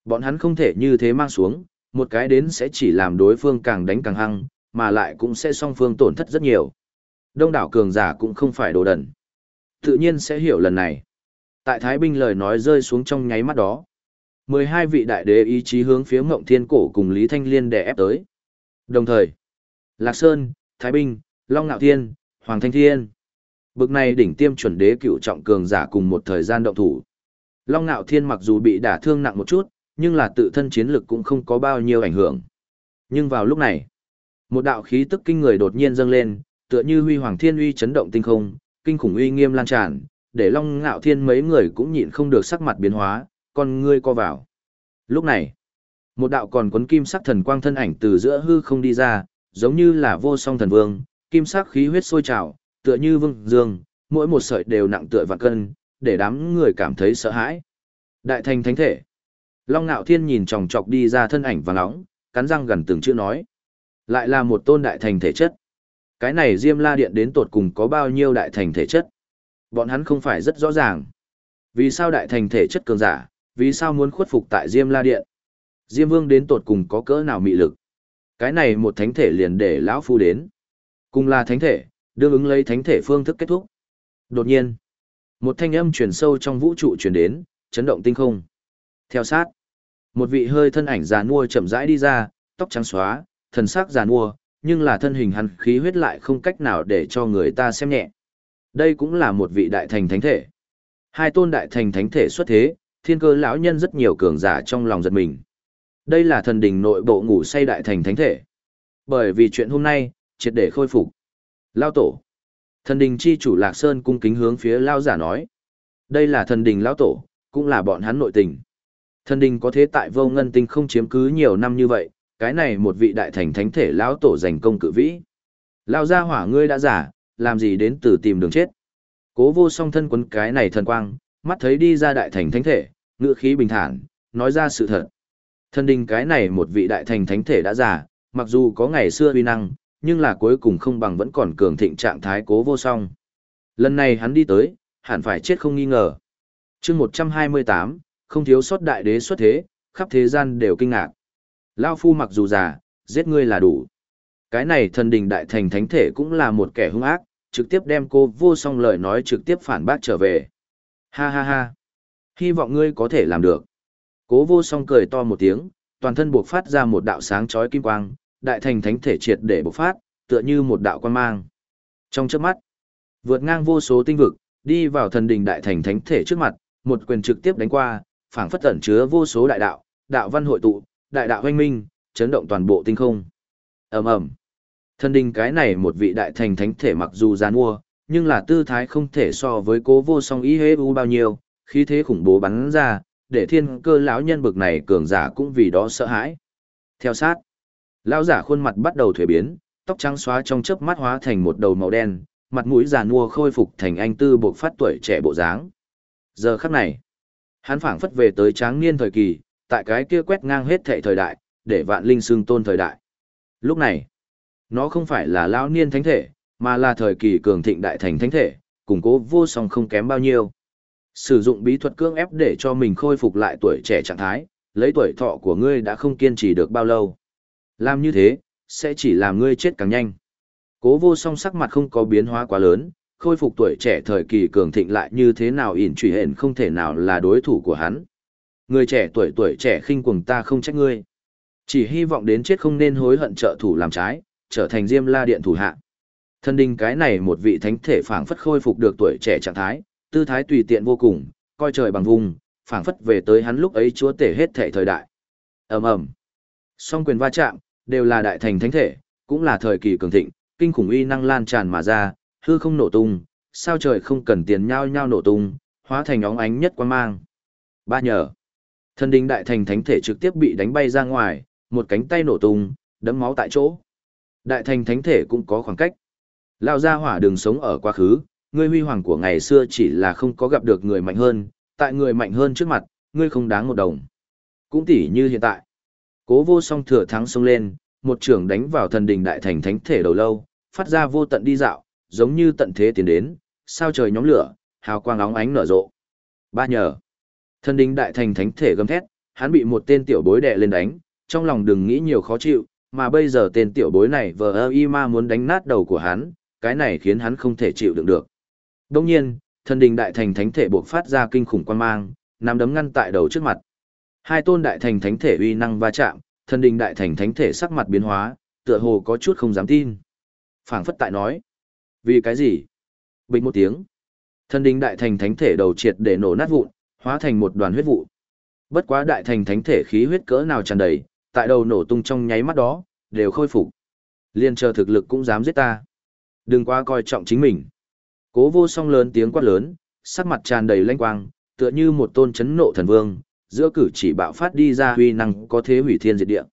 Bọn hắn không thể như thế mang xuống, một cái đến sẽ chỉ làm đối phương càng đánh càng hăng, mà lại cũng sẽ song phương tổn thất rất nhiều. Đông đảo cường giả cũng không phải đồ đần. Tự nhiên sẽ hiểu lần này. Tại Thái binh lời nói rơi xuống trong nháy mắt đó. 12 vị đại đế ý chí hướng phía Ngộng Thiên Cổ cùng Lý Thanh Liên đè ép tới. Đồng thời, Lạc Sơn, Thái Bình Long Nạo Thiên, Hoàng Thanh Thiên. Bực này đỉnh tiêm chuẩn đế cựu trọng cường giả cùng một thời gian động thủ. Long Nạo Thiên mặc dù bị đả thương nặng một chút, nhưng là tự thân chiến lực cũng không có bao nhiêu ảnh hưởng. Nhưng vào lúc này, một đạo khí tức kinh người đột nhiên dâng lên, tựa như huy hoàng thiên uy chấn động tinh không, kinh khủng uy nghiêm lan tràn, để Long Ngạo Thiên mấy người cũng nhịn không được sắc mặt biến hóa, con ngươi co vào. Lúc này, một đạo còn cuốn kim sắc thần quang thân ảnh từ giữa hư không đi ra, giống như là vô song thần vương, kim sắc khí huyết sôi trào, tựa như vương dương, mỗi một sợi đều nặng tựa vạn cân, để đám người cảm thấy sợ hãi. Đại thành thánh thể. Long Nạo Thiên nhìn chòng chọc đi ra thân ảnh vàng nóng, cắn răng gần từng chữ nói. Lại là một tôn đại thành thể chất. Cái này Diêm La Điện đến tột cùng có bao nhiêu đại thành thể chất? Bọn hắn không phải rất rõ ràng. Vì sao đại thành thể chất cường giả, vì sao muốn khuất phục tại Diêm La Điện? Diêm Vương đến tột cùng có cỡ nào mị lực? Cái này một thánh thể liền để lão phu đến. Cùng là thánh thể, đương ứng lấy thánh thể phương thức kết thúc. Đột nhiên, một thanh âm truyền sâu trong vũ trụ truyền đến, chấn động tinh không. Theo sát, một vị hơi thân ảnh già nua chậm rãi đi ra, tóc trắng xóa, thần sắc già nua, nhưng là thân hình hắn khí huyết lại không cách nào để cho người ta xem nhẹ. Đây cũng là một vị đại thành thánh thể. Hai tôn đại thành thánh thể xuất thế, thiên cơ lão nhân rất nhiều cường giả trong lòng giật mình. Đây là thần đình nội bộ ngủ say đại thành thánh thể. Bởi vì chuyện hôm nay, triệt để khôi phục. Lao tổ. Thần đình chi chủ Lạc Sơn cung kính hướng phía Lao giả nói. Đây là thần đình Lao tổ, cũng là bọn hắn nội tình. Thần đình có thế tại vô ngân tinh không chiếm cứ nhiều năm như vậy, cái này một vị đại thành thánh thể lão tổ giành công cự vĩ. Lao gia hỏa ngươi đã giả, làm gì đến từ tìm đường chết. Cố vô song thân quấn cái này thần quang, mắt thấy đi ra đại thành thánh thể, ngự khí bình thản, nói ra sự thật. Thần đình cái này một vị đại thành thánh thể đã giả, mặc dù có ngày xưa uy năng, nhưng là cuối cùng không bằng vẫn còn cường thịnh trạng thái cố vô song. Lần này hắn đi tới, hẳn phải chết không nghi ngờ. chương 128, không thiếu sót đại đế xuất thế, khắp thế gian đều kinh ngạc. Lao phu mặc dù già, giết ngươi là đủ. Cái này thần đình đại thành thánh thể cũng là một kẻ hung ác, trực tiếp đem cô vô song lời nói trực tiếp phản bác trở về. Ha ha ha. Hy vọng ngươi có thể làm được. Cố vô song cười to một tiếng, toàn thân buộc phát ra một đạo sáng chói kim quang, đại thành thánh thể triệt để bộc phát, tựa như một đạo quan mang. Trong chớp mắt, vượt ngang vô số tinh vực, đi vào thần đình đại thành thánh thể trước mặt, một quyền trực tiếp đánh qua, phảng phất tẩn chứa vô số đại đạo, đạo văn hội tụ, đại đạo hoanh minh, chấn động toàn bộ tinh không. Ầm ầm. Thần đình cái này một vị đại thành thánh thể mặc dù gian mua, nhưng là tư thái không thể so với cố vô song ý hế u bao nhiêu, khí thế khủng bố bắn ra, để thiên cơ lão nhân bực này cường giả cũng vì đó sợ hãi. Theo sát, lão giả khuôn mặt bắt đầu thuế biến, tóc trắng xóa trong chớp mắt hóa thành một đầu màu đen, mặt mũi già nua khôi phục thành anh tư buộc phát tuổi trẻ bộ dáng. Giờ khắc này, hắn phảng phất về tới tráng niên thời kỳ, tại cái kia quét ngang hết thệ thời đại, để vạn linh xương tôn thời đại. Lúc này, nó không phải là lão niên thánh thể, mà là thời kỳ cường thịnh đại thành thánh thể, củng cố vô song không kém bao nhiêu. Sử dụng bí thuật cưỡng ép để cho mình khôi phục lại tuổi trẻ trạng thái, lấy tuổi thọ của ngươi đã không kiên trì được bao lâu. Làm như thế, sẽ chỉ làm ngươi chết càng nhanh. Cố vô song sắc mặt không có biến hóa quá lớn, khôi phục tuổi trẻ thời kỳ cường thịnh lại như thế nào ỉn trùy hển không thể nào là đối thủ của hắn. Người trẻ tuổi tuổi trẻ khinh cuồng ta không trách ngươi. Chỉ hy vọng đến chết không nên hối hận trợ thủ làm trái, trở thành Diêm La Điện thủ hạ. Thân đình cái này một vị thánh thể phảng phất khôi phục được tuổi trẻ trạng thái, tư thái tùy tiện vô cùng, coi trời bằng vùng, phảng phất về tới hắn lúc ấy chúa tể hết thể thời đại. Ầm ầm. Song quyền va chạm, đều là đại thành thánh thể, cũng là thời kỳ cường thịnh, kinh khủng uy năng lan tràn mà ra, hư không nổ tung, sao trời không cần tiền nhau nhau nổ tung, hóa thành óng ánh nhất quan mang. Ba nhờ. Thân đình đại thành thánh thể trực tiếp bị đánh bay ra ngoài, một cánh tay nổ tung, đấm máu tại chỗ. Đại thành thánh thể cũng có khoảng cách. Lao ra hỏa đường sống ở quá khứ, ngươi huy hoàng của ngày xưa chỉ là không có gặp được người mạnh hơn, tại người mạnh hơn trước mặt, ngươi không đáng một đồng. Cũng tỉ như hiện tại. Cố vô song thừa thắng xông lên, một trưởng đánh vào thần đình đại thành thánh thể đầu lâu, phát ra vô tận đi dạo, giống như tận thế tiến đến, sao trời nhóm lửa, hào quang óng ánh nở rộ. Ba nhờ. Thần đình đại thành thánh thể gầm thét, hắn bị một tên tiểu bối đè lên đánh, trong lòng đừng nghĩ nhiều khó chịu, mà bây giờ tên tiểu bối này vờ ơ y ma muốn đánh nát đầu của hắn, cái này khiến hắn không thể chịu đựng được. Đông nhiên, thần đình đại thành thánh thể buộc phát ra kinh khủng quan mang, nắm đấm ngăn tại đầu trước mặt. Hai tôn đại thành thánh thể uy năng va chạm, thần đình đại thành thánh thể sắc mặt biến hóa, tựa hồ có chút không dám tin. Phảng phất tại nói. Vì cái gì? Bình một tiếng. Thần đình đại thành thánh thể đầu triệt để nổ nát vụn, hóa thành một đoàn huyết vụ. Bất quá đại thành thánh thể khí huyết cỡ nào tràn đầy, tại đầu nổ tung trong nháy mắt đó, đều khôi phục. Liên chờ thực lực cũng dám giết ta. Đừng quá coi trọng chính mình. Cố vô song lớn tiếng quát lớn, sắc mặt tràn đầy lanh quang, tựa như một tôn chấn nộ thần vương, giữa cử chỉ bạo phát đi ra huy năng có thế hủy thiên diệt địa.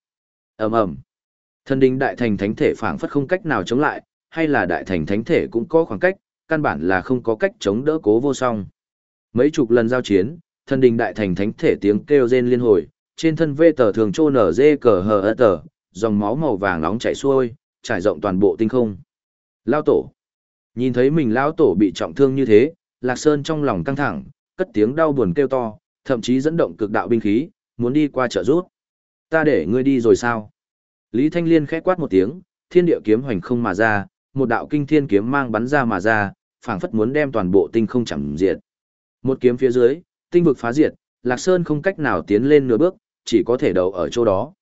ầm ầm, Thần đình đại thành thánh thể phảng phất không cách nào chống lại, hay là đại thành thánh thể cũng có khoảng cách, căn bản là không có cách chống đỡ cố vô song. Mấy chục lần giao chiến, thần đình đại thành thánh thể tiếng kêu rên liên hồi, trên thân vê tờ thường trô nở dê cờ hờ ơ tờ, dòng máu màu vàng nóng chảy xuôi, trải rộng toàn bộ tinh không. Lao tổ. Nhìn thấy mình lao tổ bị trọng thương như thế, Lạc Sơn trong lòng căng thẳng, cất tiếng đau buồn kêu to, thậm chí dẫn động cực đạo binh khí, muốn đi qua trợ rút. Ta để ngươi đi rồi sao? Lý Thanh Liên khẽ quát một tiếng, thiên địa kiếm hoành không mà ra, một đạo kinh thiên kiếm mang bắn ra mà ra, phảng phất muốn đem toàn bộ tinh không chẳng diệt. Một kiếm phía dưới, tinh vực phá diệt, Lạc Sơn không cách nào tiến lên nửa bước, chỉ có thể đầu ở chỗ đó.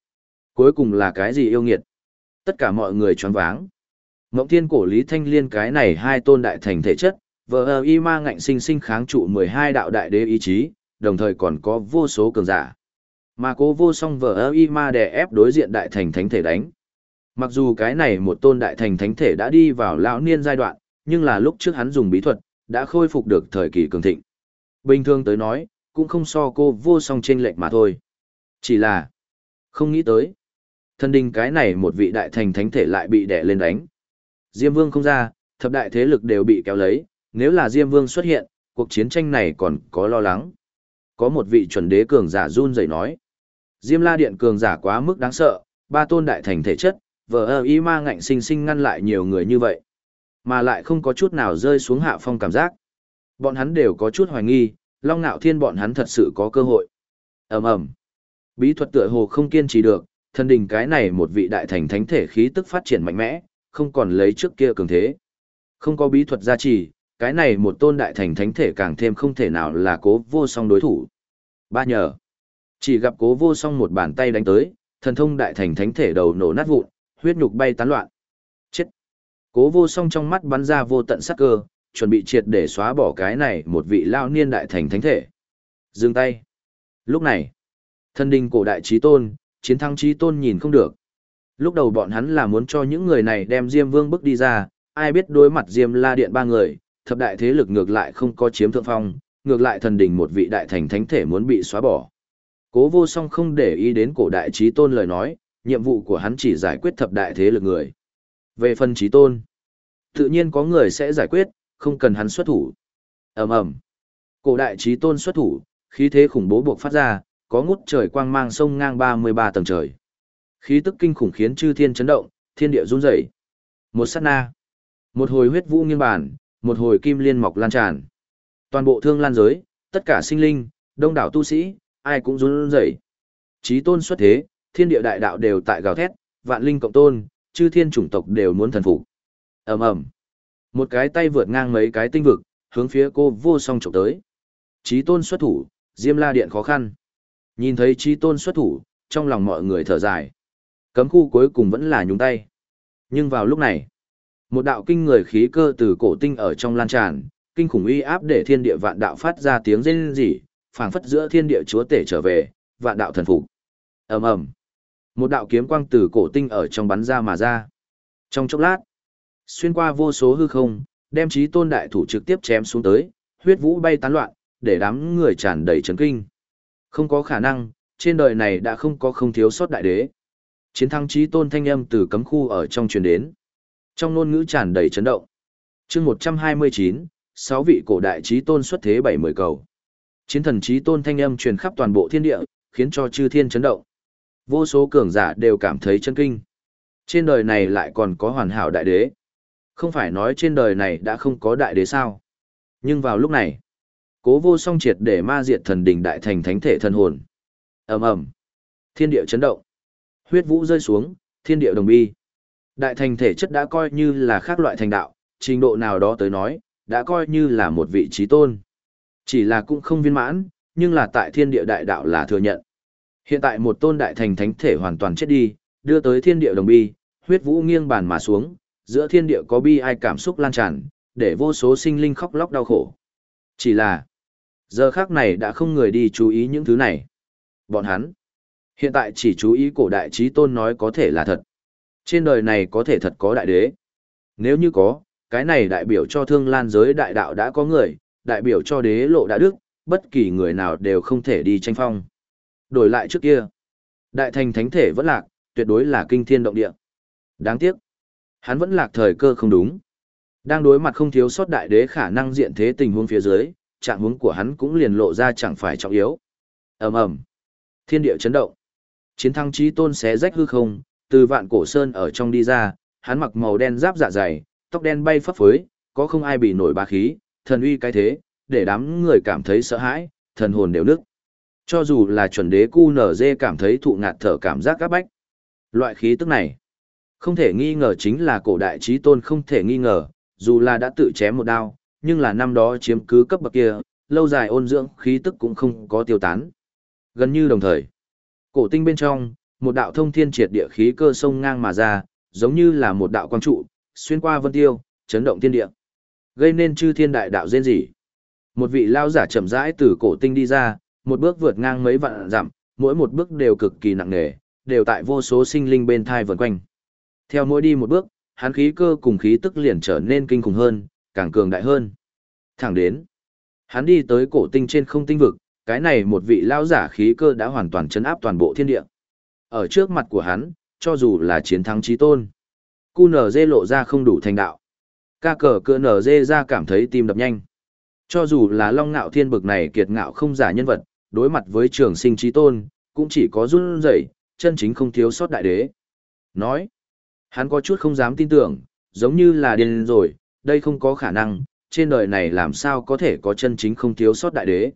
Cuối cùng là cái gì yêu nghiệt? Tất cả mọi người choáng váng. Ngộng thiên cổ Lý Thanh Liên cái này hai tôn đại thành thể chất, vờ y ma ngạnh sinh sinh kháng trụ 12 đạo đại đế ý chí, đồng thời còn có vô số cường giả. Mà cố vô song vờ y ma đè ép đối diện đại thành thánh thể đánh. Mặc dù cái này một tôn đại thành thánh thể đã đi vào lão niên giai đoạn, nhưng là lúc trước hắn dùng bí thuật, đã khôi phục được thời kỳ cường thịnh. Bình thường tới nói, cũng không so cô vô song trên lệnh mà thôi. Chỉ là, không nghĩ tới. Thân đình cái này một vị đại thành thánh thể lại bị đè lên đánh. Diêm Vương không ra, thập đại thế lực đều bị kéo lấy, nếu là Diêm Vương xuất hiện, cuộc chiến tranh này còn có lo lắng. Có một vị chuẩn đế cường giả run rẩy nói. Diêm La Điện cường giả quá mức đáng sợ, ba tôn đại thành thể chất, vờ ơ y ma ngạnh sinh sinh ngăn lại nhiều người như vậy. Mà lại không có chút nào rơi xuống hạ phong cảm giác. Bọn hắn đều có chút hoài nghi, Long Nạo Thiên bọn hắn thật sự có cơ hội. ầm ầm Bí thuật tựa hồ không kiên trì được, thân đình cái này một vị đại thành thánh thể khí tức phát triển mạnh mẽ, không còn lấy trước kia cường thế. Không có bí thuật gia trì, cái này một tôn đại thành thánh thể càng thêm không thể nào là cố vô song đối thủ. Ba nhờ. Chỉ gặp cố vô song một bàn tay đánh tới, thần thông đại thành thánh thể đầu nổ nát vụn, huyết nhục bay tán loạn. Chết. Cố vô song trong mắt bắn ra vô tận sắc cơ, chuẩn bị triệt để xóa bỏ cái này một vị lao niên đại thành thánh thể. Dừng tay. Lúc này, thân đình cổ đại trí tôn, chiến thắng trí tôn nhìn không được. Lúc đầu bọn hắn là muốn cho những người này đem Diêm Vương bước đi ra, ai biết đối mặt Diêm La Điện ba người, thập đại thế lực ngược lại không có chiếm thượng phong, ngược lại thần đình một vị đại thành thánh thể muốn bị xóa bỏ. Cố vô song không để ý đến cổ đại trí tôn lời nói, nhiệm vụ của hắn chỉ giải quyết thập đại thế lực người. Về phần trí tôn, tự nhiên có người sẽ giải quyết, không cần hắn xuất thủ. ầm ầm Cổ đại trí tôn xuất thủ, khí thế khủng bố buộc phát ra, có ngút trời quang mang sông ngang 33 tầng trời. Khí tức kinh khủng khiến chư thiên chấn động, thiên địa run rẩy. Một sát na, một hồi huyết vũ nghiêng bản, một hồi kim liên mọc lan tràn. Toàn bộ thương lan giới, tất cả sinh linh, đông đảo tu sĩ, ai cũng run rẩy. Chí tôn xuất thế, thiên địa đại đạo đều tại gào thét, vạn linh cộng tôn, chư thiên chủng tộc đều muốn thần phục. Ầm ầm. Một cái tay vượt ngang mấy cái tinh vực, hướng phía cô vô song chụp tới. Chí tôn xuất thủ, Diêm La Điện khó khăn. Nhìn thấy Chí tôn xuất thủ, trong lòng mọi người thở dài. Cấm khu cuối cùng vẫn là nhúng tay. Nhưng vào lúc này, một đạo kinh người khí cơ từ cổ tinh ở trong lan tràn, kinh khủng uy áp để thiên địa vạn đạo phát ra tiếng rên rỉ, phảng phất giữa thiên địa chúa tể trở về, vạn đạo thần phục. Ầm ầm. Một đạo kiếm quang từ cổ tinh ở trong bắn ra mà ra. Trong chốc lát, xuyên qua vô số hư không, đem chí tôn đại thủ trực tiếp chém xuống tới, huyết vũ bay tán loạn, để đám người tràn đầy chấn kinh. Không có khả năng, trên đời này đã không có không thiếu sót đại đế. Chiến thắng chí tôn thanh âm từ cấm khu ở trong truyền đến. Trong ngôn ngữ tràn đầy chấn động. chương 129, sáu vị cổ đại chí tôn xuất thế bảy mười cầu. Chiến thần chí tôn thanh âm truyền khắp toàn bộ thiên địa, khiến cho chư thiên chấn động. Vô số cường giả đều cảm thấy chân kinh. Trên đời này lại còn có hoàn hảo đại đế. Không phải nói trên đời này đã không có đại đế sao. Nhưng vào lúc này, cố vô song triệt để ma diệt thần đỉnh đại thành thánh thể thần hồn. ầm ầm Thiên địa chấn động. Huyết vũ rơi xuống, thiên địa đồng bi. Đại thành thể chất đã coi như là khác loại thành đạo, trình độ nào đó tới nói, đã coi như là một vị trí tôn. Chỉ là cũng không viên mãn, nhưng là tại thiên địa đại đạo là thừa nhận. Hiện tại một tôn đại thành thánh thể hoàn toàn chết đi, đưa tới thiên địa đồng bi, huyết vũ nghiêng bàn mà xuống, giữa thiên địa có bi ai cảm xúc lan tràn, để vô số sinh linh khóc lóc đau khổ. Chỉ là, giờ khác này đã không người đi chú ý những thứ này. Bọn hắn, hiện tại chỉ chú ý cổ đại trí tôn nói có thể là thật. Trên đời này có thể thật có đại đế. Nếu như có, cái này đại biểu cho thương lan giới đại đạo đã có người, đại biểu cho đế lộ đã đức, bất kỳ người nào đều không thể đi tranh phong. Đổi lại trước kia, đại thành thánh thể vẫn lạc, tuyệt đối là kinh thiên động địa. Đáng tiếc, hắn vẫn lạc thời cơ không đúng. Đang đối mặt không thiếu sót đại đế khả năng diện thế tình huống phía dưới, trạng huống của hắn cũng liền lộ ra chẳng phải trọng yếu. Ầm ầm. Thiên địa chấn động. Chiến thắng chí tôn xé rách hư không, từ vạn cổ sơn ở trong đi ra, hắn mặc màu đen giáp dạ dày, tóc đen bay phấp phới, có không ai bị nổi bá khí, thần uy cái thế, để đám người cảm thấy sợ hãi, thần hồn đều nức. Cho dù là chuẩn đế cu nở dê cảm thấy thụ ngạt thở cảm giác các bách. Loại khí tức này, không thể nghi ngờ chính là cổ đại trí tôn không thể nghi ngờ, dù là đã tự chém một đao, nhưng là năm đó chiếm cứ cấp bậc kia, lâu dài ôn dưỡng khí tức cũng không có tiêu tán. Gần như đồng thời, cổ tinh bên trong, một đạo thông thiên triệt địa khí cơ sông ngang mà ra, giống như là một đạo quang trụ, xuyên qua vân tiêu, chấn động thiên địa. Gây nên chư thiên đại đạo rên rỉ. Một vị lao giả chậm rãi từ cổ tinh đi ra, một bước vượt ngang mấy vạn dặm, mỗi một bước đều cực kỳ nặng nề, đều tại vô số sinh linh bên thai vần quanh. Theo mỗi đi một bước, hắn khí cơ cùng khí tức liền trở nên kinh khủng hơn, càng cường đại hơn. Thẳng đến, hắn đi tới cổ tinh trên không tinh vực, cái này một vị lao giả khí cơ đã hoàn toàn chấn áp toàn bộ thiên địa. Ở trước mặt của hắn, cho dù là chiến thắng trí tôn, Cu nở dê lộ ra không đủ thành đạo. Ca cờ cựa nở dê ra cảm thấy tim đập nhanh. Cho dù là long ngạo thiên bực này kiệt ngạo không giả nhân vật, đối mặt với trường sinh trí tôn, cũng chỉ có run rẩy, chân chính không thiếu sót đại đế. Nói, hắn có chút không dám tin tưởng, giống như là điên rồi, đây không có khả năng, trên đời này làm sao có thể có chân chính không thiếu sót đại đế.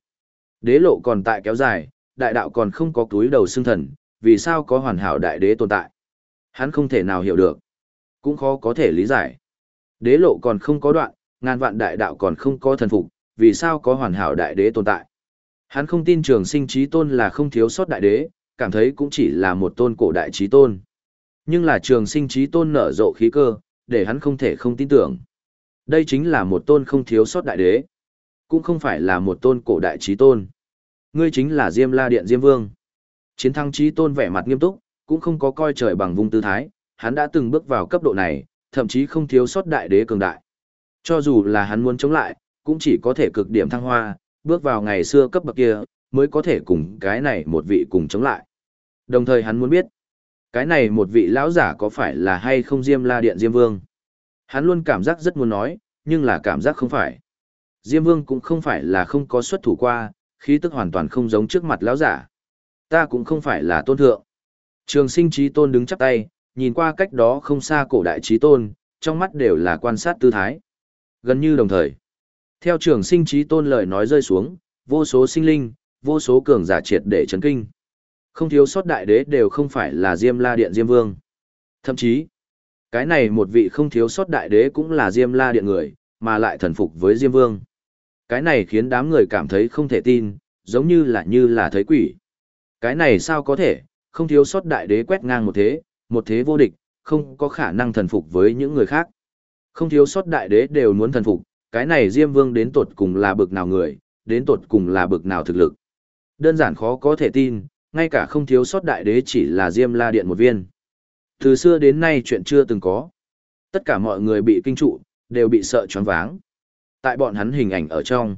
Đế lộ còn tại kéo dài, đại đạo còn không có túi đầu xương thần, vì sao có hoàn hảo đại đế tồn tại. Hắn không thể nào hiểu được, cũng khó có thể lý giải. Đế lộ còn không có đoạn, ngàn vạn đại đạo còn không có thần phục, vì sao có hoàn hảo đại đế tồn tại. Hắn không tin trường sinh trí tôn là không thiếu sót đại đế, cảm thấy cũng chỉ là một tôn cổ đại trí tôn. Nhưng là trường sinh trí tôn nở rộ khí cơ, để hắn không thể không tin tưởng. Đây chính là một tôn không thiếu sót đại đế, cũng không phải là một tôn cổ đại trí tôn. Ngươi chính là Diêm La Điện Diêm Vương. Chiến thắng trí tôn vẻ mặt nghiêm túc, cũng không có coi trời bằng vung tư thái, hắn đã từng bước vào cấp độ này, thậm chí không thiếu sót đại đế cường đại. Cho dù là hắn muốn chống lại, cũng chỉ có thể cực điểm thăng hoa, bước vào ngày xưa cấp bậc kia, mới có thể cùng cái này một vị cùng chống lại. Đồng thời hắn muốn biết, cái này một vị lão giả có phải là hay không Diêm La Điện Diêm Vương. Hắn luôn cảm giác rất muốn nói, nhưng là cảm giác không phải. Diêm Vương cũng không phải là không có xuất thủ qua, khí tức hoàn toàn không giống trước mặt lão giả. Ta cũng không phải là tôn thượng. Trường sinh trí tôn đứng chắp tay, nhìn qua cách đó không xa cổ đại trí tôn, trong mắt đều là quan sát tư thái. Gần như đồng thời. Theo trường sinh trí tôn lời nói rơi xuống, vô số sinh linh, vô số cường giả triệt để chấn kinh. Không thiếu sót đại đế đều không phải là Diêm La Điện Diêm Vương. Thậm chí, cái này một vị không thiếu sót đại đế cũng là Diêm La Điện người, mà lại thần phục với Diêm Vương. Cái này khiến đám người cảm thấy không thể tin, giống như là như là thấy quỷ. Cái này sao có thể, không thiếu sót đại đế quét ngang một thế, một thế vô địch, không có khả năng thần phục với những người khác. Không thiếu sót đại đế đều muốn thần phục, cái này Diêm Vương đến tột cùng là bực nào người, đến tột cùng là bực nào thực lực. Đơn giản khó có thể tin, ngay cả không thiếu sót đại đế chỉ là Diêm La Điện một viên. Từ xưa đến nay chuyện chưa từng có. Tất cả mọi người bị kinh trụ, đều bị sợ choáng váng. Tại bọn hắn hình ảnh ở trong.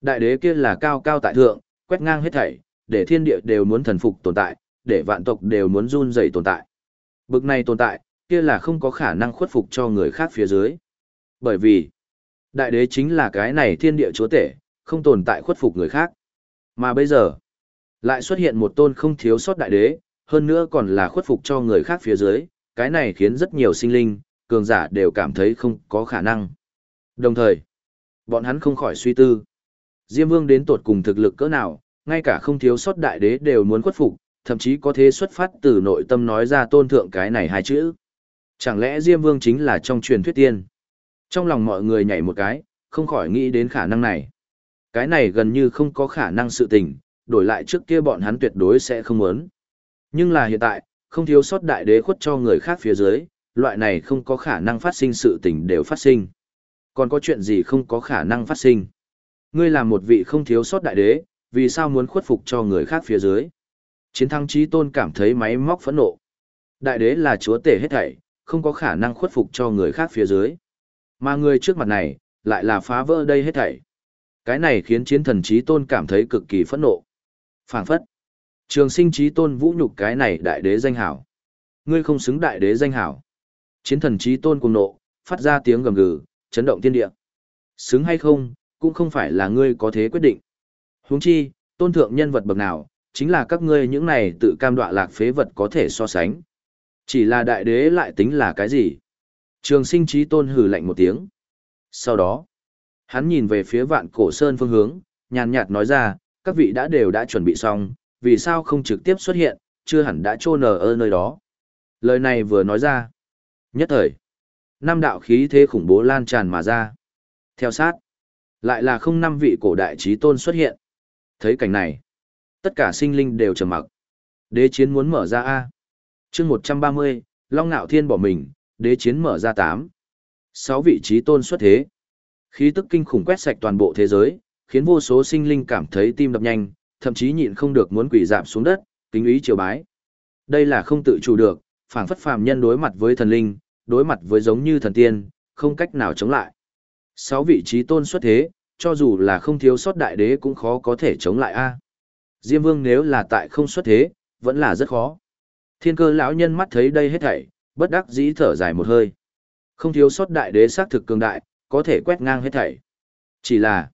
Đại đế kia là cao cao tại thượng, quét ngang hết thảy, để thiên địa đều muốn thần phục tồn tại, để vạn tộc đều muốn run rẩy tồn tại. Bực này tồn tại, kia là không có khả năng khuất phục cho người khác phía dưới. Bởi vì, đại đế chính là cái này thiên địa chúa tể, không tồn tại khuất phục người khác. Mà bây giờ, lại xuất hiện một tôn không thiếu sót đại đế, hơn nữa còn là khuất phục cho người khác phía dưới, cái này khiến rất nhiều sinh linh, cường giả đều cảm thấy không có khả năng. Đồng thời, bọn hắn không khỏi suy tư. Diêm Vương đến tột cùng thực lực cỡ nào, ngay cả không thiếu sót đại đế đều muốn khuất phục, thậm chí có thế xuất phát từ nội tâm nói ra tôn thượng cái này hai chữ. Chẳng lẽ Diêm Vương chính là trong truyền thuyết tiên? Trong lòng mọi người nhảy một cái, không khỏi nghĩ đến khả năng này. Cái này gần như không có khả năng sự tình, đổi lại trước kia bọn hắn tuyệt đối sẽ không muốn. Nhưng là hiện tại, không thiếu sót đại đế khuất cho người khác phía dưới, loại này không có khả năng phát sinh sự tình đều phát sinh. Còn có chuyện gì không có khả năng phát sinh? Ngươi là một vị không thiếu sót đại đế, vì sao muốn khuất phục cho người khác phía dưới? Chiến thắng trí tôn cảm thấy máy móc phẫn nộ. Đại đế là chúa tể hết thảy, không có khả năng khuất phục cho người khác phía dưới. Mà người trước mặt này, lại là phá vỡ đây hết thảy. Cái này khiến chiến thần trí tôn cảm thấy cực kỳ phẫn nộ. phảng phất. Trường sinh trí tôn vũ nhục cái này đại đế danh hảo. Ngươi không xứng đại đế danh hảo. Chiến thần trí tôn cùng nộ, phát ra tiếng gầm gừ, chấn động thiên địa. Xứng hay không, cũng không phải là ngươi có thế quyết định. Huống chi, tôn thượng nhân vật bậc nào, chính là các ngươi những này tự cam đoạ lạc phế vật có thể so sánh. Chỉ là đại đế lại tính là cái gì? Trường sinh trí tôn hừ lạnh một tiếng. Sau đó, hắn nhìn về phía vạn cổ sơn phương hướng, nhàn nhạt nói ra, các vị đã đều đã chuẩn bị xong, vì sao không trực tiếp xuất hiện, chưa hẳn đã trô ở nơi đó. Lời này vừa nói ra. Nhất thời, năm đạo khí thế khủng bố lan tràn mà ra. Theo sát, lại là không năm vị cổ đại trí tôn xuất hiện. Thấy cảnh này, tất cả sinh linh đều trầm mặc. Đế chiến muốn mở ra A. chương 130, Long Nạo Thiên bỏ mình, đế chiến mở ra 8. 6 vị trí tôn xuất thế. Khí tức kinh khủng quét sạch toàn bộ thế giới, khiến vô số sinh linh cảm thấy tim đập nhanh, thậm chí nhịn không được muốn quỷ dạp xuống đất, kính ý triều bái. Đây là không tự chủ được, phảng phất phàm nhân đối mặt với thần linh, đối mặt với giống như thần tiên, không cách nào chống lại. Sáu vị trí tôn xuất thế, cho dù là không thiếu sót đại đế cũng khó có thể chống lại a. Diêm Vương nếu là tại không xuất thế, vẫn là rất khó. Thiên cơ lão nhân mắt thấy đây hết thảy, bất đắc dĩ thở dài một hơi. Không thiếu sót đại đế xác thực cường đại, có thể quét ngang hết thảy. Chỉ là,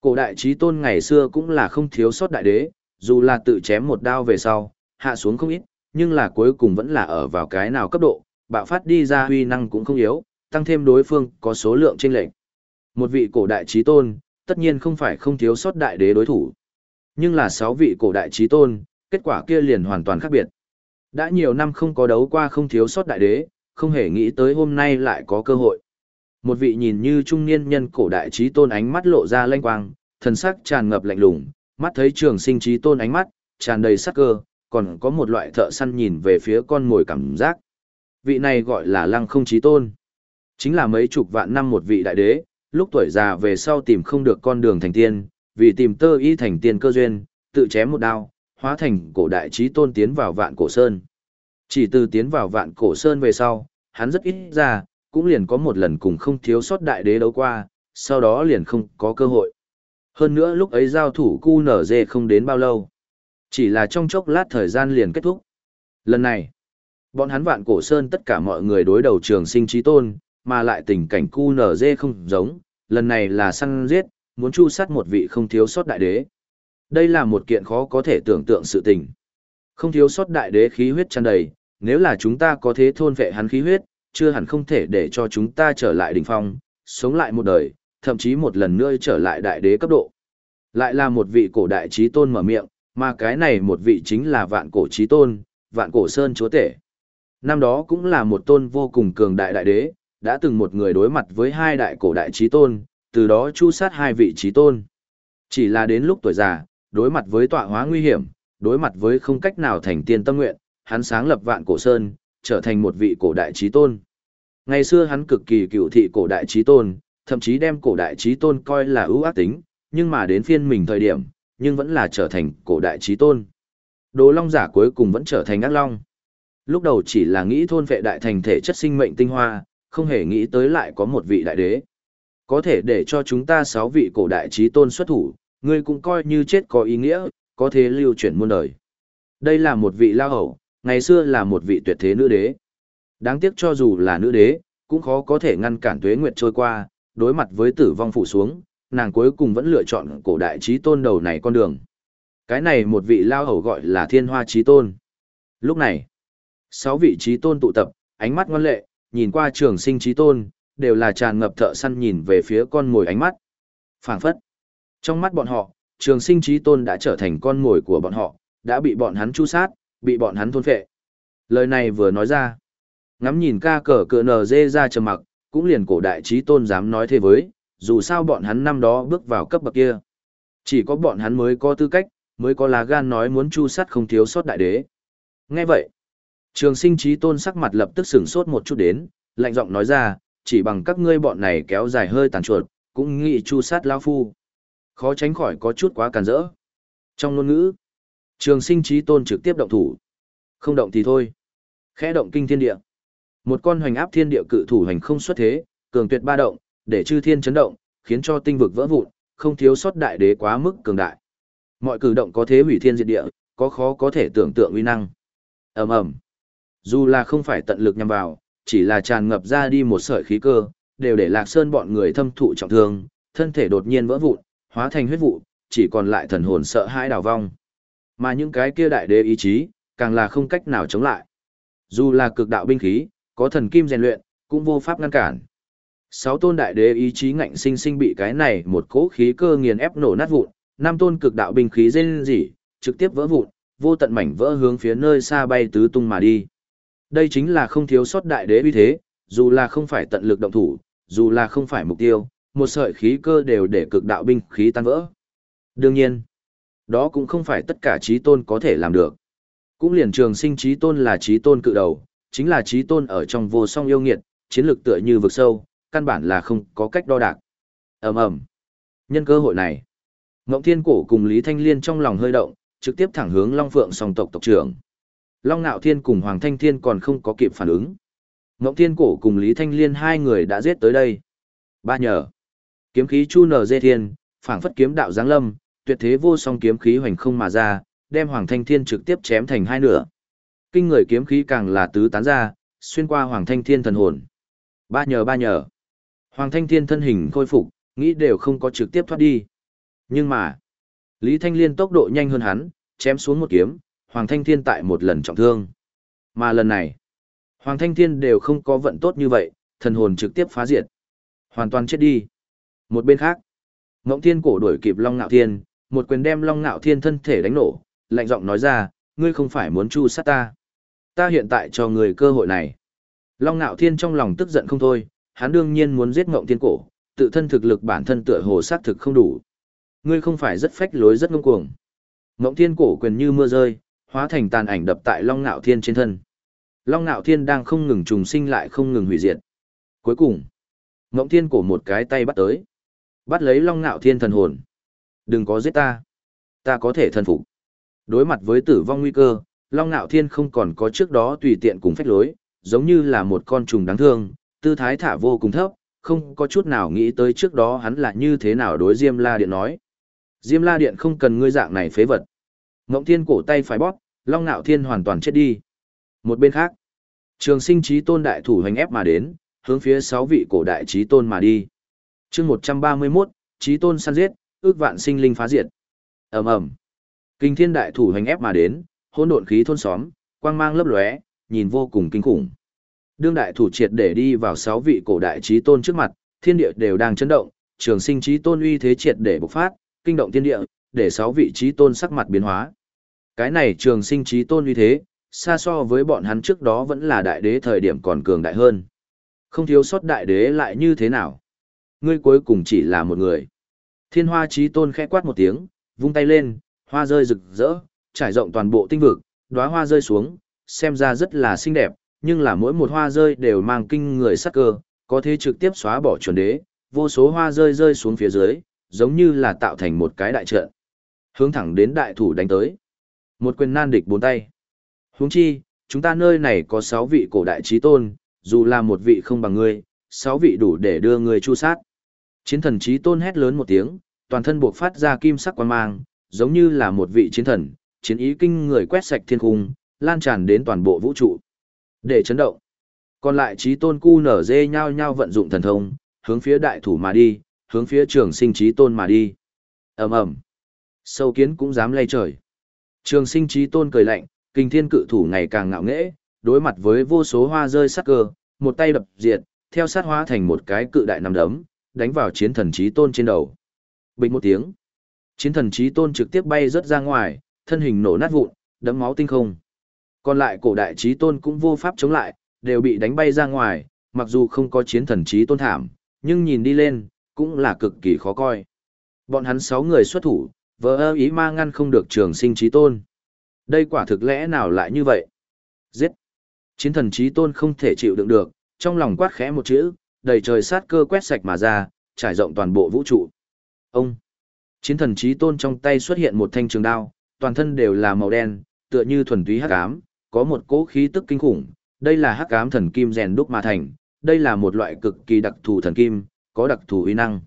cổ đại trí tôn ngày xưa cũng là không thiếu sót đại đế, dù là tự chém một đao về sau, hạ xuống không ít, nhưng là cuối cùng vẫn là ở vào cái nào cấp độ, bạo phát đi ra huy năng cũng không yếu, tăng thêm đối phương có số lượng chênh lệch. Một vị cổ đại trí tôn, tất nhiên không phải không thiếu sót đại đế đối thủ. Nhưng là sáu vị cổ đại trí tôn, kết quả kia liền hoàn toàn khác biệt. Đã nhiều năm không có đấu qua không thiếu sót đại đế, không hề nghĩ tới hôm nay lại có cơ hội. Một vị nhìn như trung niên nhân cổ đại trí tôn ánh mắt lộ ra lanh quang, thần sắc tràn ngập lạnh lùng, mắt thấy trường sinh trí tôn ánh mắt, tràn đầy sắc cơ, còn có một loại thợ săn nhìn về phía con mồi cảm giác. Vị này gọi là lăng không trí tôn. Chính là mấy chục vạn năm một vị đại đế, lúc tuổi già về sau tìm không được con đường thành tiên, vì tìm tơ y thành tiên cơ duyên, tự chém một đao, hóa thành cổ đại trí tôn tiến vào vạn cổ sơn. Chỉ từ tiến vào vạn cổ sơn về sau, hắn rất ít ra, cũng liền có một lần cùng không thiếu sót đại đế đấu qua, sau đó liền không có cơ hội. Hơn nữa lúc ấy giao thủ cu nở dê không đến bao lâu. Chỉ là trong chốc lát thời gian liền kết thúc. Lần này, bọn hắn vạn cổ sơn tất cả mọi người đối đầu trường sinh trí tôn, mà lại tình cảnh cu nở dê không giống, lần này là săn giết, muốn chu sát một vị không thiếu sót đại đế. Đây là một kiện khó có thể tưởng tượng sự tình. Không thiếu sót đại đế khí huyết tràn đầy, nếu là chúng ta có thế thôn vệ hắn khí huyết, chưa hẳn không thể để cho chúng ta trở lại đỉnh phong, sống lại một đời, thậm chí một lần nữa trở lại đại đế cấp độ. Lại là một vị cổ đại trí tôn mở miệng, mà cái này một vị chính là vạn cổ trí tôn, vạn cổ sơn chúa tể. Năm đó cũng là một tôn vô cùng cường đại đại đế, đã từng một người đối mặt với hai đại cổ đại trí tôn, từ đó chu sát hai vị trí tôn. Chỉ là đến lúc tuổi già, đối mặt với tọa hóa nguy hiểm, đối mặt với không cách nào thành tiên tâm nguyện, hắn sáng lập vạn cổ sơn, trở thành một vị cổ đại trí tôn. Ngày xưa hắn cực kỳ cựu thị cổ đại trí tôn, thậm chí đem cổ đại trí tôn coi là ưu ác tính, nhưng mà đến phiên mình thời điểm, nhưng vẫn là trở thành cổ đại trí tôn. Đồ long giả cuối cùng vẫn trở thành ác long. Lúc đầu chỉ là nghĩ thôn vệ đại thành thể chất sinh mệnh tinh hoa, không hề nghĩ tới lại có một vị đại đế. Có thể để cho chúng ta sáu vị cổ đại trí tôn xuất thủ, ngươi cũng coi như chết có ý nghĩa, có thể lưu chuyển muôn đời. Đây là một vị lao hậu, ngày xưa là một vị tuyệt thế nữ đế. Đáng tiếc cho dù là nữ đế, cũng khó có thể ngăn cản tuế nguyệt trôi qua, đối mặt với tử vong phủ xuống, nàng cuối cùng vẫn lựa chọn cổ đại trí tôn đầu này con đường. Cái này một vị lao hầu gọi là thiên hoa trí tôn. Lúc này, sáu vị trí tôn tụ tập, ánh mắt ngoan lệ, nhìn qua trường sinh trí tôn, đều là tràn ngập thợ săn nhìn về phía con mồi ánh mắt. phảng phất. Trong mắt bọn họ, trường sinh trí tôn đã trở thành con mồi của bọn họ, đã bị bọn hắn chu sát, bị bọn hắn thôn phệ. Lời này vừa nói ra. Ngắm nhìn ca cờ cờ nờ dê ra trầm mặc, cũng liền cổ đại trí tôn dám nói thế với, dù sao bọn hắn năm đó bước vào cấp bậc kia. Chỉ có bọn hắn mới có tư cách, mới có lá gan nói muốn chu sát không thiếu sót đại đế. Nghe vậy, trường sinh trí tôn sắc mặt lập tức sửng sốt một chút đến, lạnh giọng nói ra, chỉ bằng các ngươi bọn này kéo dài hơi tàn chuột, cũng nghĩ chu sát lão phu. Khó tránh khỏi có chút quá càn rỡ. Trong ngôn ngữ, trường sinh trí tôn trực tiếp động thủ. Không động thì thôi. Khẽ động kinh thiên địa. Một con hoành áp thiên địa cự thủ hành không xuất thế, cường tuyệt ba động, để chư thiên chấn động, khiến cho tinh vực vỡ vụn, không thiếu sót đại đế quá mức cường đại. Mọi cử động có thế hủy thiên diệt địa, có khó có thể tưởng tượng uy năng. Ầm ầm. Dù là không phải tận lực nhằm vào, chỉ là tràn ngập ra đi một sợi khí cơ, đều để Lạc Sơn bọn người thâm thụ trọng thương, thân thể đột nhiên vỡ vụn, hóa thành huyết vụ, chỉ còn lại thần hồn sợ hãi đào vong. Mà những cái kia đại đế ý chí, càng là không cách nào chống lại. Dù là cực đạo binh khí, có thần kim rèn luyện, cũng vô pháp ngăn cản. Sáu tôn đại đế ý chí ngạnh sinh sinh bị cái này một cỗ khí cơ nghiền ép nổ nát vụn, năm tôn cực đạo binh khí rên rỉ, trực tiếp vỡ vụn, vô tận mảnh vỡ hướng phía nơi xa bay tứ tung mà đi. Đây chính là không thiếu sót đại đế uy thế, dù là không phải tận lực động thủ, dù là không phải mục tiêu, một sợi khí cơ đều để cực đạo binh khí tan vỡ. Đương nhiên, đó cũng không phải tất cả trí tôn có thể làm được. Cũng liền trường sinh trí tôn là trí tôn cự đầu, chính là trí tôn ở trong vô song yêu nghiệt, chiến lược tựa như vực sâu, căn bản là không có cách đo đạc. ầm ầm Nhân cơ hội này, Ngộng Thiên Cổ cùng Lý Thanh Liên trong lòng hơi động, trực tiếp thẳng hướng Long Phượng song tộc tộc trưởng. Long Nạo Thiên cùng Hoàng Thanh Thiên còn không có kịp phản ứng. Ngộng Thiên Cổ cùng Lý Thanh Liên hai người đã giết tới đây. Ba nhờ. Kiếm khí chu nở dê thiên, phảng phất kiếm đạo giáng lâm, tuyệt thế vô song kiếm khí hoành không mà ra, đem Hoàng Thanh Thiên trực tiếp chém thành hai nửa. Kinh người kiếm khí càng là tứ tán ra, xuyên qua Hoàng Thanh Thiên thần hồn. Ba nhờ ba nhờ. Hoàng Thanh Thiên thân hình khôi phục, nghĩ đều không có trực tiếp thoát đi. Nhưng mà, Lý Thanh Liên tốc độ nhanh hơn hắn, chém xuống một kiếm, Hoàng Thanh Thiên tại một lần trọng thương. Mà lần này, Hoàng Thanh Thiên đều không có vận tốt như vậy, thần hồn trực tiếp phá diệt. Hoàn toàn chết đi. Một bên khác, Ngộng Thiên cổ đuổi kịp Long Nạo Thiên, một quyền đem Long Nạo Thiên thân thể đánh nổ, lạnh giọng nói ra, ngươi không phải muốn chu sát ta. Ta hiện tại cho người cơ hội này. Long Nạo Thiên trong lòng tức giận không thôi, hắn đương nhiên muốn giết Ngộng Thiên cổ, tự thân thực lực bản thân tựa hồ sát thực không đủ. Ngươi không phải rất phách lối rất ngông cuồng. Ngộng Thiên cổ quyền như mưa rơi, hóa thành tàn ảnh đập tại Long Nạo Thiên trên thân. Long Nạo Thiên đang không ngừng trùng sinh lại không ngừng hủy diệt. Cuối cùng, Ngộng Thiên cổ một cái tay bắt tới. Bắt lấy Long Nạo Thiên thần hồn. Đừng có giết ta. Ta có thể thần phục. Đối mặt với tử vong nguy cơ, Long Nạo Thiên không còn có trước đó tùy tiện cùng phách lối, giống như là một con trùng đáng thương, tư thái thả vô cùng thấp, không có chút nào nghĩ tới trước đó hắn là như thế nào đối Diêm La Điện nói. Diêm La Điện không cần ngươi dạng này phế vật. Ngộng Thiên cổ tay phải bóp, Long Nạo Thiên hoàn toàn chết đi. Một bên khác, Trường Sinh Chí Tôn đại thủ hành ép mà đến, hướng phía sáu vị cổ đại chí tôn mà đi. Chương 131, Chí Tôn săn giết, ước vạn sinh linh phá diệt. Ầm ầm. Kinh Thiên đại thủ hành ép mà đến, hỗn độn khí thôn xóm, quang mang lấp lóe, nhìn vô cùng kinh khủng. Đương đại thủ triệt để đi vào sáu vị cổ đại chí tôn trước mặt, thiên địa đều đang chấn động, trường sinh chí tôn uy thế triệt để bộc phát, kinh động thiên địa, để sáu vị trí tôn sắc mặt biến hóa. Cái này trường sinh trí tôn như thế, xa so với bọn hắn trước đó vẫn là đại đế thời điểm còn cường đại hơn. Không thiếu sót đại đế lại như thế nào? Ngươi cuối cùng chỉ là một người. Thiên hoa trí tôn khẽ quát một tiếng, vung tay lên, hoa rơi rực rỡ, trải rộng toàn bộ tinh vực, đóa hoa rơi xuống, xem ra rất là xinh đẹp, nhưng là mỗi một hoa rơi đều mang kinh người sắc cơ, có thể trực tiếp xóa bỏ chuẩn đế, vô số hoa rơi rơi xuống phía dưới, giống như là tạo thành một cái đại trận. Hướng thẳng đến đại thủ đánh tới. Một quyền nan địch bốn tay. Huống chi, chúng ta nơi này có sáu vị cổ đại trí tôn, dù là một vị không bằng ngươi, sáu vị đủ để đưa ngươi chu sát. Chiến thần trí tôn hét lớn một tiếng, toàn thân buộc phát ra kim sắc quan mang, giống như là một vị chiến thần, chiến ý kinh người quét sạch thiên cung, lan tràn đến toàn bộ vũ trụ. Để chấn động. Còn lại trí tôn cu nở dê nhau nhau vận dụng thần thông, hướng phía đại thủ mà đi, hướng phía trường sinh trí tôn mà đi. ầm ầm Sâu kiến cũng dám lay trời. Trường sinh trí tôn cười lạnh, kinh thiên cự thủ ngày càng ngạo nghễ, đối mặt với vô số hoa rơi sắc cơ, một tay đập diệt, theo sát hóa thành một cái cự đại nằm đấm, đánh vào chiến thần trí tôn trên đầu. Bình một tiếng. Chiến thần trí tôn trực tiếp bay rớt ra ngoài, thân hình nổ nát vụn, đấm máu tinh không. Còn lại cổ đại trí tôn cũng vô pháp chống lại, đều bị đánh bay ra ngoài, mặc dù không có chiến thần trí tôn thảm, nhưng nhìn đi lên, cũng là cực kỳ khó coi. Bọn hắn sáu người xuất thủ, vờ ơ ý ma ngăn không được trường sinh trí tôn. Đây quả thực lẽ nào lại như vậy? Giết! Chiến thần trí tôn không thể chịu đựng được, trong lòng quát khẽ một chữ, đầy trời sát cơ quét sạch mà ra, trải rộng toàn bộ vũ trụ. Ông! Chiến thần trí tôn trong tay xuất hiện một thanh trường đao, toàn thân đều là màu đen, tựa như thuần túy hắc ám, có một cỗ khí tức kinh khủng, đây là hắc ám thần kim rèn đúc mà thành, đây là một loại cực kỳ đặc thù thần kim, có đặc thù uy năng.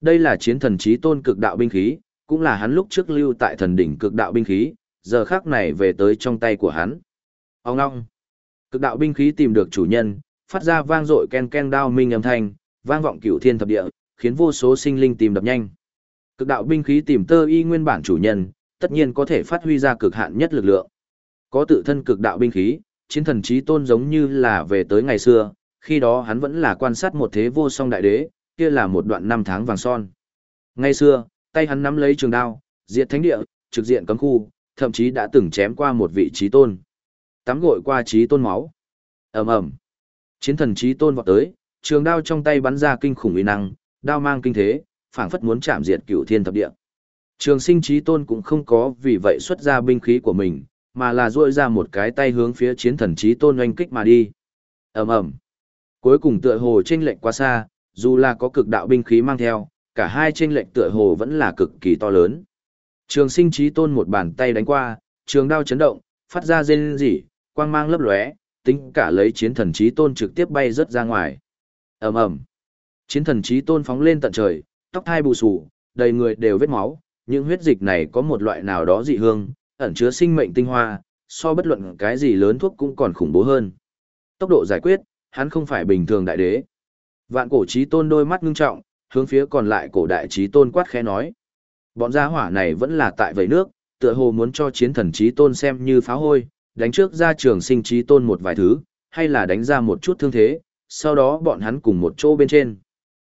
Đây là chiến thần chí tôn cực đạo binh khí, cũng là hắn lúc trước lưu tại thần đỉnh cực đạo binh khí, giờ khắc này về tới trong tay của hắn. Ông ngong. Cực đạo binh khí tìm được chủ nhân, phát ra vang dội ken ken đao minh âm thanh, vang vọng cửu thiên thập địa, khiến vô số sinh linh tìm đập nhanh. Cực đạo binh khí tìm tơ y nguyên bản chủ nhân, tất nhiên có thể phát huy ra cực hạn nhất lực lượng. Có tự thân cực đạo binh khí, chiến thần chí tôn giống như là về tới ngày xưa, khi đó hắn vẫn là quan sát một thế vô song đại đế, kia là một đoạn năm tháng vàng son. Ngày xưa, tay hắn nắm lấy trường đao, diệt thánh địa, trực diện cấm khu, thậm chí đã từng chém qua một vị trí tôn. Tắm gội qua trí tôn máu. ầm ầm Chiến thần trí tôn vọt tới, trường đao trong tay bắn ra kinh khủng uy năng, đao mang kinh thế, phảng phất muốn chạm diệt cửu thiên thập địa. Trường sinh trí tôn cũng không có vì vậy xuất ra binh khí của mình, mà là duỗi ra một cái tay hướng phía chiến thần trí tôn oanh kích mà đi. ầm ầm Cuối cùng tựa hồ chênh lệch quá xa, dù là có cực đạo binh khí mang theo, cả hai trên lệch tựa hồ vẫn là cực kỳ to lớn. Trường sinh trí tôn một bàn tay đánh qua, trường đao chấn động, phát ra rên rỉ, quang mang lấp lóe, tính cả lấy chiến thần trí tôn trực tiếp bay rớt ra ngoài. ầm ầm Chiến thần trí tôn phóng lên tận trời, tóc hai bù sù, đầy người đều vết máu, những huyết dịch này có một loại nào đó dị hương, ẩn chứa sinh mệnh tinh hoa, so bất luận cái gì lớn thuốc cũng còn khủng bố hơn. Tốc độ giải quyết, hắn không phải bình thường đại đế. Vạn cổ trí tôn đôi mắt ngưng trọng, hướng phía còn lại cổ đại trí tôn quát khẽ nói. Bọn gia hỏa này vẫn là tại vầy nước, tựa hồ muốn cho chiến thần trí tôn xem như phá hôi, đánh trước ra trường sinh trí tôn một vài thứ, hay là đánh ra một chút thương thế, sau đó bọn hắn cùng một chỗ bên trên.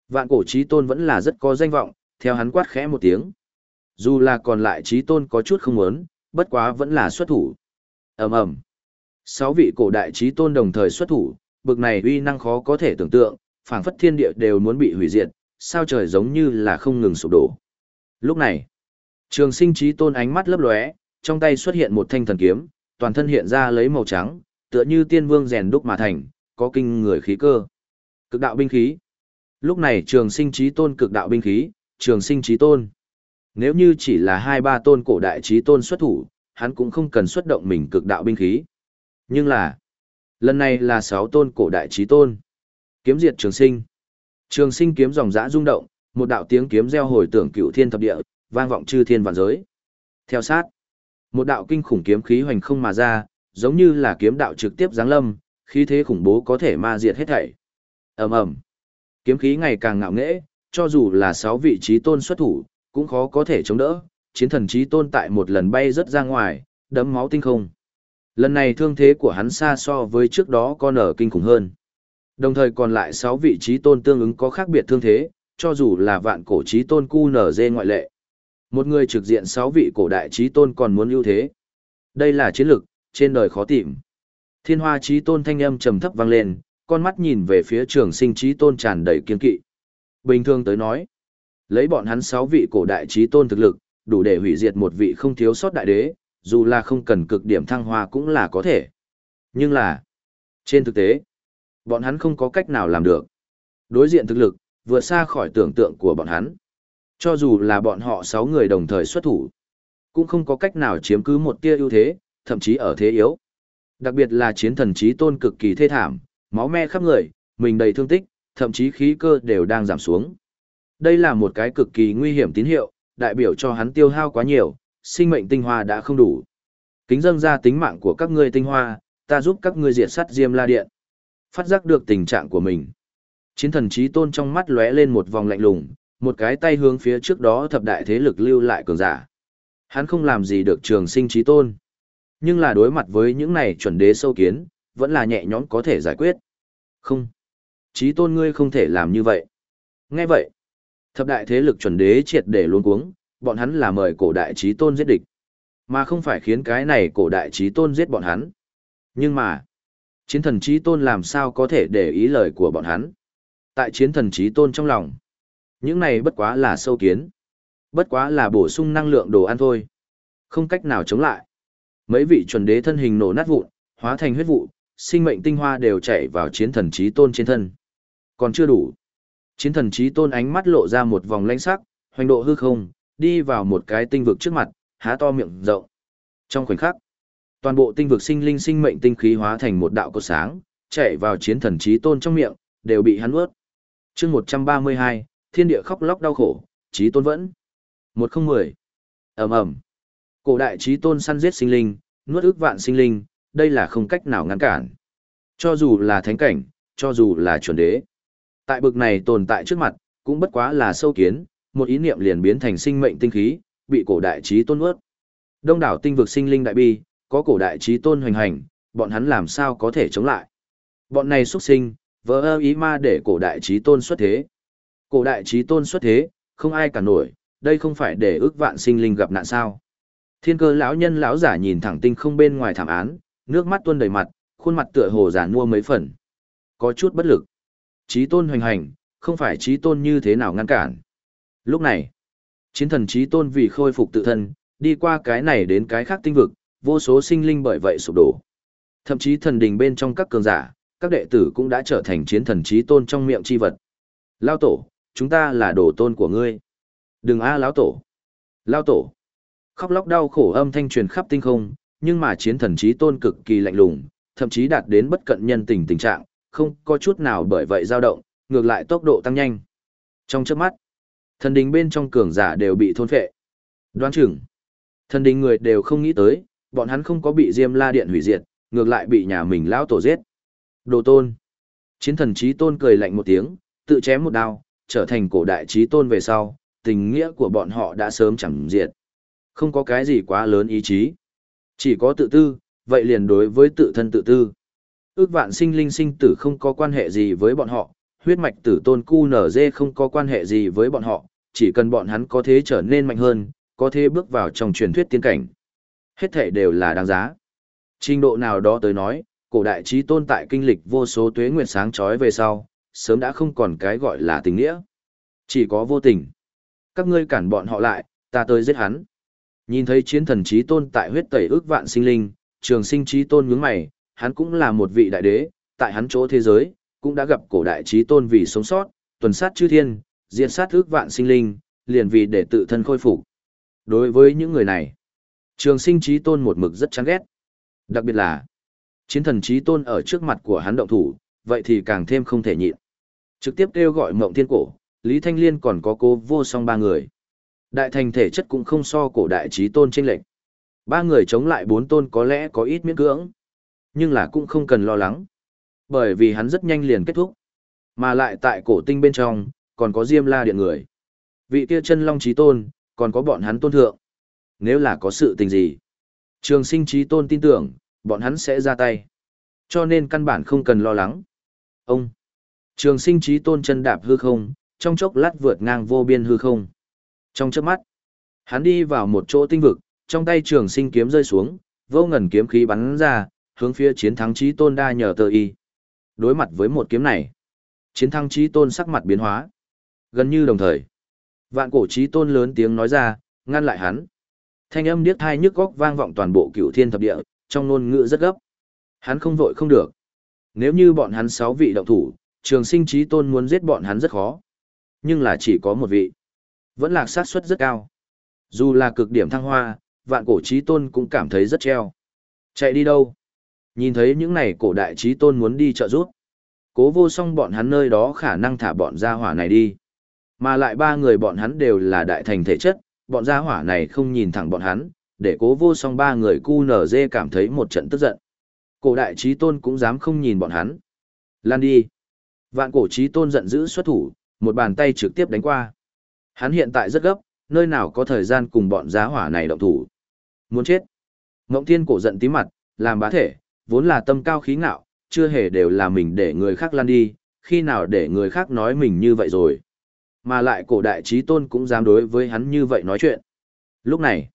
Vạn cổ trí tôn vẫn là rất có danh vọng, theo hắn quát khẽ một tiếng. Dù là còn lại trí tôn có chút không muốn, bất quá vẫn là xuất thủ. ầm ầm Sáu vị cổ đại trí tôn đồng thời xuất thủ, bực này uy năng khó có thể tưởng tượng, phảng phất thiên địa đều muốn bị hủy diệt, sao trời giống như là không ngừng sụp đổ. Lúc này, trường sinh trí tôn ánh mắt lấp lóe, trong tay xuất hiện một thanh thần kiếm, toàn thân hiện ra lấy màu trắng, tựa như tiên vương rèn đúc mà thành, có kinh người khí cơ. Cực đạo binh khí. Lúc này trường sinh trí tôn cực đạo binh khí, trường sinh trí tôn. Nếu như chỉ là hai ba tôn cổ đại trí tôn xuất thủ, hắn cũng không cần xuất động mình cực đạo binh khí. Nhưng là, lần này là sáu tôn cổ đại trí tôn. Kiếm diệt trường sinh. Trường sinh kiếm dòng dã rung động, một đạo tiếng kiếm reo hồi tưởng cựu thiên thập địa, vang vọng chư thiên vạn giới. Theo sát, một đạo kinh khủng kiếm khí hoành không mà ra, giống như là kiếm đạo trực tiếp giáng lâm, khí thế khủng bố có thể ma diệt hết thảy. Ầm ầm. Kiếm khí ngày càng ngạo nghễ, cho dù là sáu vị trí tôn xuất thủ, cũng khó có thể chống đỡ, chiến thần trí tôn tại một lần bay rất ra ngoài, đấm máu tinh không. Lần này thương thế của hắn xa so với trước đó con ở kinh khủng hơn. Đồng thời còn lại 6 vị trí tôn tương ứng có khác biệt thương thế, cho dù là vạn cổ trí tôn cu nở dê ngoại lệ. Một người trực diện 6 vị cổ đại trí tôn còn muốn ưu thế. Đây là chiến lực, trên đời khó tìm. Thiên hoa trí tôn thanh âm trầm thấp vang lên, con mắt nhìn về phía trường sinh trí tôn tràn đầy kiên kỵ. Bình thường tới nói, lấy bọn hắn 6 vị cổ đại trí tôn thực lực, đủ để hủy diệt một vị không thiếu sót đại đế, dù là không cần cực điểm thăng hoa cũng là có thể. Nhưng là, trên thực tế, bọn hắn không có cách nào làm được. Đối diện thực lực, vượt xa khỏi tưởng tượng của bọn hắn. Cho dù là bọn họ 6 người đồng thời xuất thủ, cũng không có cách nào chiếm cứ một tia ưu thế, thậm chí ở thế yếu. Đặc biệt là chiến thần trí tôn cực kỳ thê thảm, máu me khắp người, mình đầy thương tích, thậm chí khí cơ đều đang giảm xuống. Đây là một cái cực kỳ nguy hiểm tín hiệu, đại biểu cho hắn tiêu hao quá nhiều, sinh mệnh tinh hoa đã không đủ. Kính dâng ra tính mạng của các ngươi tinh hoa, ta giúp các ngươi diệt sát Diêm La Điện. Phát giác được tình trạng của mình. Chiến thần trí tôn trong mắt lóe lên một vòng lạnh lùng, một cái tay hướng phía trước đó thập đại thế lực lưu lại cường giả. Hắn không làm gì được trường sinh trí tôn. Nhưng là đối mặt với những này chuẩn đế sâu kiến, vẫn là nhẹ nhõm có thể giải quyết. Không. Trí tôn ngươi không thể làm như vậy. Nghe vậy. Thập đại thế lực chuẩn đế triệt để luôn cuống, bọn hắn là mời cổ đại trí tôn giết địch. Mà không phải khiến cái này cổ đại trí tôn giết bọn hắn. Nhưng mà, chiến thần trí tôn làm sao có thể để ý lời của bọn hắn. Tại chiến thần trí tôn trong lòng, những này bất quá là sâu kiến. Bất quá là bổ sung năng lượng đồ ăn thôi. Không cách nào chống lại. Mấy vị chuẩn đế thân hình nổ nát vụn, hóa thành huyết vụ, sinh mệnh tinh hoa đều chảy vào chiến thần trí tôn trên thân. Còn chưa đủ. Chiến thần trí tôn ánh mắt lộ ra một vòng lãnh sắc, hoành độ hư không, đi vào một cái tinh vực trước mặt, há to miệng rộng. Trong khoảnh khắc, toàn bộ tinh vực sinh linh sinh mệnh tinh khí hóa thành một đạo cột sáng, chạy vào chiến thần trí tôn trong miệng, đều bị hắn ướt. chương 132, thiên địa khóc lóc đau khổ, trí tôn vẫn. 110. ầm ầm Cổ đại trí tôn săn giết sinh linh, nuốt ước vạn sinh linh, đây là không cách nào ngăn cản. Cho dù là thánh cảnh, cho dù là chuẩn đế. Tại bực này tồn tại trước mặt, cũng bất quá là sâu kiến, một ý niệm liền biến thành sinh mệnh tinh khí, bị cổ đại trí tôn ướt. Đông đảo tinh vực sinh linh đại bi, có cổ đại trí tôn hoành hành, bọn hắn làm sao có thể chống lại. Bọn này xuất sinh, vỡ ơ ý ma để cổ đại trí tôn xuất thế. Cổ đại trí tôn xuất thế, không ai cả nổi, đây không phải để ước vạn sinh linh gặp nạn sao. Thiên cơ lão nhân lão giả nhìn thẳng tinh không bên ngoài thảm án, nước mắt tuôn đầy mặt, khuôn mặt tựa hồ giả mua mấy phần. Có chút bất lực. Trí tôn hoành hành, không phải trí tôn như thế nào ngăn cản. Lúc này, chiến thần trí tôn vì khôi phục tự thân, đi qua cái này đến cái khác tinh vực, vô số sinh linh bởi vậy sụp đổ. Thậm chí thần đình bên trong các cường giả, các đệ tử cũng đã trở thành chiến thần trí tôn trong miệng chi vật. Lao tổ, chúng ta là đồ tôn của ngươi. Đừng a lão tổ. Lao tổ. Khóc lóc đau khổ âm thanh truyền khắp tinh không, nhưng mà chiến thần trí tôn cực kỳ lạnh lùng, thậm chí đạt đến bất cận nhân tình tình trạng, không có chút nào bởi vậy dao động, ngược lại tốc độ tăng nhanh. Trong chớp mắt, thần đình bên trong cường giả đều bị thôn phệ. Đoán chừng, thần đình người đều không nghĩ tới, bọn hắn không có bị Diêm La Điện hủy diệt, ngược lại bị nhà mình lão tổ giết. Đồ tôn. Chiến thần trí tôn cười lạnh một tiếng, tự chém một đao, trở thành cổ đại trí tôn về sau, tình nghĩa của bọn họ đã sớm chẳng diệt. Không có cái gì quá lớn ý chí. Chỉ có tự tư, vậy liền đối với tự thân tự tư. Ước vạn sinh linh sinh tử không có quan hệ gì với bọn họ, huyết mạch tử tôn cu nở dê không có quan hệ gì với bọn họ, chỉ cần bọn hắn có thế trở nên mạnh hơn, có thể bước vào trong truyền thuyết tiên cảnh. Hết thể đều là đáng giá. Trình độ nào đó tới nói, cổ đại trí tôn tại kinh lịch vô số tuế nguyệt sáng chói về sau, sớm đã không còn cái gọi là tình nghĩa. Chỉ có vô tình. Các ngươi cản bọn họ lại, ta tới giết hắn. Nhìn thấy chiến thần trí tôn tại huyết tẩy ước vạn sinh linh, trường sinh trí tôn nhướng mày, hắn cũng là một vị đại đế, tại hắn chỗ thế giới, cũng đã gặp cổ đại trí tôn vì sống sót, tuần sát chư thiên, diệt sát ước vạn sinh linh, liền vì để tự thân khôi phục. Đối với những người này, trường sinh trí tôn một mực rất chán ghét. Đặc biệt là, chiến thần trí tôn ở trước mặt của hắn động thủ, vậy thì càng thêm không thể nhịn. Trực tiếp kêu gọi mộng thiên cổ, Lý Thanh Liên còn có cô vô song ba người. Đại thành thể chất cũng không so cổ đại trí tôn trên lệnh. Ba người chống lại bốn tôn có lẽ có ít miễn cưỡng. Nhưng là cũng không cần lo lắng. Bởi vì hắn rất nhanh liền kết thúc. Mà lại tại cổ tinh bên trong, còn có Diêm La Điện người. Vị kia chân long trí tôn, còn có bọn hắn tôn thượng. Nếu là có sự tình gì, trường sinh trí tôn tin tưởng, bọn hắn sẽ ra tay. Cho nên căn bản không cần lo lắng. Ông, trường sinh trí tôn chân đạp hư không, trong chốc lát vượt ngang vô biên hư không. Trong chớp mắt, hắn đi vào một chỗ tinh vực, trong tay trường sinh kiếm rơi xuống, vô ngần kiếm khí bắn ra, hướng phía chiến thắng trí tôn đa nhờ tờ y. Đối mặt với một kiếm này, chiến thắng trí tôn sắc mặt biến hóa. Gần như đồng thời, vạn cổ trí tôn lớn tiếng nói ra, ngăn lại hắn. Thanh âm điếc thai nhức góc vang vọng toàn bộ cựu thiên thập địa, trong ngôn ngữ rất gấp. Hắn không vội không được. Nếu như bọn hắn sáu vị động thủ, trường sinh trí tôn muốn giết bọn hắn rất khó. Nhưng là chỉ có một vị. Vẫn là sát suất rất cao. Dù là cực điểm thăng hoa, vạn cổ trí tôn cũng cảm thấy rất treo. Chạy đi đâu? Nhìn thấy những này cổ đại trí tôn muốn đi trợ giúp. Cố vô song bọn hắn nơi đó khả năng thả bọn ra hỏa này đi. Mà lại ba người bọn hắn đều là đại thành thể chất, bọn gia hỏa này không nhìn thẳng bọn hắn, để cố vô song ba người cu nở dê cảm thấy một trận tức giận. Cổ đại trí tôn cũng dám không nhìn bọn hắn. Lan đi. Vạn cổ trí tôn giận dữ xuất thủ, một bàn tay trực tiếp đánh qua. Hắn hiện tại rất gấp, nơi nào có thời gian cùng bọn giá hỏa này động thủ. Muốn chết. Ngộng thiên cổ giận tí mặt, làm bá thể, vốn là tâm cao khí ngạo, chưa hề đều là mình để người khác lan đi, khi nào để người khác nói mình như vậy rồi. Mà lại cổ đại trí tôn cũng dám đối với hắn như vậy nói chuyện. Lúc này,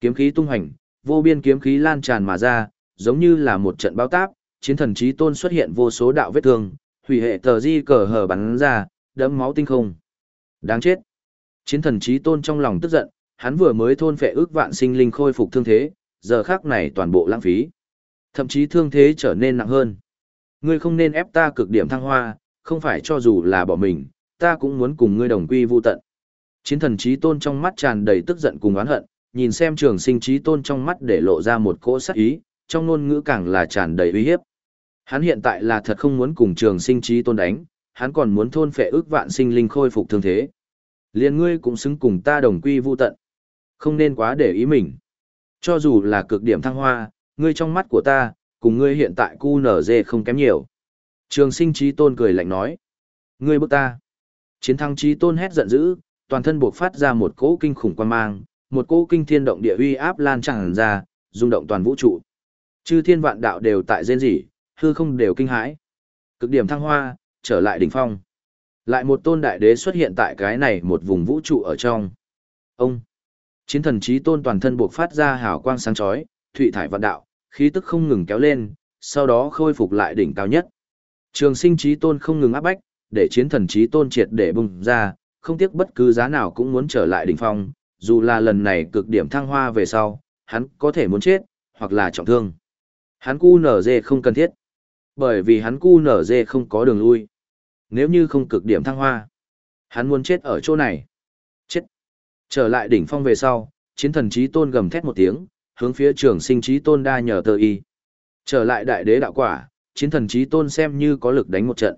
kiếm khí tung hành, vô biên kiếm khí lan tràn mà ra, giống như là một trận bao táp, chiến thần trí tôn xuất hiện vô số đạo vết thương, hủy hệ tờ di cờ hở bắn ra, đẫm máu tinh không. Đáng chết. Chiến thần trí tôn trong lòng tức giận, hắn vừa mới thôn phệ ước vạn sinh linh khôi phục thương thế, giờ khác này toàn bộ lãng phí. Thậm chí thương thế trở nên nặng hơn. Ngươi không nên ép ta cực điểm thăng hoa, không phải cho dù là bỏ mình, ta cũng muốn cùng ngươi đồng quy vu tận. Chiến thần trí tôn trong mắt tràn đầy tức giận cùng oán hận, nhìn xem trường sinh trí tôn trong mắt để lộ ra một cỗ sắc ý, trong ngôn ngữ càng là tràn đầy uy hiếp. Hắn hiện tại là thật không muốn cùng trường sinh trí tôn đánh, hắn còn muốn thôn phệ ước vạn sinh linh khôi phục thương thế. Liền ngươi cũng xứng cùng ta đồng quy vu tận. Không nên quá để ý mình. Cho dù là cực điểm thăng hoa, ngươi trong mắt của ta, cùng ngươi hiện tại cu nở dê không kém nhiều. Trường sinh trí tôn cười lạnh nói. Ngươi bức ta. Chiến thắng trí tôn hét giận dữ, toàn thân buộc phát ra một cỗ kinh khủng quan mang, một cỗ kinh thiên động địa uy áp lan tràn ra, rung động toàn vũ trụ. Chư thiên vạn đạo đều tại rên rỉ, hư không đều kinh hãi. Cực điểm thăng hoa, trở lại đỉnh phong. Lại một tôn đại đế xuất hiện tại cái này một vùng vũ trụ ở trong. Ông, chiến thần trí tôn toàn thân buộc phát ra hào quang sáng chói, thụy thải vạn đạo, khí tức không ngừng kéo lên, sau đó khôi phục lại đỉnh cao nhất. Trường sinh trí tôn không ngừng áp bách, để chiến thần trí tôn triệt để bùng ra, không tiếc bất cứ giá nào cũng muốn trở lại đỉnh phong, dù là lần này cực điểm thăng hoa về sau, hắn có thể muốn chết, hoặc là trọng thương. Hắn cu nở dê không cần thiết. Bởi vì hắn cu nở dê không có đường lui. Nếu như không cực điểm thăng hoa, hắn muốn chết ở chỗ này. Chết. Trở lại đỉnh phong về sau, chiến thần trí tôn gầm thét một tiếng, hướng phía trường sinh trí tôn đa nhờ tờ y. Trở lại đại đế đạo quả, chiến thần trí tôn xem như có lực đánh một trận.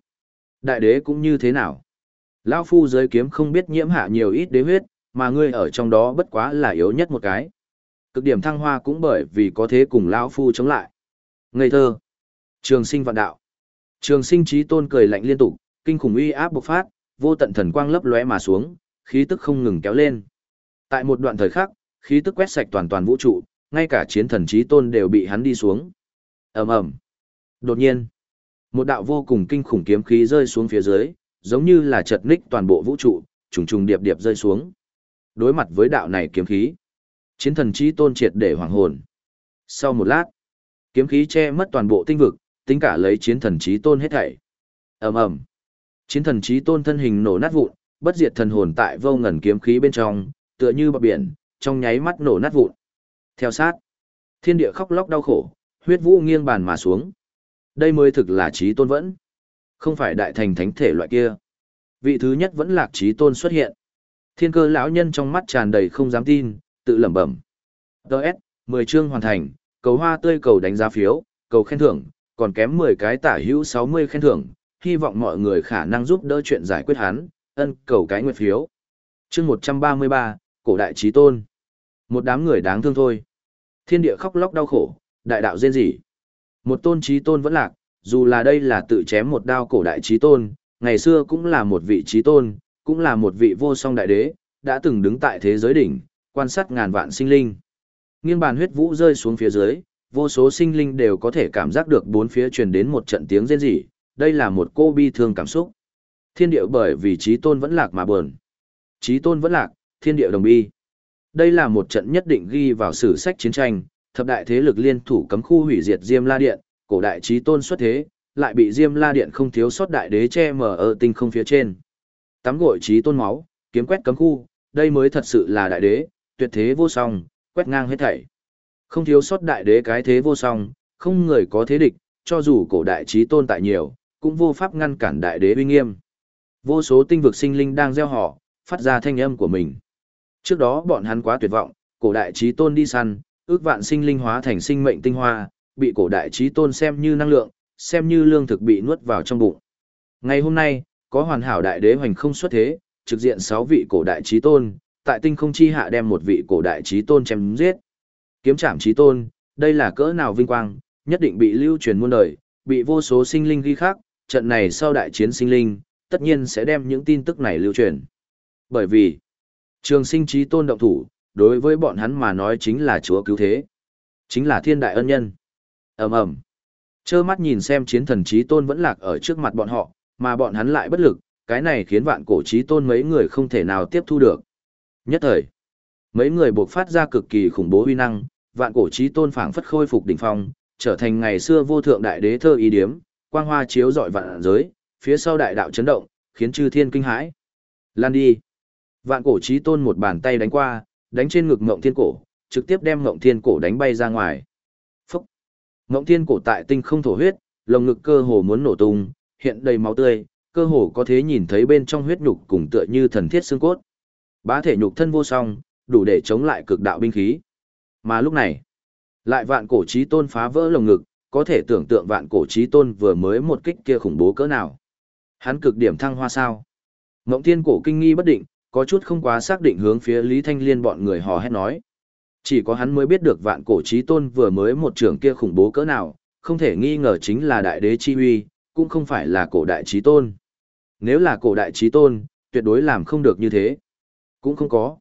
Đại đế cũng như thế nào? Lão phu giới kiếm không biết nhiễm hạ nhiều ít đế huyết, mà ngươi ở trong đó bất quá là yếu nhất một cái. Cực điểm thăng hoa cũng bởi vì có thế cùng lão phu chống lại. Ngây thơ. Trường sinh vạn đạo. Trường sinh trí tôn cười lạnh liên tục, kinh khủng uy áp bộc phát, vô tận thần quang lấp lóe mà xuống, khí tức không ngừng kéo lên. Tại một đoạn thời khắc, khí tức quét sạch toàn toàn vũ trụ, ngay cả chiến thần trí tôn đều bị hắn đi xuống. ầm ầm. Đột nhiên, một đạo vô cùng kinh khủng kiếm khí rơi xuống phía dưới, giống như là chật ních toàn bộ vũ trụ, trùng trùng điệp điệp rơi xuống. Đối mặt với đạo này kiếm khí, chiến thần trí tôn triệt để hoàng hồn. Sau một lát, kiếm khí che mất toàn bộ tinh vực, tính cả lấy chiến thần trí tôn hết thảy. ầm ầm, chiến thần trí tôn thân hình nổ nát vụn, bất diệt thần hồn tại vô ngần kiếm khí bên trong, tựa như bọt biển, trong nháy mắt nổ nát vụn. Theo sát, thiên địa khóc lóc đau khổ, huyết vũ nghiêng bàn mà xuống. Đây mới thực là trí tôn vẫn, không phải đại thành thánh thể loại kia. Vị thứ nhất vẫn lạc trí tôn xuất hiện. Thiên cơ lão nhân trong mắt tràn đầy không dám tin, tự lẩm bẩm. Đợt, 10 chương hoàn thành, cầu hoa tươi cầu đánh giá phiếu, cầu khen thưởng, còn kém 10 cái tả hữu 60 khen thưởng, hy vọng mọi người khả năng giúp đỡ chuyện giải quyết hắn, ân cầu cái nguyệt phiếu. Chương 133, cổ đại trí tôn. Một đám người đáng thương thôi. Thiên địa khóc lóc đau khổ, đại đạo rên rỉ. Một tôn trí tôn vẫn lạc, dù là đây là tự chém một đao cổ đại trí tôn, ngày xưa cũng là một vị trí tôn, cũng là một vị vô song đại đế, đã từng đứng tại thế giới đỉnh, quan sát ngàn vạn sinh linh. Nghiêng bàn huyết vũ rơi xuống phía dưới, vô số sinh linh đều có thể cảm giác được bốn phía truyền đến một trận tiếng rên rỉ, đây là một cô bi thương cảm xúc. Thiên địa bởi vì trí tôn vẫn lạc mà buồn. Trí tôn vẫn lạc, thiên địa đồng bi. Đây là một trận nhất định ghi vào sử sách chiến tranh, thập đại thế lực liên thủ cấm khu hủy diệt Diêm La Điện, cổ đại trí tôn xuất thế, lại bị Diêm La Điện không thiếu sót đại đế che mở ở tinh không phía trên. Tắm gội trí tôn máu, kiếm quét cấm khu, đây mới thật sự là đại đế, tuyệt thế vô song, quét ngang hết thảy. Không thiếu sót đại đế cái thế vô song, không người có thế địch, cho dù cổ đại trí tôn tại nhiều, cũng vô pháp ngăn cản đại đế uy nghiêm. Vô số tinh vực sinh linh đang gieo họ, phát ra thanh âm của mình. Trước đó bọn hắn quá tuyệt vọng, cổ đại trí tôn đi săn, ước vạn sinh linh hóa thành sinh mệnh tinh hoa, bị cổ đại trí tôn xem như năng lượng, xem như lương thực bị nuốt vào trong bụng. Ngày hôm nay, có hoàn hảo đại đế hoành không xuất thế, trực diện 6 vị cổ đại trí tôn, tại tinh không chi hạ đem một vị cổ đại trí tôn chém giết. Kiếm trảm trí tôn, đây là cỡ nào vinh quang, nhất định bị lưu truyền muôn đời, bị vô số sinh linh ghi khắc, trận này sau đại chiến sinh linh, tất nhiên sẽ đem những tin tức này lưu truyền. Bởi vì, trường sinh trí tôn động thủ, đối với bọn hắn mà nói chính là chúa cứu thế. Chính là thiên đại ân nhân. ầm ầm trơ mắt nhìn xem chiến thần trí tôn vẫn lạc ở trước mặt bọn họ, mà bọn hắn lại bất lực, cái này khiến vạn cổ trí tôn mấy người không thể nào tiếp thu được. Nhất thời, mấy người buộc phát ra cực kỳ khủng bố huy năng, vạn cổ trí tôn phảng phất khôi phục đỉnh phong, trở thành ngày xưa vô thượng đại đế thơ ý điếm, quang hoa chiếu rọi vạn giới, phía sau đại đạo chấn động, khiến chư thiên kinh hãi. Lan đi. Vạn cổ trí tôn một bàn tay đánh qua, đánh trên ngực ngộng thiên cổ, trực tiếp đem ngộng thiên cổ đánh bay ra ngoài. Phúc. Ngộng thiên cổ tại tinh không thổ huyết, lồng ngực cơ hồ muốn nổ tung, hiện đầy máu tươi, cơ hồ có thể nhìn thấy bên trong huyết nhục cùng tựa như thần thiết xương cốt. Bá thể nhục thân vô song, đủ để chống lại cực đạo binh khí. Mà lúc này, lại vạn cổ chí tôn phá vỡ lồng ngực, có thể tưởng tượng vạn cổ chí tôn vừa mới một kích kia khủng bố cỡ nào. Hắn cực điểm thăng hoa sao. Ngộng thiên cổ kinh nghi bất định, có chút không quá xác định hướng phía Lý Thanh Liên bọn người hò hét nói. Chỉ có hắn mới biết được vạn cổ trí tôn vừa mới một trưởng kia khủng bố cỡ nào, không thể nghi ngờ chính là đại đế chi uy, cũng không phải là cổ đại trí tôn. Nếu là cổ đại trí tôn, tuyệt đối làm không được như thế. Cũng không có.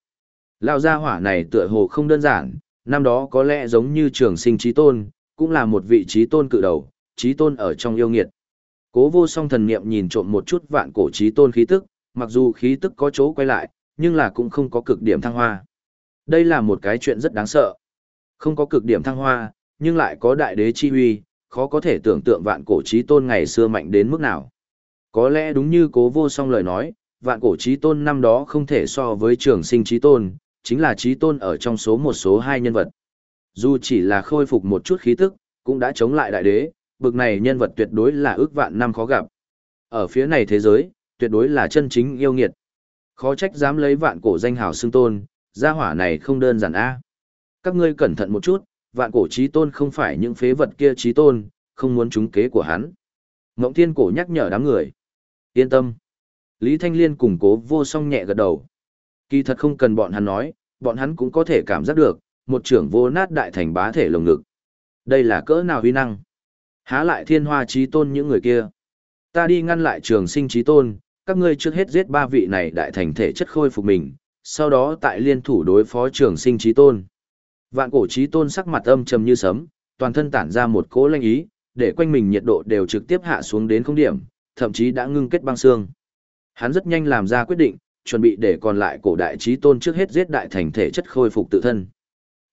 lao gia hỏa này tựa hồ không đơn giản, năm đó có lẽ giống như trường sinh trí tôn, cũng là một vị trí tôn cự đầu, trí tôn ở trong yêu nghiệt. Cố vô song thần niệm nhìn trộm một chút vạn cổ trí tôn khí tức, mặc dù khí tức có chỗ quay lại, nhưng là cũng không có cực điểm thăng hoa. Đây là một cái chuyện rất đáng sợ. Không có cực điểm thăng hoa, nhưng lại có đại đế chi huy, khó có thể tưởng tượng vạn cổ trí tôn ngày xưa mạnh đến mức nào. Có lẽ đúng như cố vô song lời nói, vạn cổ trí tôn năm đó không thể so với trường sinh trí tôn, chính là trí tôn ở trong số một số hai nhân vật. Dù chỉ là khôi phục một chút khí tức, cũng đã chống lại đại đế, bực này nhân vật tuyệt đối là ước vạn năm khó gặp. Ở phía này thế giới, tuyệt đối là chân chính yêu nghiệt. Khó trách dám lấy vạn cổ danh hào xưng tôn, gia hỏa này không đơn giản a. Các ngươi cẩn thận một chút, vạn cổ chí tôn không phải những phế vật kia chí tôn, không muốn trúng kế của hắn. Ngộng thiên cổ nhắc nhở đám người. Yên tâm. Lý Thanh Liên cùng cố vô song nhẹ gật đầu. Kỳ thật không cần bọn hắn nói, bọn hắn cũng có thể cảm giác được, một trưởng vô nát đại thành bá thể lồng ngực. Đây là cỡ nào huy năng. Há lại thiên hoa trí tôn những người kia. Ta đi ngăn lại trường sinh trí tôn, các ngươi trước hết giết ba vị này đại thành thể chất khôi phục mình, sau đó tại liên thủ đối phó trường sinh trí tôn. Vạn cổ trí tôn sắc mặt âm trầm như sấm, toàn thân tản ra một cỗ lanh ý, để quanh mình nhiệt độ đều trực tiếp hạ xuống đến không điểm, thậm chí đã ngưng kết băng xương. Hắn rất nhanh làm ra quyết định, chuẩn bị để còn lại cổ đại trí tôn trước hết giết đại thành thể chất khôi phục tự thân.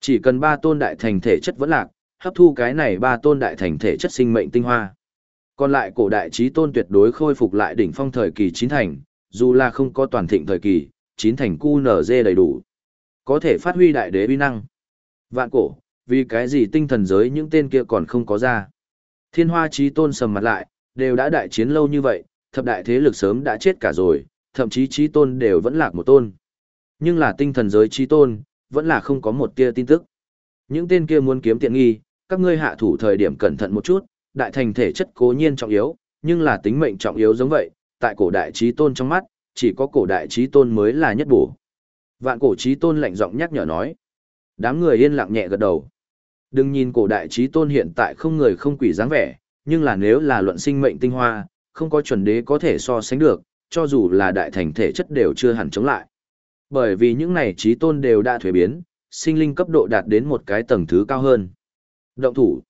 Chỉ cần ba tôn đại thành thể chất vẫn lạc, hấp thu cái này ba tôn đại thành thể chất sinh mệnh tinh hoa. Còn lại cổ đại trí tôn tuyệt đối khôi phục lại đỉnh phong thời kỳ chín thành, dù là không có toàn thịnh thời kỳ, chín thành cu nở dê đầy đủ. Có thể phát huy đại đế uy năng. Vạn cổ, vì cái gì tinh thần giới những tên kia còn không có ra. Thiên hoa trí tôn sầm mặt lại, đều đã đại chiến lâu như vậy, thập đại thế lực sớm đã chết cả rồi, thậm chí trí tôn đều vẫn lạc một tôn. Nhưng là tinh thần giới trí tôn, vẫn là không có một tia tin tức. Những tên kia muốn kiếm tiện nghi, các ngươi hạ thủ thời điểm cẩn thận một chút, đại thành thể chất cố nhiên trọng yếu, nhưng là tính mệnh trọng yếu giống vậy, tại cổ đại trí tôn trong mắt, chỉ có cổ đại trí tôn mới là nhất bổ. Vạn cổ trí tôn lạnh giọng nhắc nhở nói. Đám người yên lặng nhẹ gật đầu. Đừng nhìn cổ đại trí tôn hiện tại không người không quỷ dáng vẻ, nhưng là nếu là luận sinh mệnh tinh hoa, không có chuẩn đế có thể so sánh được, cho dù là đại thành thể chất đều chưa hẳn chống lại. Bởi vì những này trí tôn đều đã thuế biến, sinh linh cấp độ đạt đến một cái tầng thứ cao hơn. Động thủ.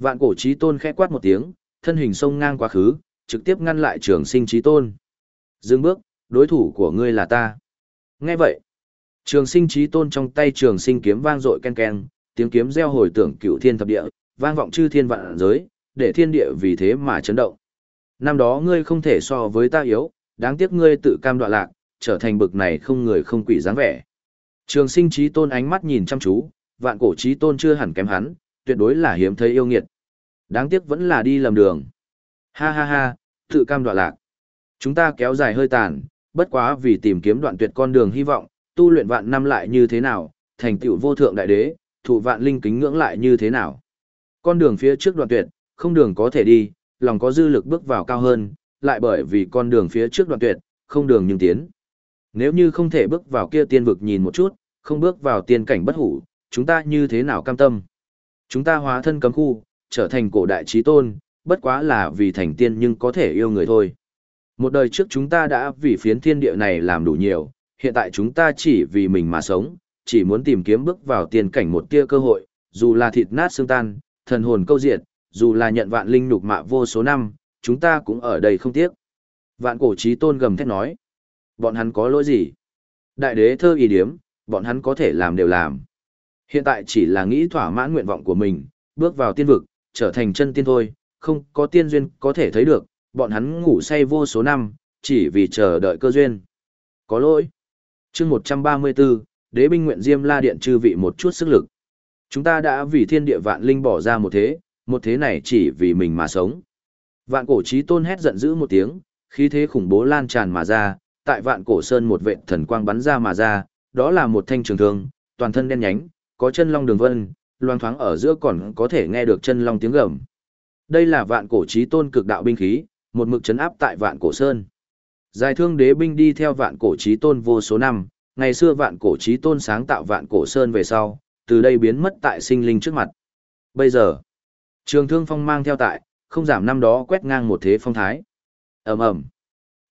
Vạn cổ trí tôn khẽ quát một tiếng, thân hình sông ngang quá khứ, trực tiếp ngăn lại trường sinh trí tôn. Dừng bước, đối thủ của ngươi là ta. Nghe vậy, trường sinh trí tôn trong tay trường sinh kiếm vang dội ken ken, tiếng kiếm reo hồi tưởng cựu thiên thập địa, vang vọng chư thiên vạn giới, để thiên địa vì thế mà chấn động. Năm đó ngươi không thể so với ta yếu, đáng tiếc ngươi tự cam đoạ lạc, trở thành bực này không người không quỷ dáng vẻ. Trường sinh trí tôn ánh mắt nhìn chăm chú, vạn cổ trí tôn chưa hẳn kém hắn, tuyệt đối là hiếm thấy yêu nghiệt. Đáng tiếc vẫn là đi lầm đường. Ha ha ha, tự cam đoạn lạc. Chúng ta kéo dài hơi tàn, bất quá vì tìm kiếm đoạn tuyệt con đường hy vọng, tu luyện vạn năm lại như thế nào, thành tựu vô thượng đại đế, thụ vạn linh kính ngưỡng lại như thế nào. Con đường phía trước đoạn tuyệt, không đường có thể đi, lòng có dư lực bước vào cao hơn, lại bởi vì con đường phía trước đoạn tuyệt, không đường nhưng tiến. Nếu như không thể bước vào kia tiên vực nhìn một chút, không bước vào tiên cảnh bất hủ, chúng ta như thế nào cam tâm? Chúng ta hóa thân cấm khu, trở thành cổ đại trí tôn, bất quá là vì thành tiên nhưng có thể yêu người thôi. Một đời trước chúng ta đã vì phiến thiên địa này làm đủ nhiều, hiện tại chúng ta chỉ vì mình mà sống, chỉ muốn tìm kiếm bước vào tiền cảnh một tia cơ hội, dù là thịt nát xương tan, thần hồn câu diệt, dù là nhận vạn linh nhục mạ vô số năm, chúng ta cũng ở đây không tiếc. Vạn cổ trí tôn gầm thét nói. Bọn hắn có lỗi gì? Đại đế thơ ý điếm, bọn hắn có thể làm đều làm. Hiện tại chỉ là nghĩ thỏa mãn nguyện vọng của mình, bước vào tiên vực, trở thành chân tiên thôi, không có tiên duyên có thể thấy được, bọn hắn ngủ say vô số năm, chỉ vì chờ đợi cơ duyên. Có lỗi. chương 134, đế binh nguyện diêm la điện chư vị một chút sức lực. Chúng ta đã vì thiên địa vạn linh bỏ ra một thế, một thế này chỉ vì mình mà sống. Vạn cổ trí tôn hét giận dữ một tiếng, khí thế khủng bố lan tràn mà ra, tại vạn cổ sơn một vệ thần quang bắn ra mà ra, đó là một thanh trường thương, toàn thân đen nhánh, có chân long đường vân, loang thoáng ở giữa còn có thể nghe được chân long tiếng gầm. Đây là vạn cổ chí tôn cực đạo binh khí, một mực chấn áp tại vạn cổ sơn. Giải thương đế binh đi theo vạn cổ chí tôn vô số năm, ngày xưa vạn cổ chí tôn sáng tạo vạn cổ sơn về sau, từ đây biến mất tại sinh linh trước mặt. Bây giờ, trường thương phong mang theo tại, không giảm năm đó quét ngang một thế phong thái. ầm ầm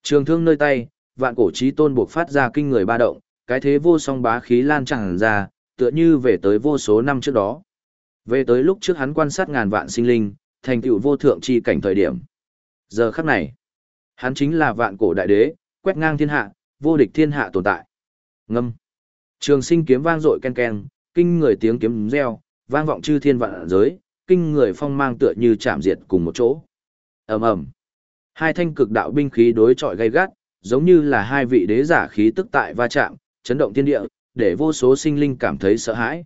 Trường thương nơi tay, vạn cổ chí tôn buộc phát ra kinh người ba động, cái thế vô song bá khí lan tràn ra, tựa như về tới vô số năm trước đó. Về tới lúc trước hắn quan sát ngàn vạn sinh linh, thành tựu vô thượng chi cảnh thời điểm. Giờ khắc này, hắn chính là vạn cổ đại đế, quét ngang thiên hạ, vô địch thiên hạ tồn tại. Ngâm. Trường sinh kiếm vang dội ken ken, kinh người tiếng kiếm reo, vang vọng chư thiên vạn giới, kinh người phong mang tựa như chạm diệt cùng một chỗ. Ầm ầm. Hai thanh cực đạo binh khí đối chọi gay gắt, giống như là hai vị đế giả khí tức tại va chạm, chấn động thiên địa, để vô số sinh linh cảm thấy sợ hãi.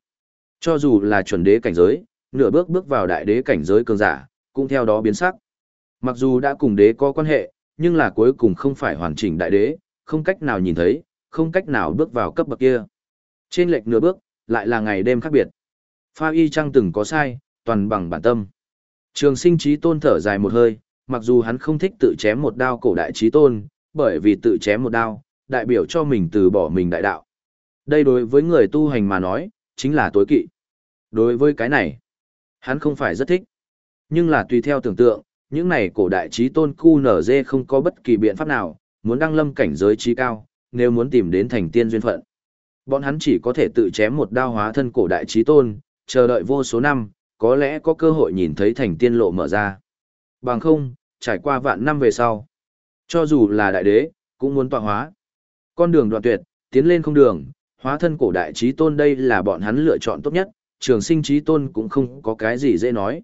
Cho dù là chuẩn đế cảnh giới, nửa bước bước vào đại đế cảnh giới cường giả, cũng theo đó biến sắc. Mặc dù đã cùng đế có quan hệ, nhưng là cuối cùng không phải hoàn chỉnh đại đế, không cách nào nhìn thấy, không cách nào bước vào cấp bậc kia. Trên lệch nửa bước, lại là ngày đêm khác biệt. Pha y chăng từng có sai, toàn bằng bản tâm. Trường sinh trí tôn thở dài một hơi, mặc dù hắn không thích tự chém một đao cổ đại trí tôn, bởi vì tự chém một đao, đại biểu cho mình từ bỏ mình đại đạo. Đây đối với người tu hành mà nói, chính là tối kỵ. Đối với cái này, hắn không phải rất thích. Nhưng là tùy theo tưởng tượng, Những này cổ đại trí tôn cu nở không có bất kỳ biện pháp nào, muốn đăng lâm cảnh giới trí cao, nếu muốn tìm đến thành tiên duyên phận. Bọn hắn chỉ có thể tự chém một đao hóa thân cổ đại trí tôn, chờ đợi vô số năm, có lẽ có cơ hội nhìn thấy thành tiên lộ mở ra. Bằng không, trải qua vạn năm về sau. Cho dù là đại đế, cũng muốn tọa hóa. Con đường đoạn tuyệt, tiến lên không đường, hóa thân cổ đại trí tôn đây là bọn hắn lựa chọn tốt nhất, trường sinh trí tôn cũng không có cái gì dễ nói.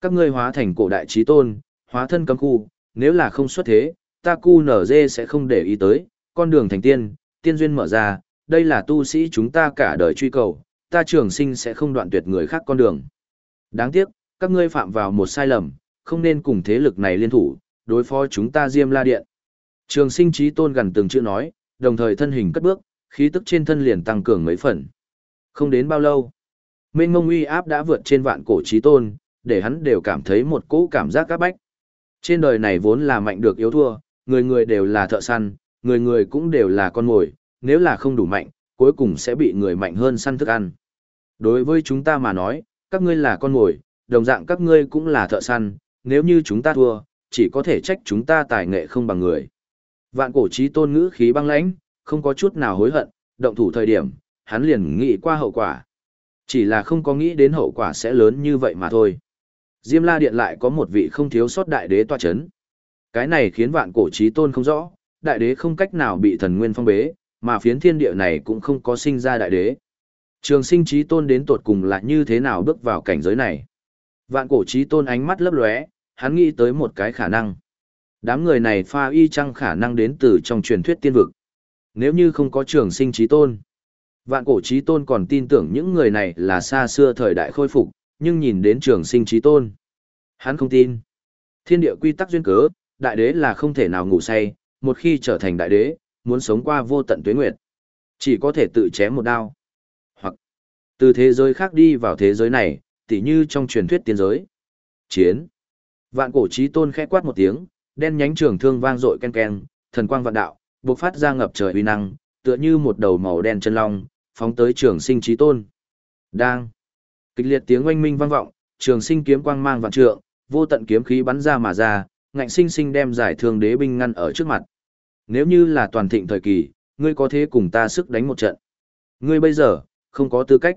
Các ngươi hóa thành cổ đại trí tôn, hóa thân cấm khu, nếu là không xuất thế, ta cu nở dê sẽ không để ý tới, con đường thành tiên, tiên duyên mở ra, đây là tu sĩ chúng ta cả đời truy cầu, ta trường sinh sẽ không đoạn tuyệt người khác con đường. Đáng tiếc, các ngươi phạm vào một sai lầm, không nên cùng thế lực này liên thủ, đối phó chúng ta Diêm La Điện. Trường sinh trí tôn gần từng chữ nói, đồng thời thân hình cất bước, khí tức trên thân liền tăng cường mấy phần. Không đến bao lâu, mênh mông uy áp đã vượt trên vạn cổ trí tôn, để hắn đều cảm thấy một cỗ cảm giác các bách. Trên đời này vốn là mạnh được yếu thua, người người đều là thợ săn, người người cũng đều là con mồi, nếu là không đủ mạnh, cuối cùng sẽ bị người mạnh hơn săn thức ăn. Đối với chúng ta mà nói, các ngươi là con mồi, đồng dạng các ngươi cũng là thợ săn, nếu như chúng ta thua, chỉ có thể trách chúng ta tài nghệ không bằng người. Vạn cổ trí tôn ngữ khí băng lãnh, không có chút nào hối hận, động thủ thời điểm, hắn liền nghĩ qua hậu quả. Chỉ là không có nghĩ đến hậu quả sẽ lớn như vậy mà thôi. Diêm La Điện lại có một vị không thiếu sót đại đế tọa chấn. Cái này khiến vạn cổ trí tôn không rõ, đại đế không cách nào bị thần nguyên phong bế, mà phiến thiên địa này cũng không có sinh ra đại đế. Trường sinh trí tôn đến tột cùng là như thế nào bước vào cảnh giới này. Vạn cổ trí tôn ánh mắt lấp lóe, hắn nghĩ tới một cái khả năng. Đám người này pha y chăng khả năng đến từ trong truyền thuyết tiên vực. Nếu như không có trường sinh trí tôn, vạn cổ trí tôn còn tin tưởng những người này là xa xưa thời đại khôi phục, nhưng nhìn đến trường sinh trí tôn. Hắn không tin. Thiên địa quy tắc duyên cớ, đại đế là không thể nào ngủ say, một khi trở thành đại đế, muốn sống qua vô tận tuế nguyệt. Chỉ có thể tự chém một đao. Hoặc từ thế giới khác đi vào thế giới này, tỉ như trong truyền thuyết tiên giới. Chiến. Vạn cổ trí tôn khẽ quát một tiếng, đen nhánh trường thương vang dội ken ken, thần quang vạn đạo, bộc phát ra ngập trời uy năng, tựa như một đầu màu đen chân long, phóng tới trường sinh trí tôn. Đang. Kịch liệt tiếng oanh minh vang vọng, trường sinh kiếm quang mang vạn trượng, vô tận kiếm khí bắn ra mà ra, ngạnh sinh sinh đem giải thương đế binh ngăn ở trước mặt. Nếu như là toàn thịnh thời kỳ, ngươi có thế cùng ta sức đánh một trận. Ngươi bây giờ, không có tư cách.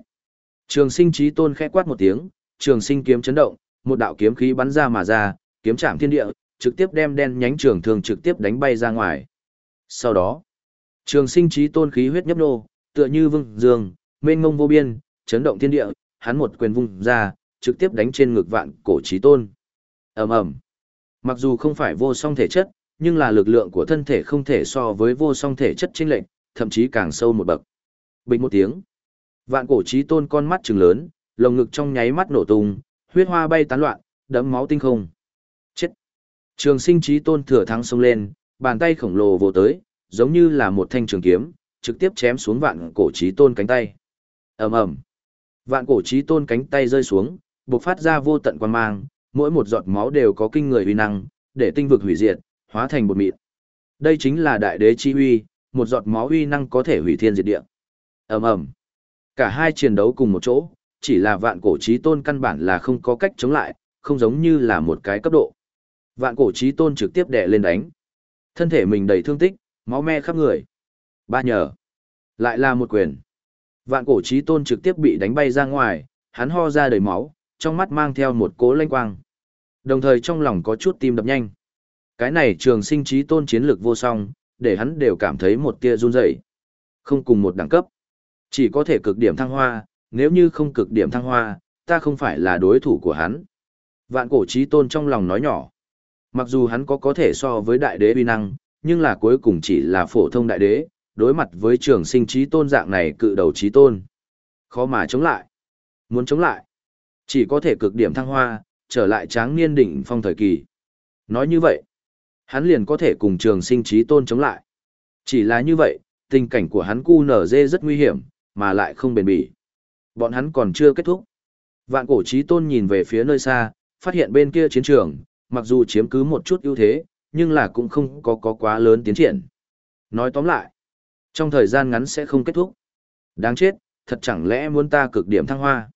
Trường sinh trí tôn khẽ quát một tiếng, trường sinh kiếm chấn động, một đạo kiếm khí bắn ra mà ra, kiếm chạm thiên địa, trực tiếp đem đen nhánh trường thương trực tiếp đánh bay ra ngoài. Sau đó, trường sinh trí tôn khí huyết nhấp nô, tựa như vương dương, mênh ngông vô biên, chấn động thiên địa, hắn một quyền vung ra, trực tiếp đánh trên ngực vạn cổ trí tôn. ầm ầm Mặc dù không phải vô song thể chất, nhưng là lực lượng của thân thể không thể so với vô song thể chất chênh lệch, thậm chí càng sâu một bậc. Bình một tiếng. Vạn cổ trí tôn con mắt trừng lớn, lồng ngực trong nháy mắt nổ tung, huyết hoa bay tán loạn, đẫm máu tinh không. Chết. Trường sinh trí tôn thừa thắng xông lên, bàn tay khổng lồ vồ tới, giống như là một thanh trường kiếm, trực tiếp chém xuống vạn cổ chí tôn cánh tay. ầm ầm, Vạn cổ chí tôn cánh tay rơi xuống, bộc phát ra vô tận quan mang, mỗi một giọt máu đều có kinh người uy năng, để tinh vực hủy diệt, hóa thành bột mịn. Đây chính là đại đế chi uy, một giọt máu uy năng có thể hủy thiên diệt địa. Ầm ầm. Cả hai chiến đấu cùng một chỗ, chỉ là vạn cổ chí tôn căn bản là không có cách chống lại, không giống như là một cái cấp độ. Vạn cổ chí tôn trực tiếp đè lên đánh. Thân thể mình đầy thương tích, máu me khắp người. Ba nhờ. Lại là một quyền. Vạn cổ trí tôn trực tiếp bị đánh bay ra ngoài, hắn ho ra đầy máu, trong mắt mang theo một cố lanh quang. Đồng thời trong lòng có chút tim đập nhanh. Cái này trường sinh trí tôn chiến lược vô song, để hắn đều cảm thấy một tia run rẩy. Không cùng một đẳng cấp. Chỉ có thể cực điểm thăng hoa, nếu như không cực điểm thăng hoa, ta không phải là đối thủ của hắn. Vạn cổ trí tôn trong lòng nói nhỏ. Mặc dù hắn có có thể so với đại đế uy năng, nhưng là cuối cùng chỉ là phổ thông đại đế, đối mặt với trường sinh trí tôn dạng này cự đầu trí tôn. Khó mà chống lại. Muốn chống lại, chỉ có thể cực điểm thăng hoa, trở lại tráng niên đỉnh phong thời kỳ. Nói như vậy, hắn liền có thể cùng trường sinh trí tôn chống lại. Chỉ là như vậy, tình cảnh của hắn cu nở dê rất nguy hiểm, mà lại không bền bỉ. Bọn hắn còn chưa kết thúc. Vạn cổ trí tôn nhìn về phía nơi xa, phát hiện bên kia chiến trường, mặc dù chiếm cứ một chút ưu thế, nhưng là cũng không có, có quá lớn tiến triển. Nói tóm lại, trong thời gian ngắn sẽ không kết thúc. Đáng chết, thật chẳng lẽ muốn ta cực điểm thăng hoa.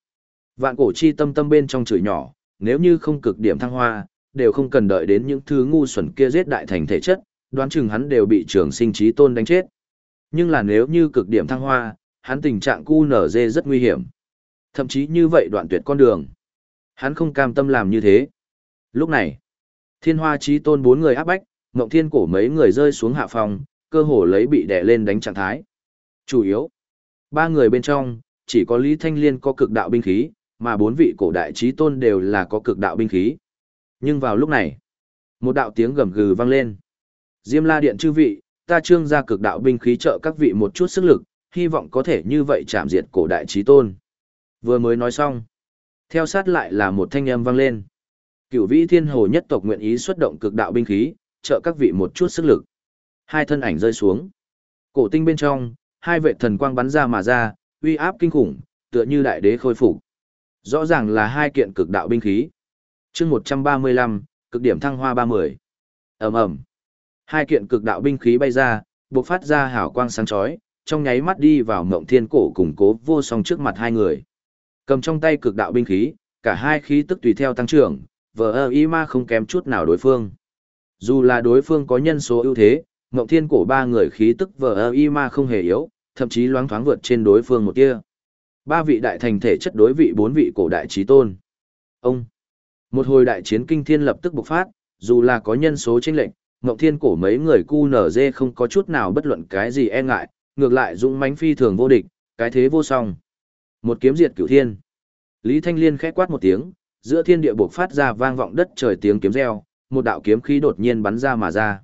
Vạn cổ chi tâm tâm bên trong chửi nhỏ, nếu như không cực điểm thăng hoa, đều không cần đợi đến những thứ ngu xuẩn kia giết đại thành thể chất, đoán chừng hắn đều bị trường sinh trí tôn đánh chết. Nhưng là nếu như cực điểm thăng hoa, hắn tình trạng cu nở dê rất nguy hiểm. Thậm chí như vậy đoạn tuyệt con đường. Hắn không cam tâm làm như thế. Lúc này, thiên hoa trí tôn bốn người áp bách, ngộng thiên cổ mấy người rơi xuống hạ phòng, cơ hồ lấy bị đè lên đánh trạng thái. Chủ yếu, ba người bên trong, chỉ có Lý Thanh Liên có cực đạo binh khí, mà bốn vị cổ đại trí tôn đều là có cực đạo binh khí. Nhưng vào lúc này, một đạo tiếng gầm gừ vang lên. Diêm la điện chư vị, ta trương ra cực đạo binh khí trợ các vị một chút sức lực, hy vọng có thể như vậy chạm diệt cổ đại trí tôn. Vừa mới nói xong, theo sát lại là một thanh âm vang lên. Cửu vĩ thiên hồ nhất tộc nguyện ý xuất động cực đạo binh khí, trợ các vị một chút sức lực. Hai thân ảnh rơi xuống. Cổ tinh bên trong, hai vệ thần quang bắn ra mà ra, uy áp kinh khủng, tựa như đại đế khôi phục. Rõ ràng là hai kiện cực đạo binh khí. Chương 135, cực điểm thăng hoa 30. Ầm ầm. Hai kiện cực đạo binh khí bay ra, bộc phát ra hào quang sáng chói, trong nháy mắt đi vào Mộng Thiên cổ cùng Cố Vô Song trước mặt hai người. Cầm trong tay cực đạo binh khí, cả hai khí tức tùy theo tăng trưởng, vờ ơ y ma không kém chút nào đối phương. Dù là đối phương có nhân số ưu thế, Ngộng Thiên cổ ba người khí tức vờ ơ y ma không hề yếu, thậm chí loáng thoáng vượt trên đối phương một tia. Ba vị đại thành thể chất đối vị bốn vị cổ đại trí tôn. Ông. Một hồi đại chiến kinh thiên lập tức bộc phát, dù là có nhân số chênh lệnh, Ngộng Thiên cổ mấy người cu nở dê không có chút nào bất luận cái gì e ngại, ngược lại dũng mãnh phi thường vô địch, cái thế vô song. Một kiếm diệt cửu thiên. Lý Thanh Liên khẽ quát một tiếng, giữa thiên địa bộc phát ra vang vọng đất trời tiếng kiếm reo, một đạo kiếm khí đột nhiên bắn ra mà ra.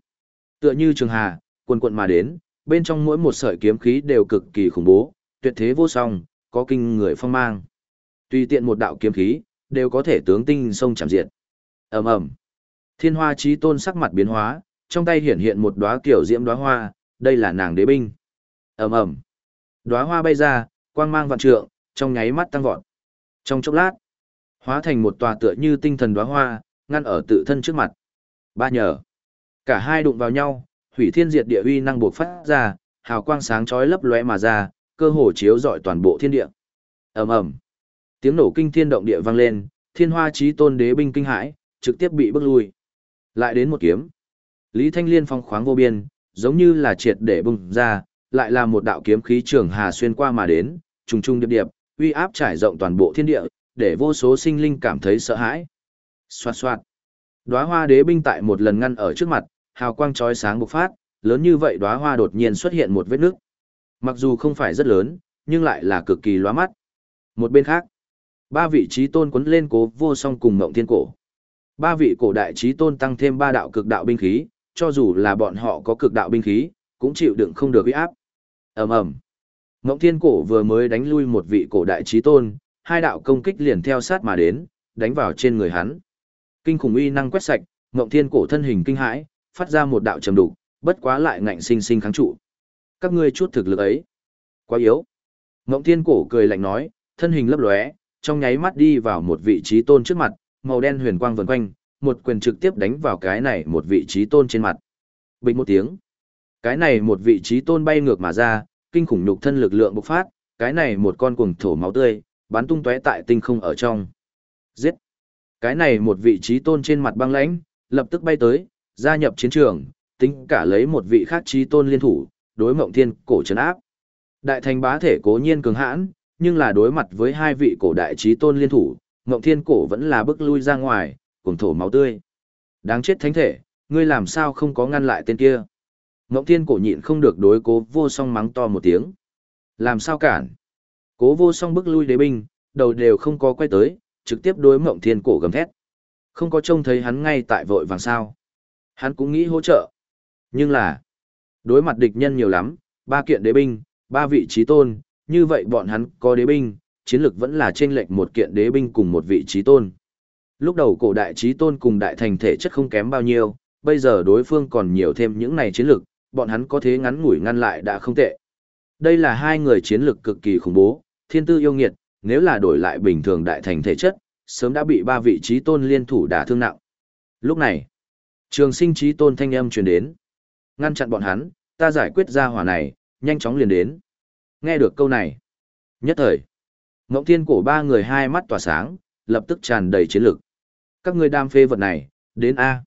Tựa như trường hà, quần quận mà đến, bên trong mỗi một sợi kiếm khí đều cực kỳ khủng bố, tuyệt thế vô song, có kinh người phong mang. Tùy tiện một đạo kiếm khí, đều có thể tướng tinh sông chạm diệt. Ầm ầm. Thiên Hoa Chí Tôn sắc mặt biến hóa, trong tay hiện hiện một đóa kiểu diễm đóa hoa, đây là nàng đế binh. Ầm ầm. Đóa hoa bay ra, quang mang vạn trượng, trong nháy mắt tăng vọt. Trong chốc lát, hóa thành một tòa tựa như tinh thần đóa hoa, ngăn ở tự thân trước mặt. Ba nhờ. Cả hai đụng vào nhau, hủy thiên diệt địa uy năng buộc phát ra, hào quang sáng chói lấp lóe mà ra, cơ hồ chiếu rọi toàn bộ thiên địa. Ầm ầm. Tiếng nổ kinh thiên động địa vang lên, Thiên Hoa Chí Tôn Đế binh kinh hãi, trực tiếp bị bức lui. Lại đến một kiếm. Lý Thanh Liên phong khoáng vô biên, giống như là triệt để bùng ra, lại là một đạo kiếm khí trường hà xuyên qua mà đến, trùng trùng điệp điệp, uy áp trải rộng toàn bộ thiên địa, để vô số sinh linh cảm thấy sợ hãi. Xoạt xoạt. Đóa hoa đế binh tại một lần ngăn ở trước mặt, hào quang chói sáng bộc phát, lớn như vậy đóa hoa đột nhiên xuất hiện một vết nước. Mặc dù không phải rất lớn, nhưng lại là cực kỳ lóa mắt. Một bên khác, ba vị trí tôn quấn lên cố vô song cùng mộng thiên cổ. Ba vị cổ đại trí tôn tăng thêm ba đạo cực đạo binh khí, cho dù là bọn họ có cực đạo binh khí, cũng chịu đựng không được uy áp. Ầm ầm. Mộng Thiên Cổ vừa mới đánh lui một vị cổ đại trí tôn, hai đạo công kích liền theo sát mà đến, đánh vào trên người hắn. Kinh khủng uy năng quét sạch, Ngộng Thiên Cổ thân hình kinh hãi, phát ra một đạo trầm đục, bất quá lại ngạnh sinh sinh kháng trụ. Các ngươi chút thực lực ấy, quá yếu. Ngộng Thiên Cổ cười lạnh nói, thân hình lấp lóe, trong nháy mắt đi vào một vị trí tôn trước mặt, màu đen huyền quang vần quanh, một quyền trực tiếp đánh vào cái này một vị trí tôn trên mặt. Bình một tiếng. Cái này một vị trí tôn bay ngược mà ra, kinh khủng nhục thân lực lượng bộc phát, cái này một con cuồng thổ máu tươi, bắn tung tóe tại tinh không ở trong. Giết! Cái này một vị trí tôn trên mặt băng lãnh, lập tức bay tới, gia nhập chiến trường, tính cả lấy một vị khác trí tôn liên thủ, đối mộng thiên cổ trấn áp. Đại thành bá thể cố nhiên cường hãn, nhưng là đối mặt với hai vị cổ đại trí tôn liên thủ, mộng thiên cổ vẫn là bước lui ra ngoài, cùng thổ máu tươi. Đáng chết thánh thể, ngươi làm sao không có ngăn lại tên kia? Mộng thiên cổ nhịn không được đối cố vô song mắng to một tiếng. Làm sao cản? Cố vô song bước lui đế binh, đầu đều không có quay tới, trực tiếp đối mộng thiên cổ gầm thét. Không có trông thấy hắn ngay tại vội vàng sao. Hắn cũng nghĩ hỗ trợ. Nhưng là, đối mặt địch nhân nhiều lắm, ba kiện đế binh, ba vị trí tôn, như vậy bọn hắn có đế binh, chiến lực vẫn là trên lệch một kiện đế binh cùng một vị trí tôn. Lúc đầu cổ đại trí tôn cùng đại thành thể chất không kém bao nhiêu, bây giờ đối phương còn nhiều thêm những này chiến lực, bọn hắn có thế ngắn ngủi ngăn lại đã không tệ. Đây là hai người chiến lực cực kỳ khủng bố, thiên tư yêu nghiệt, nếu là đổi lại bình thường đại thành thể chất, sớm đã bị ba vị trí tôn liên thủ đả thương nặng. Lúc này, trường sinh trí tôn thanh âm truyền đến. Ngăn chặn bọn hắn, ta giải quyết ra hỏa này, nhanh chóng liền đến. Nghe được câu này. Nhất thời, ngộng thiên cổ ba người hai mắt tỏa sáng, lập tức tràn đầy chiến lực. Các người đam phê vật này, Đến A.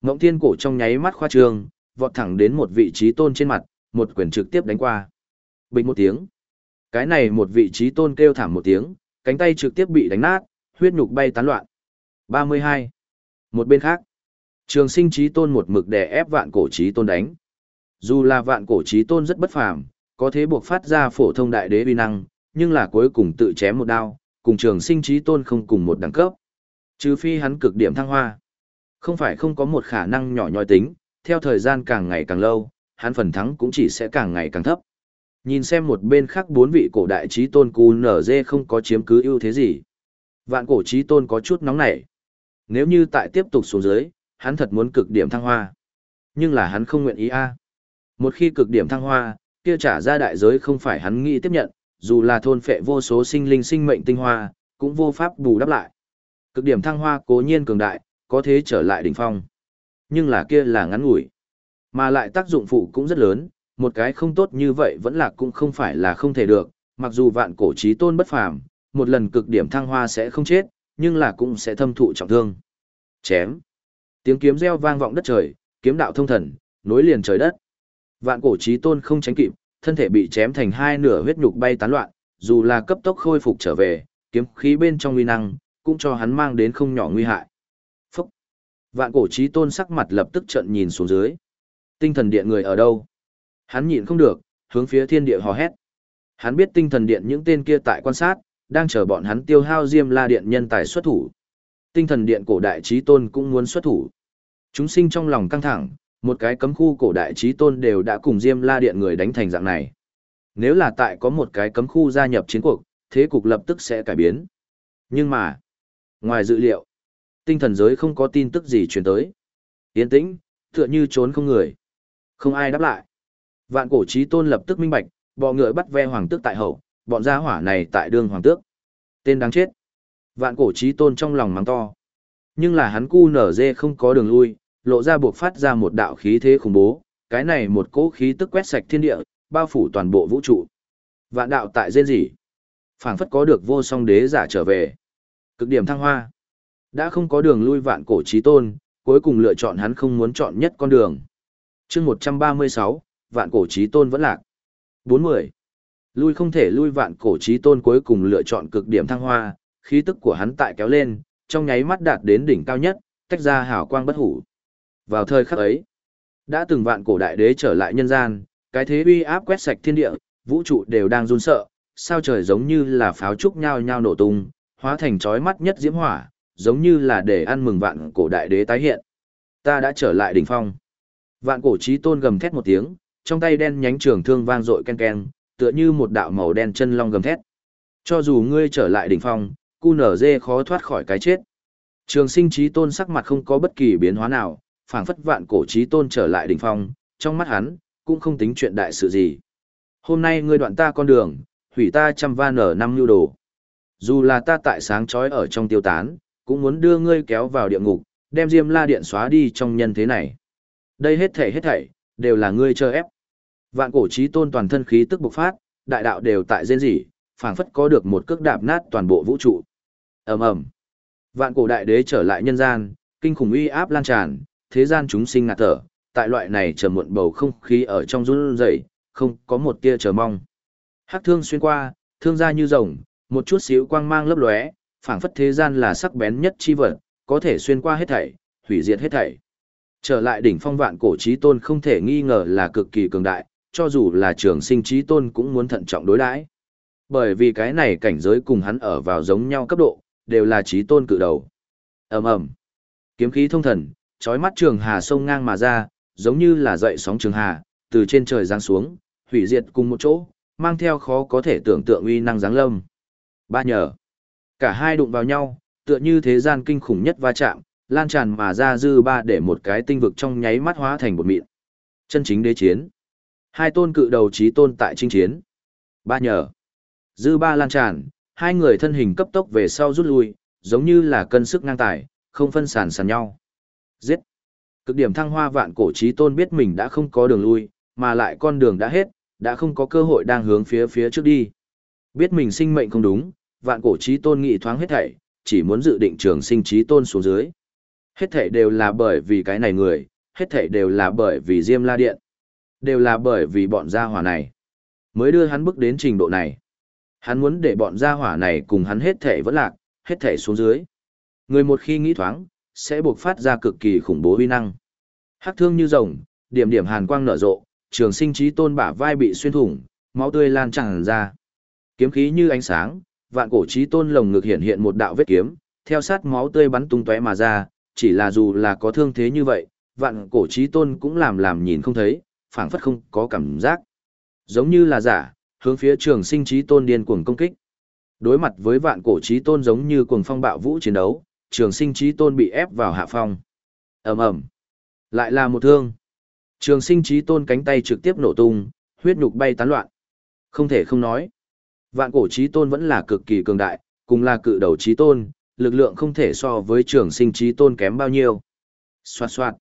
Ngộng thiên cổ trong nháy mắt khoa trương, vọt thẳng đến một vị trí tôn trên mặt, một quyền trực tiếp đánh qua. Bình một tiếng. Cái này một vị trí tôn kêu thảm một tiếng, cánh tay trực tiếp bị đánh nát, huyết nhục bay tán loạn. 32. Một bên khác, trường sinh trí tôn một mực đè ép vạn cổ trí tôn đánh. Dù là vạn cổ trí tôn rất bất phàm, có thế buộc phát ra phổ thông đại đế uy năng, nhưng là cuối cùng tự chém một đao, cùng trường sinh trí tôn không cùng một đẳng cấp. Trừ phi hắn cực điểm thăng hoa. Không phải không có một khả năng nhỏ nhoi tính, theo thời gian càng ngày càng lâu, hắn phần thắng cũng chỉ sẽ càng ngày càng thấp. Nhìn xem một bên khác bốn vị cổ đại trí tôn cù nở dê không có chiếm cứ ưu thế gì. Vạn cổ trí tôn có chút nóng nảy. Nếu như tại tiếp tục xuống dưới, hắn thật muốn cực điểm thăng hoa. Nhưng là hắn không nguyện ý a. À. Một khi cực điểm thăng hoa, kia trả ra đại giới không phải hắn nghĩ tiếp nhận, dù là thôn phệ vô số sinh linh sinh mệnh tinh hoa, cũng vô pháp bù đắp lại. Cực điểm thăng hoa cố nhiên cường đại, có thế trở lại đỉnh phong. Nhưng là kia là ngắn ngủi. Mà lại tác dụng phụ cũng rất lớn, một cái không tốt như vậy vẫn là cũng không phải là không thể được, mặc dù vạn cổ trí tôn bất phàm, một lần cực điểm thăng hoa sẽ không chết, nhưng là cũng sẽ thâm thụ trọng thương. Chém. Tiếng kiếm reo vang vọng đất trời, kiếm đạo thông thần, nối liền trời đất. Vạn cổ trí tôn không tránh kịp, thân thể bị chém thành hai nửa huyết nhục bay tán loạn, dù là cấp tốc khôi phục trở về, kiếm khí bên trong uy năng, cũng cho hắn mang đến không nhỏ nguy hại. Phúc! Vạn cổ trí tôn sắc mặt lập tức trận nhìn xuống dưới. Tinh thần điện người ở đâu? Hắn nhịn không được, hướng phía thiên địa hò hét. Hắn biết tinh thần điện những tên kia tại quan sát, đang chờ bọn hắn tiêu hao diêm la điện nhân tài xuất thủ. Tinh thần điện cổ đại trí tôn cũng muốn xuất thủ. Chúng sinh trong lòng căng thẳng, một cái cấm khu cổ đại trí tôn đều đã cùng diêm la điện người đánh thành dạng này. Nếu là tại có một cái cấm khu gia nhập chiến cuộc, thế cục lập tức sẽ cải biến. Nhưng mà, ngoài dự liệu, tinh thần giới không có tin tức gì truyền tới. Yên tĩnh, tựa như trốn không người. Không ai đáp lại. Vạn cổ chí tôn lập tức minh bạch, bọ ngựa bắt ve hoàng tước tại hậu, bọn gia hỏa này tại đường hoàng tước. Tên đáng chết. Vạn cổ chí tôn trong lòng mắng to. Nhưng là hắn cu nở dê không có đường lui, lộ ra buộc phát ra một đạo khí thế khủng bố, cái này một cỗ khí tức quét sạch thiên địa, bao phủ toàn bộ vũ trụ. Vạn đạo tại dên gì? phảng phất có được vô song đế giả trở về. Cực điểm thăng hoa. Đã không có đường lui vạn cổ chí tôn, cuối cùng lựa chọn hắn không muốn chọn nhất con đường. chương 136, vạn cổ trí tôn vẫn lạc. 40. Lui không thể lui vạn cổ trí tôn cuối cùng lựa chọn cực điểm thăng hoa, khí tức của hắn tại kéo lên, trong nháy mắt đạt đến đỉnh cao nhất, tách ra hào quang bất hủ. Vào thời khắc ấy, đã từng vạn cổ đại đế trở lại nhân gian, cái thế uy áp quét sạch thiên địa, vũ trụ đều đang run sợ, sao trời giống như là pháo trúc nhao nhao nổ tung, hóa thành chói mắt nhất diễm hỏa, giống như là để ăn mừng vạn cổ đại đế tái hiện. Ta đã trở lại đỉnh phong. Vạn cổ chí tôn gầm thét một tiếng, trong tay đen nhánh trường thương vang dội ken ken, tựa như một đạo màu đen chân long gầm thét. Cho dù ngươi trở lại đỉnh phong, cu nở dê khó thoát khỏi cái chết. Trường sinh trí tôn sắc mặt không có bất kỳ biến hóa nào, phảng phất vạn cổ trí tôn trở lại đỉnh phong, trong mắt hắn, cũng không tính chuyện đại sự gì. Hôm nay ngươi đoạn ta con đường, hủy ta trăm van ở năm nhu đồ. Dù là ta tại sáng chói ở trong tiêu tán, cũng muốn đưa ngươi kéo vào địa ngục, đem diêm la điện xóa đi trong nhân thế này. Đây hết thảy hết thảy, đều là ngươi chờ ép. Vạn cổ chí tôn toàn thân khí tức bộc phát, đại đạo đều tại rên rỉ, phảng phất có được một cước đạp nát toàn bộ vũ trụ. ầm ầm, Vạn cổ đại đế trở lại nhân gian, kinh khủng uy áp lan tràn, thế gian chúng sinh ngạt thở, tại loại này chờ muộn bầu không khí ở trong run rẩy, không có một tia chờ mong. Hắc thương xuyên qua, thương ra như rồng, một chút xíu quang mang lấp lóe, phảng phất thế gian là sắc bén nhất chi vật, có thể xuyên qua hết thảy, hủy diệt hết thảy. Trở lại đỉnh phong vạn cổ trí tôn không thể nghi ngờ là cực kỳ cường đại, cho dù là trường sinh trí tôn cũng muốn thận trọng đối đãi. Bởi vì cái này cảnh giới cùng hắn ở vào giống nhau cấp độ, đều là trí tôn cự đầu. Ầm ầm. Kiếm khí thông thần, trói mắt trường hà sông ngang mà ra, giống như là dậy sóng trường hà, từ trên trời giáng xuống, hủy diệt cùng một chỗ, mang theo khó có thể tưởng tượng uy năng giáng lâm. Ba nhờ. Cả hai đụng vào nhau, tựa như thế gian kinh khủng nhất va chạm, lan tràn mà ra dư ba để một cái tinh vực trong nháy mắt hóa thành một mịn. Chân chính đế chiến. Hai tôn cự đầu trí tôn tại chinh chiến. Ba nhờ. Dư ba lan tràn, hai người thân hình cấp tốc về sau rút lui, giống như là cân sức ngang tài, không phân sàn sàn nhau. Giết. Cực điểm thăng hoa vạn cổ trí tôn biết mình đã không có đường lui, mà lại con đường đã hết, đã không có cơ hội đang hướng phía phía trước đi. Biết mình sinh mệnh không đúng, vạn cổ trí tôn nghị thoáng hết thảy, chỉ muốn dự định trường sinh trí tôn xuống dưới. Hết thảy đều là bởi vì cái này người, hết thảy đều là bởi vì Diêm La Điện. Đều là bởi vì bọn gia hỏa này. Mới đưa hắn bước đến trình độ này. Hắn muốn để bọn gia hỏa này cùng hắn hết thảy vẫn lạc, hết thảy xuống dưới. Người một khi nghĩ thoáng, sẽ buộc phát ra cực kỳ khủng bố uy năng. Hắc thương như rồng, điểm điểm hàn quang nở rộ, trường sinh trí tôn bả vai bị xuyên thủng, máu tươi lan tràn ra. Kiếm khí như ánh sáng, vạn cổ trí tôn lồng ngực hiện hiện một đạo vết kiếm, theo sát máu tươi bắn tung tóe mà ra, chỉ là dù là có thương thế như vậy, vạn cổ trí tôn cũng làm làm nhìn không thấy, phảng phất không có cảm giác. Giống như là giả, hướng phía trường sinh trí tôn điên cuồng công kích. Đối mặt với vạn cổ trí tôn giống như cuồng phong bạo vũ chiến đấu, trường sinh trí tôn bị ép vào hạ phong. ầm ầm Lại là một thương. Trường sinh trí tôn cánh tay trực tiếp nổ tung, huyết nhục bay tán loạn. Không thể không nói. Vạn cổ trí tôn vẫn là cực kỳ cường đại, cùng là cự đầu trí tôn, lực lượng không thể so với trường sinh trí tôn kém bao nhiêu. Xoạt xoạt.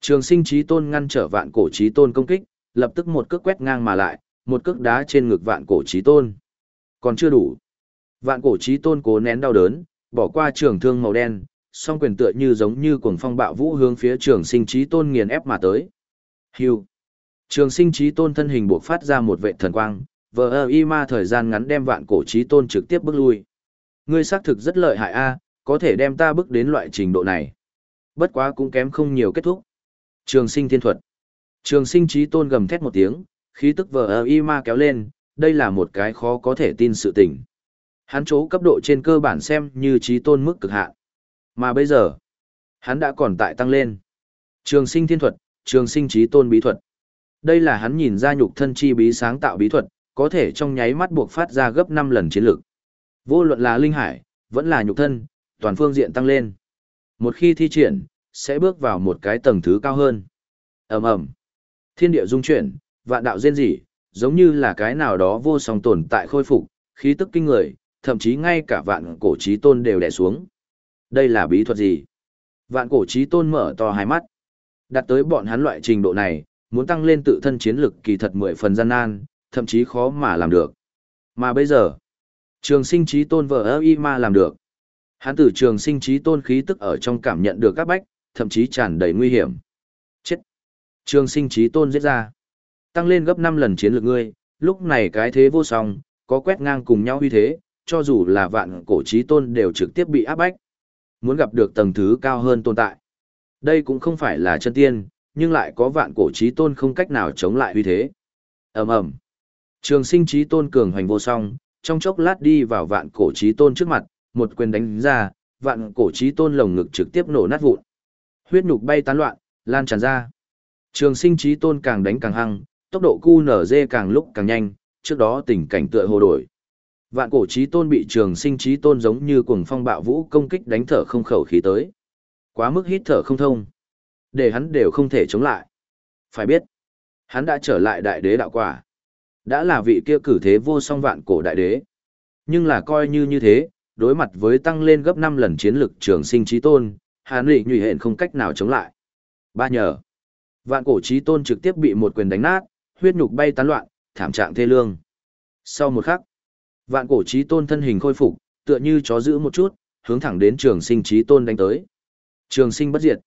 Trường sinh trí tôn ngăn trở vạn cổ trí tôn công kích, lập tức một cước quét ngang mà lại, một cước đá trên ngực vạn cổ trí tôn. Còn chưa đủ. Vạn cổ trí tôn cố nén đau đớn, bỏ qua trường thương màu đen, song quyền tựa như giống như cuồng phong bạo vũ hướng phía trường sinh trí tôn nghiền ép mà tới. Hưu. Trường sinh trí tôn thân hình buộc phát ra một vệ thần quang, vờ ơ y ma thời gian ngắn đem vạn cổ trí tôn trực tiếp bước lui. Ngươi xác thực rất lợi hại a, có thể đem ta bước đến loại trình độ này. Bất quá cũng kém không nhiều kết thúc. Trường sinh thiên thuật. Trường sinh trí tôn gầm thét một tiếng, khí tức vờ ơ y ma kéo lên, đây là một cái khó có thể tin sự tình. Hắn chỗ cấp độ trên cơ bản xem như trí tôn mức cực hạn. Mà bây giờ, hắn đã còn tại tăng lên. Trường sinh thiên thuật, trường sinh trí tôn bí thuật. Đây là hắn nhìn ra nhục thân chi bí sáng tạo bí thuật, có thể trong nháy mắt buộc phát ra gấp 5 lần chiến lực. Vô luận là linh hải, vẫn là nhục thân, toàn phương diện tăng lên. Một khi thi triển, sẽ bước vào một cái tầng thứ cao hơn. Ầm ầm. Thiên địa dung chuyển, vạn đạo diên dị, giống như là cái nào đó vô song tồn tại khôi phục, khí tức kinh người, thậm chí ngay cả vạn cổ trí tôn đều đè xuống. Đây là bí thuật gì? Vạn cổ trí tôn mở to hai mắt. Đặt tới bọn hắn loại trình độ này, muốn tăng lên tự thân chiến lực kỳ thật mười phần gian nan, thậm chí khó mà làm được. Mà bây giờ, trường sinh trí tôn vợ ơ y ma làm được. Hắn tử trường sinh trí tôn khí tức ở trong cảm nhận được các bách, thậm chí tràn đầy nguy hiểm. Chết! Trường sinh trí tôn giết ra. Tăng lên gấp 5 lần chiến lược ngươi, lúc này cái thế vô song, có quét ngang cùng nhau uy thế, cho dù là vạn cổ trí tôn đều trực tiếp bị áp bách. Muốn gặp được tầng thứ cao hơn tồn tại. Đây cũng không phải là chân tiên, nhưng lại có vạn cổ trí tôn không cách nào chống lại uy thế. ầm ầm Trường sinh trí tôn cường hoành vô song, trong chốc lát đi vào vạn cổ trí tôn trước mặt, một quyền đánh ra, vạn cổ trí tôn lồng ngực trực tiếp nổ nát vụn. Huyết nhục bay tán loạn, lan tràn ra. Trường sinh trí tôn càng đánh càng hăng, tốc độ cu nở dê càng lúc càng nhanh, trước đó tình cảnh tựa hồ đổi. Vạn cổ trí tôn bị trường sinh trí tôn giống như cuồng phong bạo vũ công kích đánh thở không khẩu khí tới. Quá mức hít thở không thông. Để hắn đều không thể chống lại. Phải biết, hắn đã trở lại đại đế đạo quả. Đã là vị kia cử thế vô song vạn cổ đại đế. Nhưng là coi như như thế, đối mặt với tăng lên gấp 5 lần chiến lực trường sinh trí tôn, hàn lị nhụy hện không cách nào chống lại. Ba nhờ. Vạn cổ trí tôn trực tiếp bị một quyền đánh nát, huyết nhục bay tán loạn, thảm trạng thê lương. Sau một khắc, vạn cổ trí tôn thân hình khôi phục, tựa như chó giữ một chút, hướng thẳng đến trường sinh trí tôn đánh tới. Trường sinh bất diệt.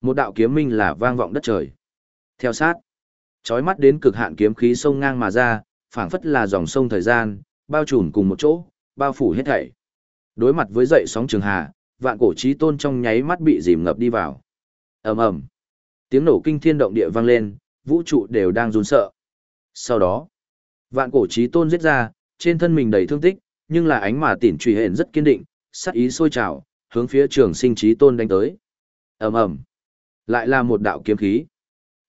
Một đạo kiếm minh là vang vọng đất trời. Theo sát, chói mắt đến cực hạn kiếm khí sông ngang mà ra, phảng phất là dòng sông thời gian, bao trùm cùng một chỗ, bao phủ hết thảy. Đối mặt với dậy sóng trường hà, vạn cổ chí tôn trong nháy mắt bị dìm ngập đi vào. ầm ầm, tiếng nổ kinh thiên động địa vang lên, vũ trụ đều đang run sợ. Sau đó, vạn cổ chí tôn giết ra, trên thân mình đầy thương tích, nhưng là ánh mà tỉn truy hển rất kiên định, sát ý sôi trào, hướng phía trường sinh chí tôn đánh tới. ầm ầm, lại là một đạo kiếm khí.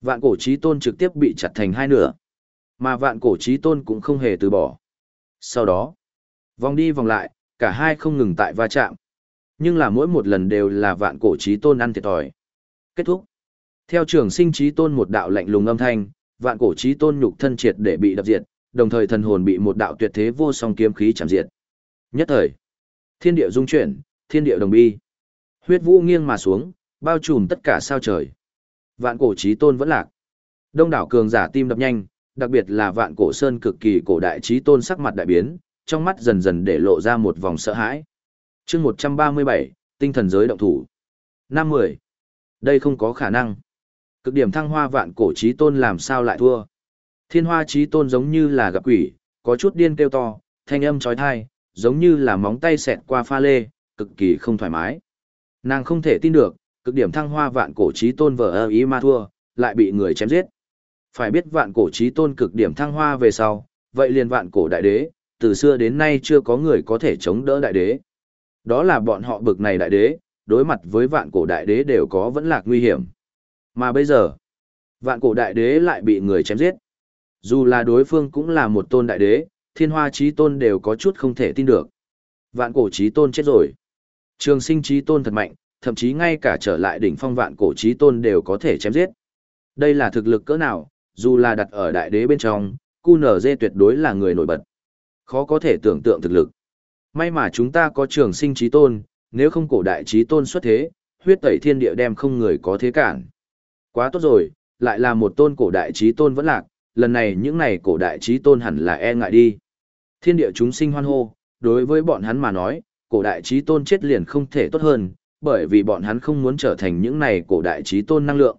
Vạn cổ trí tôn trực tiếp bị chặt thành hai nửa. Mà vạn cổ trí tôn cũng không hề từ bỏ. Sau đó, vòng đi vòng lại, cả hai không ngừng tại va chạm. Nhưng là mỗi một lần đều là vạn cổ trí tôn ăn thiệt thòi. Kết thúc. Theo trường sinh trí tôn một đạo lạnh lùng âm thanh, vạn cổ trí tôn nhục thân triệt để bị đập diệt, đồng thời thần hồn bị một đạo tuyệt thế vô song kiếm khí chạm diệt. Nhất thời, thiên địa dung chuyển, thiên địa đồng bi. Huyết vũ nghiêng mà xuống, bao trùm tất cả sao trời. Vạn cổ trí tôn vẫn lạc. Đông đảo cường giả tim đập nhanh, đặc biệt là vạn cổ sơn cực kỳ cổ đại trí tôn sắc mặt đại biến, trong mắt dần dần để lộ ra một vòng sợ hãi. chương 137, tinh thần giới động thủ. năm mười Đây không có khả năng. Cực điểm thăng hoa vạn cổ trí tôn làm sao lại thua. Thiên hoa trí tôn giống như là gặp quỷ, có chút điên kêu to, thanh âm trói thai, giống như là móng tay xẹt qua pha lê, cực kỳ không thoải mái. Nàng không thể tin được, cực điểm thăng hoa vạn cổ trí tôn vờ ơ ý ma thua, lại bị người chém giết. Phải biết vạn cổ trí tôn cực điểm thăng hoa về sau, vậy liền vạn cổ đại đế, từ xưa đến nay chưa có người có thể chống đỡ đại đế. Đó là bọn họ bực này đại đế, đối mặt với vạn cổ đại đế đều có vẫn lạc nguy hiểm. Mà bây giờ, vạn cổ đại đế lại bị người chém giết. Dù là đối phương cũng là một tôn đại đế, thiên hoa trí tôn đều có chút không thể tin được. Vạn cổ trí tôn chết rồi. Trường sinh trí tôn thật mạnh, thậm chí ngay cả trở lại đỉnh phong vạn cổ trí tôn đều có thể chém giết. Đây là thực lực cỡ nào, dù là đặt ở đại đế bên trong, QNZ tuyệt đối là người nổi bật. Khó có thể tưởng tượng thực lực. May mà chúng ta có trường sinh trí tôn, nếu không cổ đại trí tôn xuất thế, huyết tẩy thiên địa đem không người có thế cản. Quá tốt rồi, lại là một tôn cổ đại trí tôn vẫn lạc, lần này những này cổ đại trí tôn hẳn là e ngại đi. Thiên địa chúng sinh hoan hô, đối với bọn hắn mà nói, cổ đại trí tôn chết liền không thể tốt hơn, bởi vì bọn hắn không muốn trở thành những này cổ đại trí tôn năng lượng.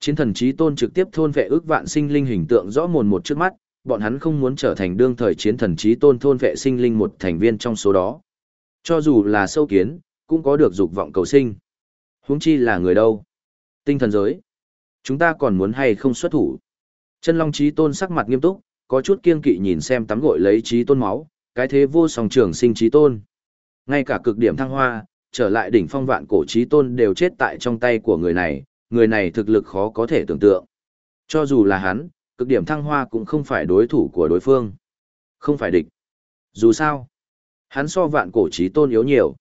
Chiến thần trí tôn trực tiếp thôn vệ ước vạn sinh linh hình tượng rõ mồn một trước mắt, bọn hắn không muốn trở thành đương thời chiến thần trí tôn thôn vệ sinh linh một thành viên trong số đó. Cho dù là sâu kiến, cũng có được dục vọng cầu sinh. Huống chi là người đâu? Tinh thần giới. Chúng ta còn muốn hay không xuất thủ? Chân Long trí tôn sắc mặt nghiêm túc, có chút kiên kỵ nhìn xem tắm gội lấy trí tôn máu, cái thế vô song trường sinh trí tôn. Ngay cả cực điểm thăng hoa, trở lại đỉnh phong vạn cổ trí tôn đều chết tại trong tay của người này, người này thực lực khó có thể tưởng tượng. Cho dù là hắn, cực điểm thăng hoa cũng không phải đối thủ của đối phương. Không phải địch. Dù sao, hắn so vạn cổ trí tôn yếu nhiều.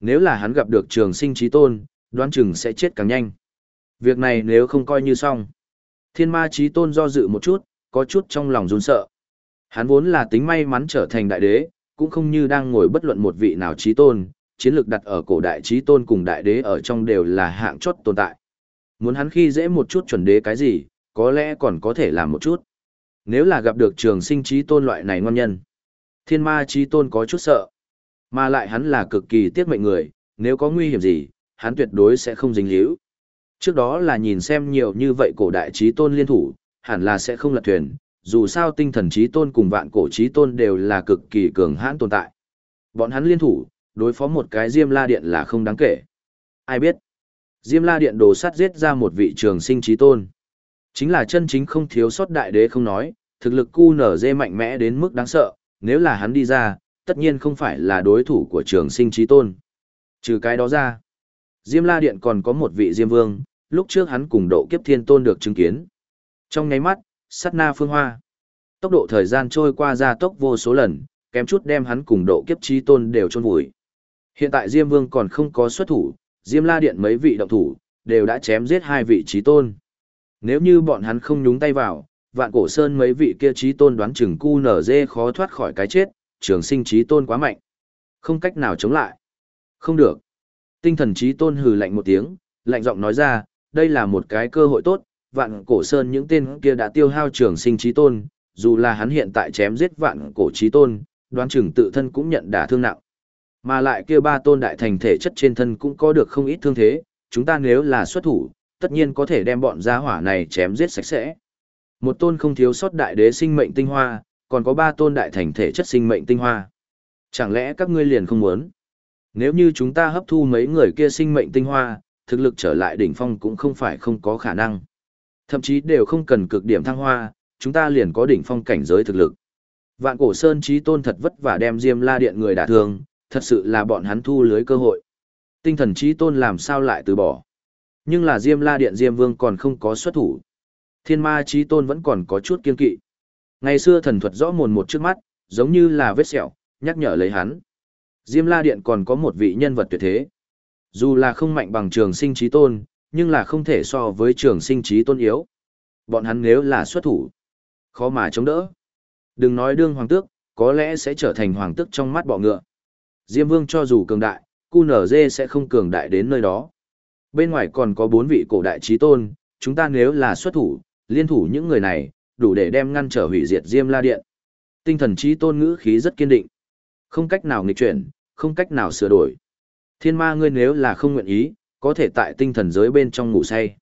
Nếu là hắn gặp được trường sinh trí tôn, đoán chừng sẽ chết càng nhanh. Việc này nếu không coi như xong. Thiên ma trí tôn do dự một chút, có chút trong lòng run sợ. Hắn vốn là tính may mắn trở thành đại đế, cũng không như đang ngồi bất luận một vị nào trí tôn, chiến lược đặt ở cổ đại trí tôn cùng đại đế ở trong đều là hạng chót tồn tại. Muốn hắn khi dễ một chút chuẩn đế cái gì, có lẽ còn có thể làm một chút. Nếu là gặp được trường sinh trí tôn loại này ngon nhân, thiên ma trí tôn có chút sợ. Mà lại hắn là cực kỳ tiếc mệnh người, nếu có nguy hiểm gì, hắn tuyệt đối sẽ không dính líu. Trước đó là nhìn xem nhiều như vậy cổ đại trí tôn liên thủ, hẳn là sẽ không lật thuyền, dù sao tinh thần trí tôn cùng vạn cổ trí tôn đều là cực kỳ cường hãn tồn tại. Bọn hắn liên thủ, đối phó một cái Diêm La Điện là không đáng kể. Ai biết? Diêm La Điện đồ sắt giết ra một vị trường sinh trí tôn. Chính là chân chính không thiếu sót đại đế không nói, thực lực cu nở dê mạnh mẽ đến mức đáng sợ, nếu là hắn đi ra, tất nhiên không phải là đối thủ của trường sinh trí tôn. Trừ cái đó ra, Diêm La Điện còn có một vị Diêm Vương, lúc trước hắn cùng độ kiếp thiên tôn được chứng kiến. Trong nháy mắt, sát na phương hoa. Tốc độ thời gian trôi qua ra tốc vô số lần, kém chút đem hắn cùng độ kiếp trí tôn đều chôn vùi. Hiện tại Diêm Vương còn không có xuất thủ, Diêm La Điện mấy vị động thủ, đều đã chém giết hai vị trí tôn. Nếu như bọn hắn không nhúng tay vào, vạn cổ sơn mấy vị kia trí tôn đoán chừng cu nở dê khó thoát khỏi cái chết, trường sinh trí tôn quá mạnh. Không cách nào chống lại. Không được. Tinh thần trí tôn hừ lạnh một tiếng, lạnh giọng nói ra, đây là một cái cơ hội tốt, vạn cổ sơn những tên kia đã tiêu hao trường sinh trí tôn, dù là hắn hiện tại chém giết vạn cổ trí tôn, đoán chừng tự thân cũng nhận đả thương nặng. Mà lại kia ba tôn đại thành thể chất trên thân cũng có được không ít thương thế, chúng ta nếu là xuất thủ, tất nhiên có thể đem bọn gia hỏa này chém giết sạch sẽ. Một tôn không thiếu sót đại đế sinh mệnh tinh hoa, còn có ba tôn đại thành thể chất sinh mệnh tinh hoa. Chẳng lẽ các ngươi liền không muốn? Nếu như chúng ta hấp thu mấy người kia sinh mệnh tinh hoa, thực lực trở lại đỉnh phong cũng không phải không có khả năng. Thậm chí đều không cần cực điểm thăng hoa, chúng ta liền có đỉnh phong cảnh giới thực lực. Vạn cổ sơn trí tôn thật vất vả đem Diêm La Điện người đả thương, thật sự là bọn hắn thu lưới cơ hội. Tinh thần trí tôn làm sao lại từ bỏ. Nhưng là Diêm La Điện Diêm Vương còn không có xuất thủ. Thiên ma trí tôn vẫn còn có chút kiên kỵ. Ngày xưa thần thuật rõ mồn một trước mắt, giống như là vết sẹo, nhắc nhở lấy hắn. Diêm La Điện còn có một vị nhân vật tuyệt thế. Dù là không mạnh bằng trường sinh trí tôn, nhưng là không thể so với trường sinh trí tôn yếu. Bọn hắn nếu là xuất thủ, khó mà chống đỡ. Đừng nói đương hoàng tước, có lẽ sẽ trở thành hoàng tước trong mắt bọ ngựa. Diêm Vương cho dù cường đại, QNZ sẽ không cường đại đến nơi đó. Bên ngoài còn có bốn vị cổ đại trí tôn, chúng ta nếu là xuất thủ, liên thủ những người này, đủ để đem ngăn trở hủy diệt Diêm La Điện. Tinh thần trí tôn ngữ khí rất kiên định. Không cách nào nghịch chuyển, không cách nào sửa đổi. Thiên ma ngươi nếu là không nguyện ý, có thể tại tinh thần giới bên trong ngủ say.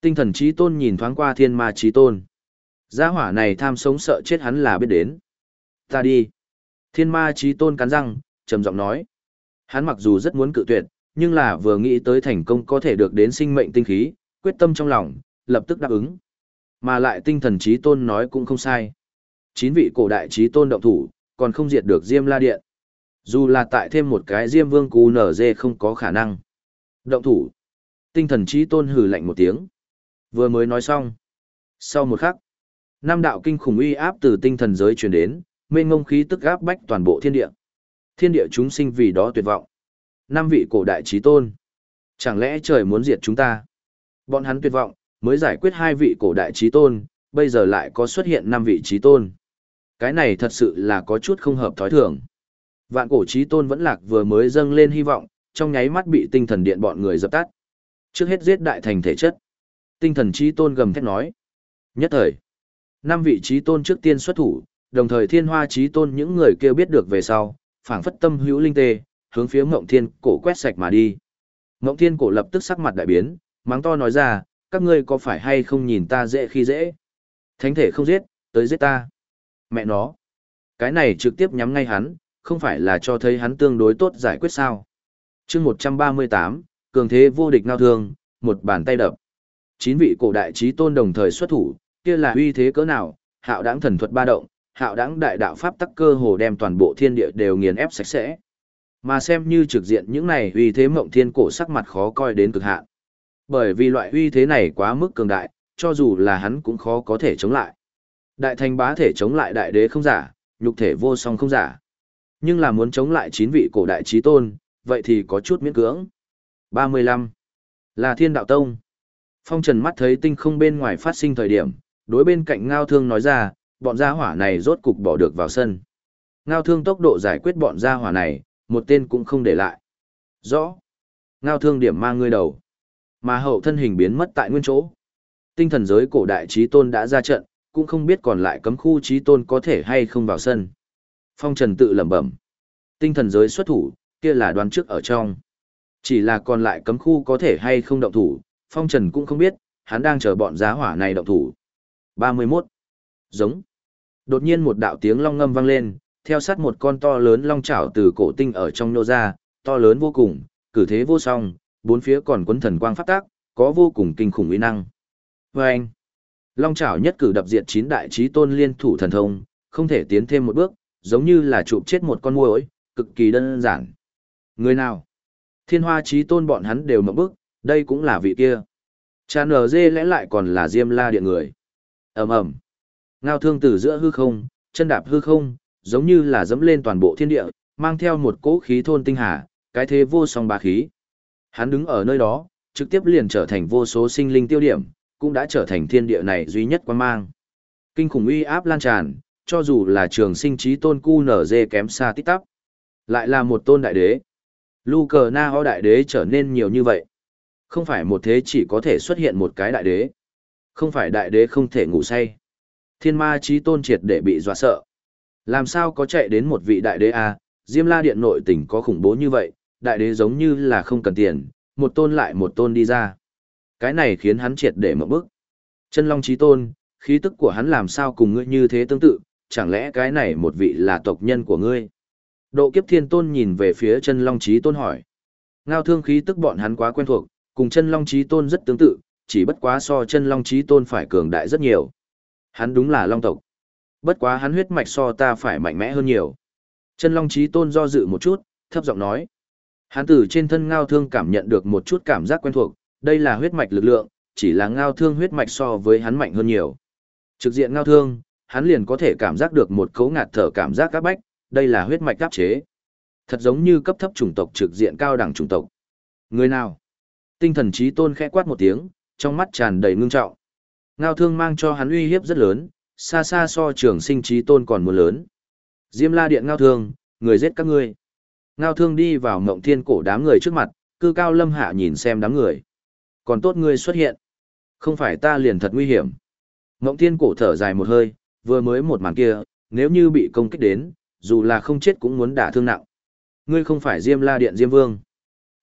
Tinh thần trí tôn nhìn thoáng qua thiên ma trí tôn. Gia hỏa này tham sống sợ chết hắn là biết đến. Ta đi. Thiên ma trí tôn cắn răng, trầm giọng nói. Hắn mặc dù rất muốn cự tuyệt, nhưng là vừa nghĩ tới thành công có thể được đến sinh mệnh tinh khí, quyết tâm trong lòng, lập tức đáp ứng. Mà lại tinh thần trí tôn nói cũng không sai. Chín vị cổ đại trí tôn động thủ, còn không diệt được Diêm La Điện. Dù là tại thêm một cái Diêm Vương Cú nở dê không có khả năng. Động thủ. Tinh thần trí tôn hừ lạnh một tiếng. Vừa mới nói xong. Sau một khắc, năm đạo kinh khủng uy áp từ tinh thần giới truyền đến, mênh ngông khí tức áp bách toàn bộ thiên địa. Thiên địa chúng sinh vì đó tuyệt vọng. Năm vị cổ đại trí tôn. Chẳng lẽ trời muốn diệt chúng ta? Bọn hắn tuyệt vọng, mới giải quyết hai vị cổ đại trí tôn, bây giờ lại có xuất hiện năm vị trí tôn. Cái này thật sự là có chút không hợp thói thường. Vạn cổ trí tôn vẫn lạc vừa mới dâng lên hy vọng, trong nháy mắt bị tinh thần điện bọn người dập tắt. Trước hết giết đại thành thể chất. Tinh thần trí tôn gầm thét nói. Nhất thời, năm vị trí tôn trước tiên xuất thủ, đồng thời thiên hoa trí tôn những người kêu biết được về sau, phảng phất tâm hữu linh tê, hướng phía Ngộng Thiên cổ quét sạch mà đi. Ngộng Thiên cổ lập tức sắc mặt đại biến, mắng to nói ra, các ngươi có phải hay không nhìn ta dễ khi dễ? Thánh thể không giết, tới giết ta. Mẹ nó. Cái này trực tiếp nhắm ngay hắn, không phải là cho thấy hắn tương đối tốt giải quyết sao. chương 138, cường thế vô địch ngao thương, một bàn tay đập. Chín vị cổ đại trí tôn đồng thời xuất thủ, kia là uy thế cỡ nào, hạo đãng thần thuật ba động, hạo đáng đại đạo pháp tắc cơ hồ đem toàn bộ thiên địa đều nghiền ép sạch sẽ. Mà xem như trực diện những này uy thế mộng thiên cổ sắc mặt khó coi đến cực hạn. Bởi vì loại uy thế này quá mức cường đại, cho dù là hắn cũng khó có thể chống lại. Đại thành bá thể chống lại đại đế không giả, nhục thể vô song không giả. Nhưng là muốn chống lại chín vị cổ đại trí tôn, vậy thì có chút miễn cưỡng. 35. Là thiên đạo tông. Phong trần mắt thấy tinh không bên ngoài phát sinh thời điểm, đối bên cạnh ngao thương nói ra, bọn gia hỏa này rốt cục bỏ được vào sân. Ngao thương tốc độ giải quyết bọn gia hỏa này, một tên cũng không để lại. Rõ. Ngao thương điểm mang ngươi đầu. Mà hậu thân hình biến mất tại nguyên chỗ. Tinh thần giới cổ đại trí tôn đã ra trận, cũng không biết còn lại cấm khu trí tôn có thể hay không vào sân. Phong Trần tự lẩm bẩm. Tinh thần giới xuất thủ, kia là đoán trước ở trong. Chỉ là còn lại cấm khu có thể hay không động thủ, Phong Trần cũng không biết, hắn đang chờ bọn giá hỏa này động thủ. 31. Giống. Đột nhiên một đạo tiếng long ngâm vang lên, theo sát một con to lớn long chảo từ cổ tinh ở trong nô ra, to lớn vô cùng, cử thế vô song, bốn phía còn quấn thần quang phát tác, có vô cùng kinh khủng uy năng. Và anh, long chảo nhất cử đập diệt chín đại trí tôn liên thủ thần thông, không thể tiến thêm một bước, giống như là chụp chết một con muỗi, cực kỳ đơn giản. Người nào? Thiên hoa trí tôn bọn hắn đều mở bước, đây cũng là vị kia. Cha nở dê lẽ lại còn là diêm la điện người. ầm ầm Ngao thương từ giữa hư không, chân đạp hư không, giống như là dẫm lên toàn bộ thiên địa, mang theo một cỗ khí thôn tinh hà, cái thế vô song ba khí. Hắn đứng ở nơi đó, trực tiếp liền trở thành vô số sinh linh tiêu điểm, cũng đã trở thành thiên địa này duy nhất quan mang. Kinh khủng uy áp lan tràn, cho dù là trường sinh trí tôn cu nở dê kém xa tích tắp. Lại là một tôn đại đế. Lu cờ na ho đại đế trở nên nhiều như vậy. Không phải một thế chỉ có thể xuất hiện một cái đại đế. Không phải đại đế không thể ngủ say. Thiên ma trí tôn triệt để bị dọa sợ. Làm sao có chạy đến một vị đại đế à, Diêm La Điện nội tỉnh có khủng bố như vậy, đại đế giống như là không cần tiền, một tôn lại một tôn đi ra. Cái này khiến hắn triệt để mở bức. Chân Long trí tôn, khí tức của hắn làm sao cùng ngươi như thế tương tự, chẳng lẽ cái này một vị là tộc nhân của ngươi? Độ kiếp thiên tôn nhìn về phía chân Long trí tôn hỏi. Ngao thương khí tức bọn hắn quá quen thuộc, cùng chân Long trí tôn rất tương tự, chỉ bất quá so chân Long trí tôn phải cường đại rất nhiều. Hắn đúng là Long tộc. Bất quá hắn huyết mạch so ta phải mạnh mẽ hơn nhiều. Chân Long trí Tôn do dự một chút, thấp giọng nói. Hắn từ trên thân ngao thương cảm nhận được một chút cảm giác quen thuộc, đây là huyết mạch lực lượng, chỉ là ngao thương huyết mạch so với hắn mạnh hơn nhiều. Trực diện ngao thương, hắn liền có thể cảm giác được một cấu ngạt thở cảm giác áp bách, đây là huyết mạch áp chế. Thật giống như cấp thấp chủng tộc trực diện cao đẳng chủng tộc. Người nào? Tinh thần trí tôn khẽ quát một tiếng, trong mắt tràn đầy ngưng trọng. Ngao thương mang cho hắn uy hiếp rất lớn, xa xa so trường sinh trí tôn còn muốn lớn. Diêm la điện ngao thương, người giết các ngươi. Ngao thương đi vào mộng thiên cổ đám người trước mặt, cư cao lâm hạ nhìn xem đám người. Còn tốt ngươi xuất hiện. Không phải ta liền thật nguy hiểm. Mộng thiên cổ thở dài một hơi, vừa mới một màn kia, nếu như bị công kích đến, dù là không chết cũng muốn đả thương nặng. Ngươi không phải Diêm La Điện Diêm Vương.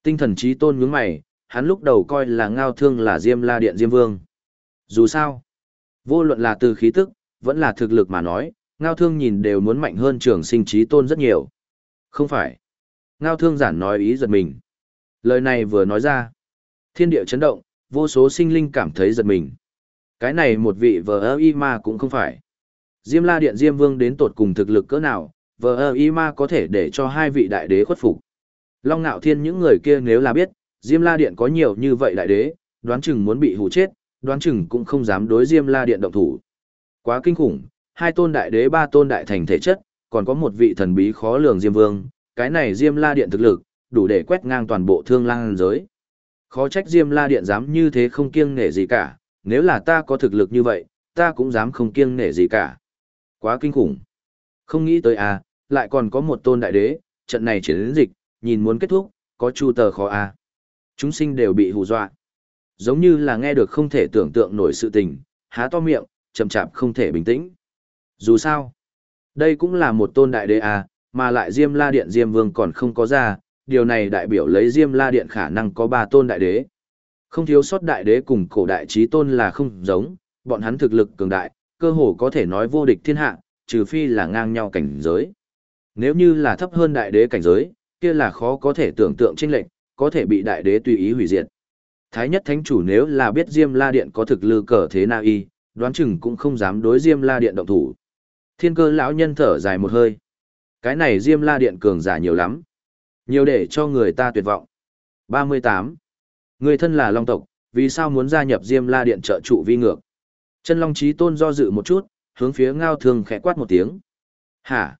Tinh thần trí tôn nhướng mày, hắn lúc đầu coi là ngao thương là Diêm La Điện Diêm Vương. Dù sao, vô luận là từ khí tức, vẫn là thực lực mà nói, ngao thương nhìn đều muốn mạnh hơn trường sinh trí tôn rất nhiều. Không phải. Ngao thương giản nói ý giật mình. Lời này vừa nói ra. Thiên địa chấn động, vô số sinh linh cảm thấy giật mình. Cái này một vị vờ ơ y ma cũng không phải. Diêm la điện Diêm Vương đến tột cùng thực lực cỡ nào, vờ ơ y ma có thể để cho hai vị đại đế khuất phục. Long Nạo Thiên những người kia nếu là biết, Diêm La Điện có nhiều như vậy đại đế, đoán chừng muốn bị hù chết, đoán chừng cũng không dám đối Diêm La Điện động thủ. Quá kinh khủng, hai tôn đại đế ba tôn đại thành thể chất, còn có một vị thần bí khó lường Diêm Vương, cái này Diêm La Điện thực lực, đủ để quét ngang toàn bộ thương lang giới. Khó trách Diêm La Điện dám như thế không kiêng nể gì cả, nếu là ta có thực lực như vậy, ta cũng dám không kiêng nể gì cả. Quá kinh khủng. Không nghĩ tới à, lại còn có một tôn đại đế, trận này triển đến dịch, nhìn muốn kết thúc, có chu tờ khó à. Chúng sinh đều bị hù dọa. Giống như là nghe được không thể tưởng tượng nổi sự tình, há to miệng, chậm chạp không thể bình tĩnh. Dù sao, đây cũng là một tôn đại đế à, mà lại Diêm La Điện Diêm Vương còn không có ra, điều này đại biểu lấy Diêm La Điện khả năng có ba tôn đại đế. Không thiếu sót đại đế cùng cổ đại trí tôn là không giống, bọn hắn thực lực cường đại, cơ hồ có thể nói vô địch thiên hạ, trừ phi là ngang nhau cảnh giới. Nếu như là thấp hơn đại đế cảnh giới, kia là khó có thể tưởng tượng chênh lệnh, có thể bị đại đế tùy ý hủy diệt. Thái nhất thánh chủ nếu là biết Diêm La Điện có thực lư cờ thế nào y, đoán chừng cũng không dám đối Diêm La Điện động thủ. Thiên cơ lão nhân thở dài một hơi. Cái này Diêm La Điện cường giả nhiều lắm. Nhiều để cho người ta tuyệt vọng. 38. Người thân là Long tộc, vì sao muốn gia nhập Diêm La Điện trợ trụ vi ngược? Chân Long Chí Tôn do dự một chút, hướng phía Ngao Thương khẽ quát một tiếng. Hả?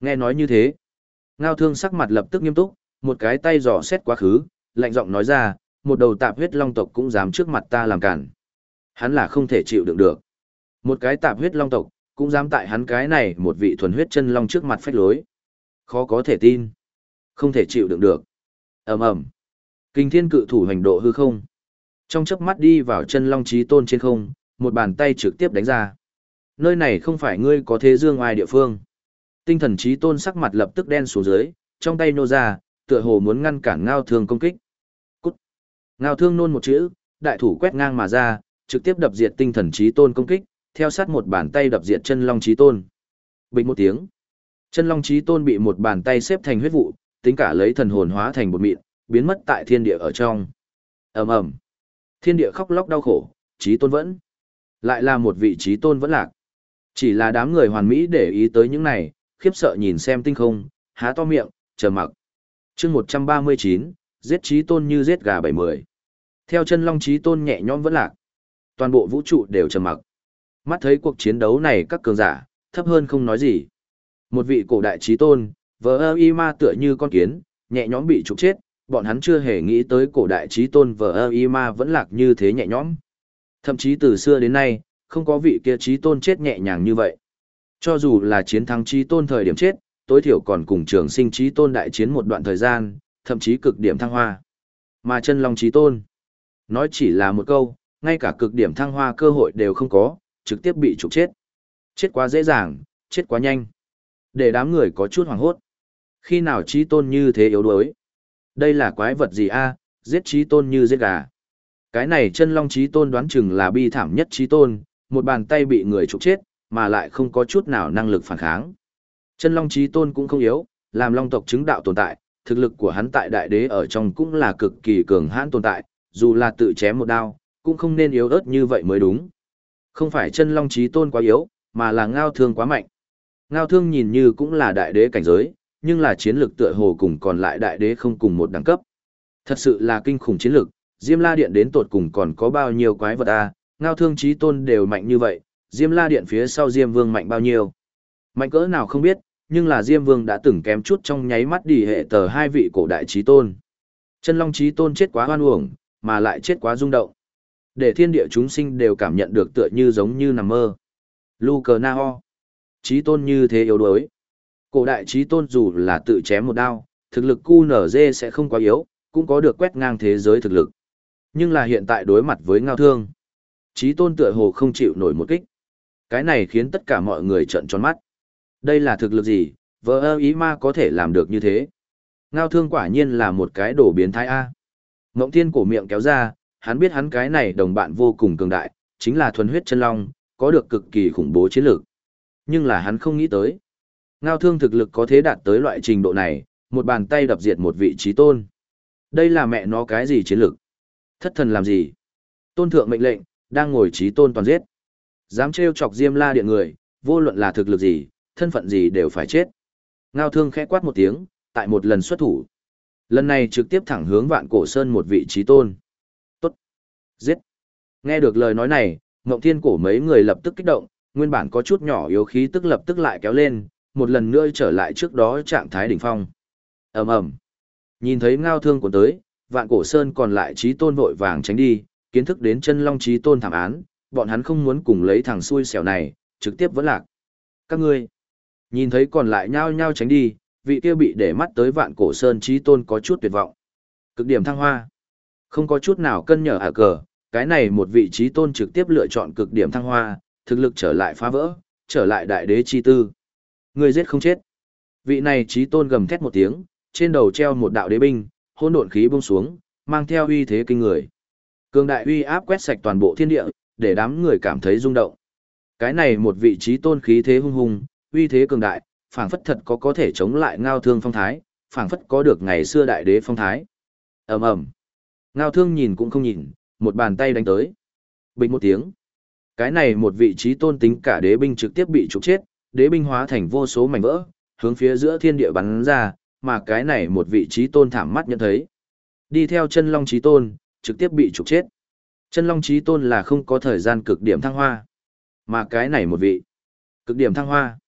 Nghe nói như thế. Ngao Thương sắc mặt lập tức nghiêm túc, một cái tay giỏ xét quá khứ, lạnh giọng nói ra, một đầu tạp huyết long tộc cũng dám trước mặt ta làm cản. Hắn là không thể chịu đựng được. Một cái tạp huyết long tộc, cũng dám tại hắn cái này một vị thuần huyết chân long trước mặt phách lối. Khó có thể tin. Không thể chịu đựng được. ầm ầm Kinh thiên cự thủ hành độ hư không. Trong chớp mắt đi vào chân long trí tôn trên không, một bàn tay trực tiếp đánh ra. Nơi này không phải ngươi có thế dương ai địa phương. Tinh thần trí tôn sắc mặt lập tức đen xuống dưới, trong tay nô ra, tựa hồ muốn ngăn cản ngao thương công kích. Ngao thương nôn một chữ, đại thủ quét ngang mà ra, trực tiếp đập diệt tinh thần trí tôn công kích, theo sát một bàn tay đập diệt chân long trí tôn. Bình một tiếng, chân long trí tôn bị một bàn tay xếp thành huyết vụ, tính cả lấy thần hồn hóa thành bột mịn, biến mất tại thiên địa ở trong. ầm ầm, thiên địa khóc lóc đau khổ, trí tôn vẫn lại là một vị trí tôn vẫn lạc. Chỉ là đám người hoàn mỹ để ý tới những này, khiếp sợ nhìn xem tinh không, há to miệng, chờ mặc. chương 139, giết trí tôn như giết gà bảy mười. Theo chân long trí tôn nhẹ nhõm vẫn lạc. Toàn bộ vũ trụ đều trầm mặc. Mắt thấy cuộc chiến đấu này các cường giả thấp hơn không nói gì. Một vị cổ đại trí tôn vờ ơ y ma tựa như con kiến nhẹ nhõm bị trục chết bọn hắn chưa hề nghĩ tới cổ đại trí tôn vờ ơ y ma vẫn lạc như thế nhẹ nhõm. Thậm chí từ xưa đến nay không có vị kia trí tôn chết nhẹ nhàng như vậy. Cho dù là chiến thắng trí tôn thời điểm chết tối thiểu còn cùng trường sinh trí tôn đại chiến một đoạn thời gian, thậm chí cực điểm thăng hoa. Mà chân long trí tôn, nói chỉ là một câu, ngay cả cực điểm thăng hoa cơ hội đều không có, trực tiếp bị trục chết. Chết quá dễ dàng, chết quá nhanh. Để đám người có chút hoảng hốt. Khi nào trí tôn như thế yếu đuối? Đây là quái vật gì a? giết trí tôn như giết gà. Cái này chân long trí tôn đoán chừng là bi thảm nhất trí tôn, một bàn tay bị người trục chết, mà lại không có chút nào năng lực phản kháng. Chân Long Chí Tôn cũng không yếu, làm Long tộc chứng đạo tồn tại, thực lực của hắn tại đại đế ở trong cũng là cực kỳ cường hãn tồn tại, dù là tự chém một đao, cũng không nên yếu ớt như vậy mới đúng. Không phải chân Long trí Tôn quá yếu, mà là ngao thương quá mạnh. Ngao thương nhìn như cũng là đại đế cảnh giới, nhưng là chiến lực tựa hồ cùng còn lại đại đế không cùng một đẳng cấp. Thật sự là kinh khủng chiến lực, Diêm La Điện đến tột cùng còn có bao nhiêu quái vật a, ngao thương trí tôn đều mạnh như vậy, Diêm La Điện phía sau Diêm Vương mạnh bao nhiêu. Mạnh cỡ nào không biết, nhưng là Diêm Vương đã từng kém chút trong nháy mắt đi hệ tờ hai vị cổ đại trí tôn. Chân Long trí tôn chết quá hoan uổng, mà lại chết quá rung động. Để thiên địa chúng sinh đều cảm nhận được tựa như giống như nằm mơ. Lu cờ na ho. Trí tôn như thế yếu đuối. Cổ đại trí tôn dù là tự chém một đao, thực lực cu nở dê sẽ không quá yếu, cũng có được quét ngang thế giới thực lực. Nhưng là hiện tại đối mặt với ngao thương. Trí tôn tựa hồ không chịu nổi một kích. Cái này khiến tất cả mọi người trợn tròn mắt. Đây là thực lực gì, vợ ơ ý ma có thể làm được như thế. Ngao thương quả nhiên là một cái đổ biến thái A. Ngộng Thiên cổ miệng kéo ra, hắn biết hắn cái này đồng bạn vô cùng cường đại, chính là thuần huyết chân long, có được cực kỳ khủng bố chiến lược. Nhưng là hắn không nghĩ tới. Ngao thương thực lực có thế đạt tới loại trình độ này, một bàn tay đập diệt một vị trí tôn. Đây là mẹ nó cái gì chiến lược? Thất thần làm gì? Tôn thượng mệnh lệnh, đang ngồi trí tôn toàn giết. Dám trêu chọc Diêm La điện người, vô luận là thực lực gì, thân phận gì đều phải chết. Ngao thương khẽ quát một tiếng, tại một lần xuất thủ. Lần này trực tiếp thẳng hướng vạn cổ sơn một vị trí tôn. Tốt. Giết. Nghe được lời nói này, Ngộng Thiên cổ mấy người lập tức kích động, nguyên bản có chút nhỏ yếu khí tức lập tức lại kéo lên, một lần nữa trở lại trước đó trạng thái đỉnh phong. ầm ầm Nhìn thấy ngao thương của tới, vạn cổ sơn còn lại trí tôn vội vàng tránh đi, kiến thức đến chân long trí tôn thảm án, bọn hắn không muốn cùng lấy thằng xui xẻo này, trực tiếp vẫn lạc. Các ngươi, nhìn thấy còn lại nhao nhao tránh đi, vị kia bị để mắt tới vạn cổ sơn trí tôn có chút tuyệt vọng. Cực điểm thăng hoa. Không có chút nào cân nhở hạ cờ, cái này một vị trí tôn trực tiếp lựa chọn cực điểm thăng hoa, thực lực trở lại phá vỡ, trở lại đại đế chi tư. Người giết không chết. Vị này trí tôn gầm thét một tiếng, trên đầu treo một đạo đế binh, hỗn độn khí bung xuống, mang theo uy thế kinh người. Cường đại uy áp quét sạch toàn bộ thiên địa, để đám người cảm thấy rung động. Cái này một vị trí tôn khí thế hung hùng, uy thế cường đại, phảng phất thật có có thể chống lại ngao thương phong thái, phảng phất có được ngày xưa đại đế phong thái. Ầm ầm. Ngao thương nhìn cũng không nhìn, một bàn tay đánh tới. Bình một tiếng. Cái này một vị trí tôn tính cả đế binh trực tiếp bị trục chết, đế binh hóa thành vô số mảnh vỡ, hướng phía giữa thiên địa bắn ra, mà cái này một vị trí tôn thảm mắt nhận thấy. Đi theo chân long trí tôn, trực tiếp bị trục chết. Chân long trí tôn là không có thời gian cực điểm thăng hoa. Mà cái này một vị, cực điểm thăng hoa,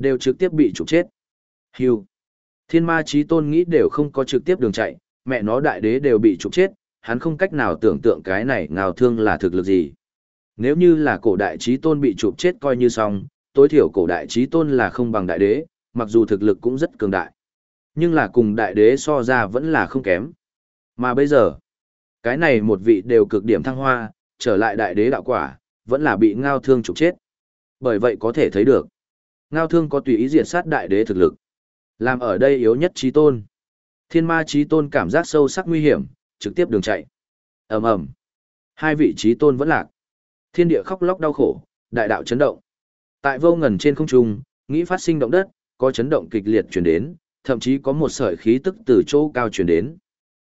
đều trực tiếp bị trục chết. Hưu. Thiên ma trí tôn nghĩ đều không có trực tiếp đường chạy, mẹ nó đại đế đều bị trục chết, hắn không cách nào tưởng tượng cái này ngào thương là thực lực gì. Nếu như là cổ đại trí tôn bị trục chết coi như xong, tối thiểu cổ đại trí tôn là không bằng đại đế, mặc dù thực lực cũng rất cường đại. Nhưng là cùng đại đế so ra vẫn là không kém. Mà bây giờ, cái này một vị đều cực điểm thăng hoa, trở lại đại đế đạo quả, vẫn là bị ngao thương trục chết. Bởi vậy có thể thấy được, ngao thương có tùy ý diệt sát đại đế thực lực. Làm ở đây yếu nhất trí tôn. Thiên ma trí tôn cảm giác sâu sắc nguy hiểm, trực tiếp đường chạy. ầm ầm Hai vị trí tôn vẫn lạc. Thiên địa khóc lóc đau khổ, đại đạo chấn động. Tại vô ngần trên không trung, nghĩ phát sinh động đất, có chấn động kịch liệt chuyển đến, thậm chí có một sợi khí tức từ chỗ cao chuyển đến.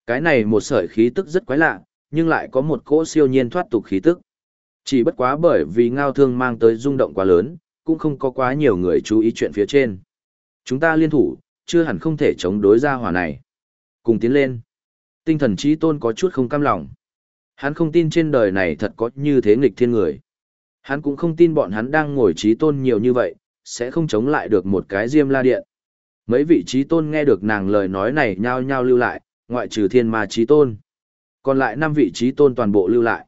Cái này một sợi khí tức rất quái lạ, nhưng lại có một cỗ siêu nhiên thoát tục khí tức. Chỉ bất quá bởi vì ngao thương mang tới rung động quá lớn, cũng không có quá nhiều người chú ý chuyện phía trên. Chúng ta liên thủ, chưa hẳn không thể chống đối ra hỏa này. Cùng tiến lên. Tinh thần trí tôn có chút không cam lòng. Hắn không tin trên đời này thật có như thế nghịch thiên người. Hắn cũng không tin bọn hắn đang ngồi trí tôn nhiều như vậy, sẽ không chống lại được một cái diêm la điện. Mấy vị trí tôn nghe được nàng lời nói này nhao nhao lưu lại, ngoại trừ thiên ma trí tôn. Còn lại năm vị trí tôn toàn bộ lưu lại.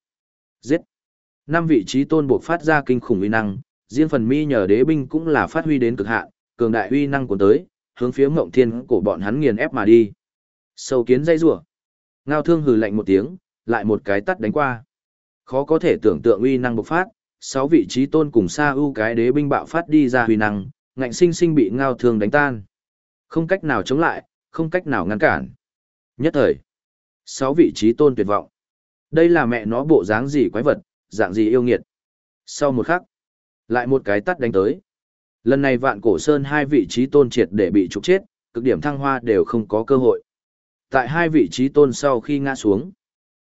Giết! Năm vị trí tôn buộc phát ra kinh khủng uy năng, riêng phần mi nhờ đế binh cũng là phát huy đến cực hạn, cường đại uy năng của tới, hướng phía mộng thiên của bọn hắn nghiền ép mà đi. Sâu kiến dây rủa Ngao thương hừ lạnh một tiếng, lại một cái tắt đánh qua. Khó có thể tưởng tượng uy năng bộc phát, sáu vị trí tôn cùng xa ưu cái đế binh bạo phát đi ra uy năng, ngạnh sinh sinh bị ngao thương đánh tan. Không cách nào chống lại, không cách nào ngăn cản. Nhất thời, sáu vị trí tôn tuyệt vọng. Đây là mẹ nó bộ dáng gì quái vật, dạng gì yêu nghiệt. Sau một khắc, lại một cái tắt đánh tới. Lần này vạn cổ sơn hai vị trí tôn triệt để bị trục chết, cực điểm thăng hoa đều không có cơ hội. Tại hai vị trí tôn sau khi ngã xuống,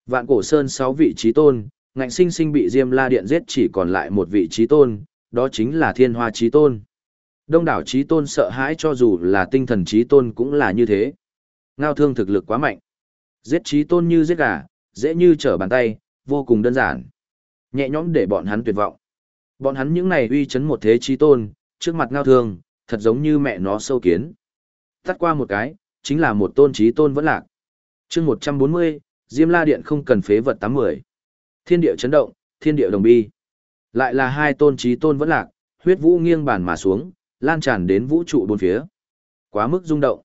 vạn cổ sơn sáu vị trí tôn, ngạnh sinh sinh bị Diêm La Điện giết chỉ còn lại một vị trí tôn, đó chính là Thiên Hoa trí tôn. Đông đảo trí tôn sợ hãi cho dù là tinh thần trí tôn cũng là như thế. Ngao thương thực lực quá mạnh. Giết trí tôn như giết gà, dễ như trở bàn tay, vô cùng đơn giản. Nhẹ nhõm để bọn hắn tuyệt vọng. Bọn hắn những này uy chấn một thế trí tôn, trước mặt ngao thương, thật giống như mẹ nó sâu kiến. Tắt qua một cái, chính là một tôn trí tôn vẫn lạc. chương 140, Diêm La Điện không cần phế vật 80. Thiên địa chấn động, thiên địa đồng bi. Lại là hai tôn trí tôn vẫn lạc, huyết vũ nghiêng bàn mà xuống, lan tràn đến vũ trụ bốn phía. Quá mức rung động.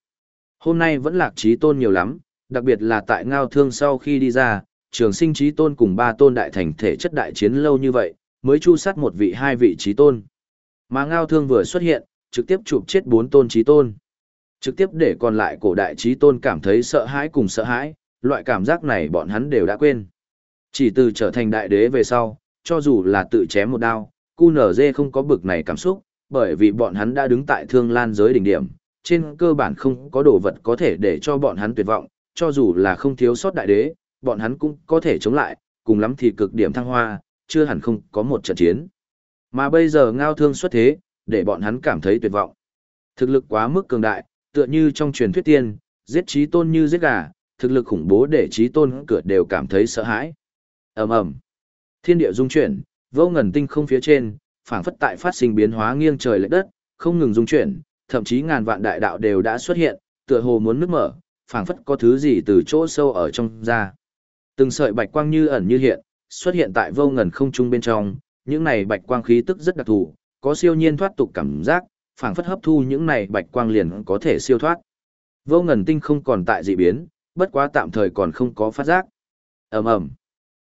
Hôm nay vẫn lạc trí tôn nhiều lắm, đặc biệt là tại ngao thương sau khi đi ra, trường sinh trí tôn cùng ba tôn đại thành thể chất đại chiến lâu như vậy, mới chu sát một vị hai vị trí tôn. Mà ngao thương vừa xuất hiện, trực tiếp chụp chết bốn tôn trí tôn. Trực tiếp để còn lại cổ đại trí tôn cảm thấy sợ hãi cùng sợ hãi, loại cảm giác này bọn hắn đều đã quên. Chỉ từ trở thành đại đế về sau, cho dù là tự chém một đao, QNZ không có bực này cảm xúc, bởi vì bọn hắn đã đứng tại thương lan giới đỉnh điểm, trên cơ bản không có đồ vật có thể để cho bọn hắn tuyệt vọng, cho dù là không thiếu sót đại đế, bọn hắn cũng có thể chống lại, cùng lắm thì cực điểm thăng hoa, chưa hẳn không có một trận chiến. Mà bây giờ ngao thương xuất thế, để bọn hắn cảm thấy tuyệt vọng. Thực lực quá mức cường đại, tựa như trong truyền thuyết tiên, giết trí tôn như giết gà, thực lực khủng bố để trí tôn cửa đều cảm thấy sợ hãi. ầm ầm, Thiên địa dung chuyển, vô ngần tinh không phía trên, phảng phất tại phát sinh biến hóa nghiêng trời lệch đất, không ngừng dung chuyển, thậm chí ngàn vạn đại đạo đều đã xuất hiện, tựa hồ muốn nước mở, phảng phất có thứ gì từ chỗ sâu ở trong ra. Từng sợi bạch quang như ẩn như hiện, xuất hiện tại vô ngần không trung bên trong, những này bạch quang khí tức rất đặc thù, có siêu nhiên thoát tục cảm giác, phảng phất hấp thu những này bạch quang liền có thể siêu thoát. Vô ngần tinh không còn tại dị biến, bất quá tạm thời còn không có phát giác. Ầm ầm.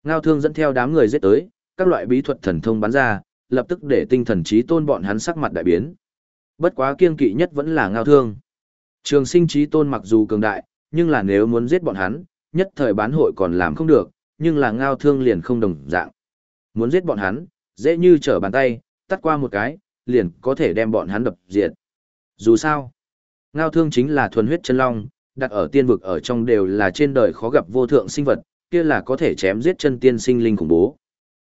Ngao Thương dẫn theo đám người giết tới, các loại bí thuật thần thông bắn ra, lập tức để tinh thần trí tôn bọn hắn sắc mặt đại biến. Bất quá kiên kỵ nhất vẫn là Ngao Thương. Trường sinh trí tôn mặc dù cường đại, nhưng là nếu muốn giết bọn hắn, nhất thời bán hội còn làm không được, nhưng là Ngao Thương liền không đồng dạng. Muốn giết bọn hắn, dễ như trở bàn tay, tắt qua một cái, liền có thể đem bọn hắn đập diệt. Dù sao, ngao thương chính là thuần huyết chân long, đặt ở tiên vực ở trong đều là trên đời khó gặp vô thượng sinh vật, kia là có thể chém giết chân tiên sinh linh khủng bố.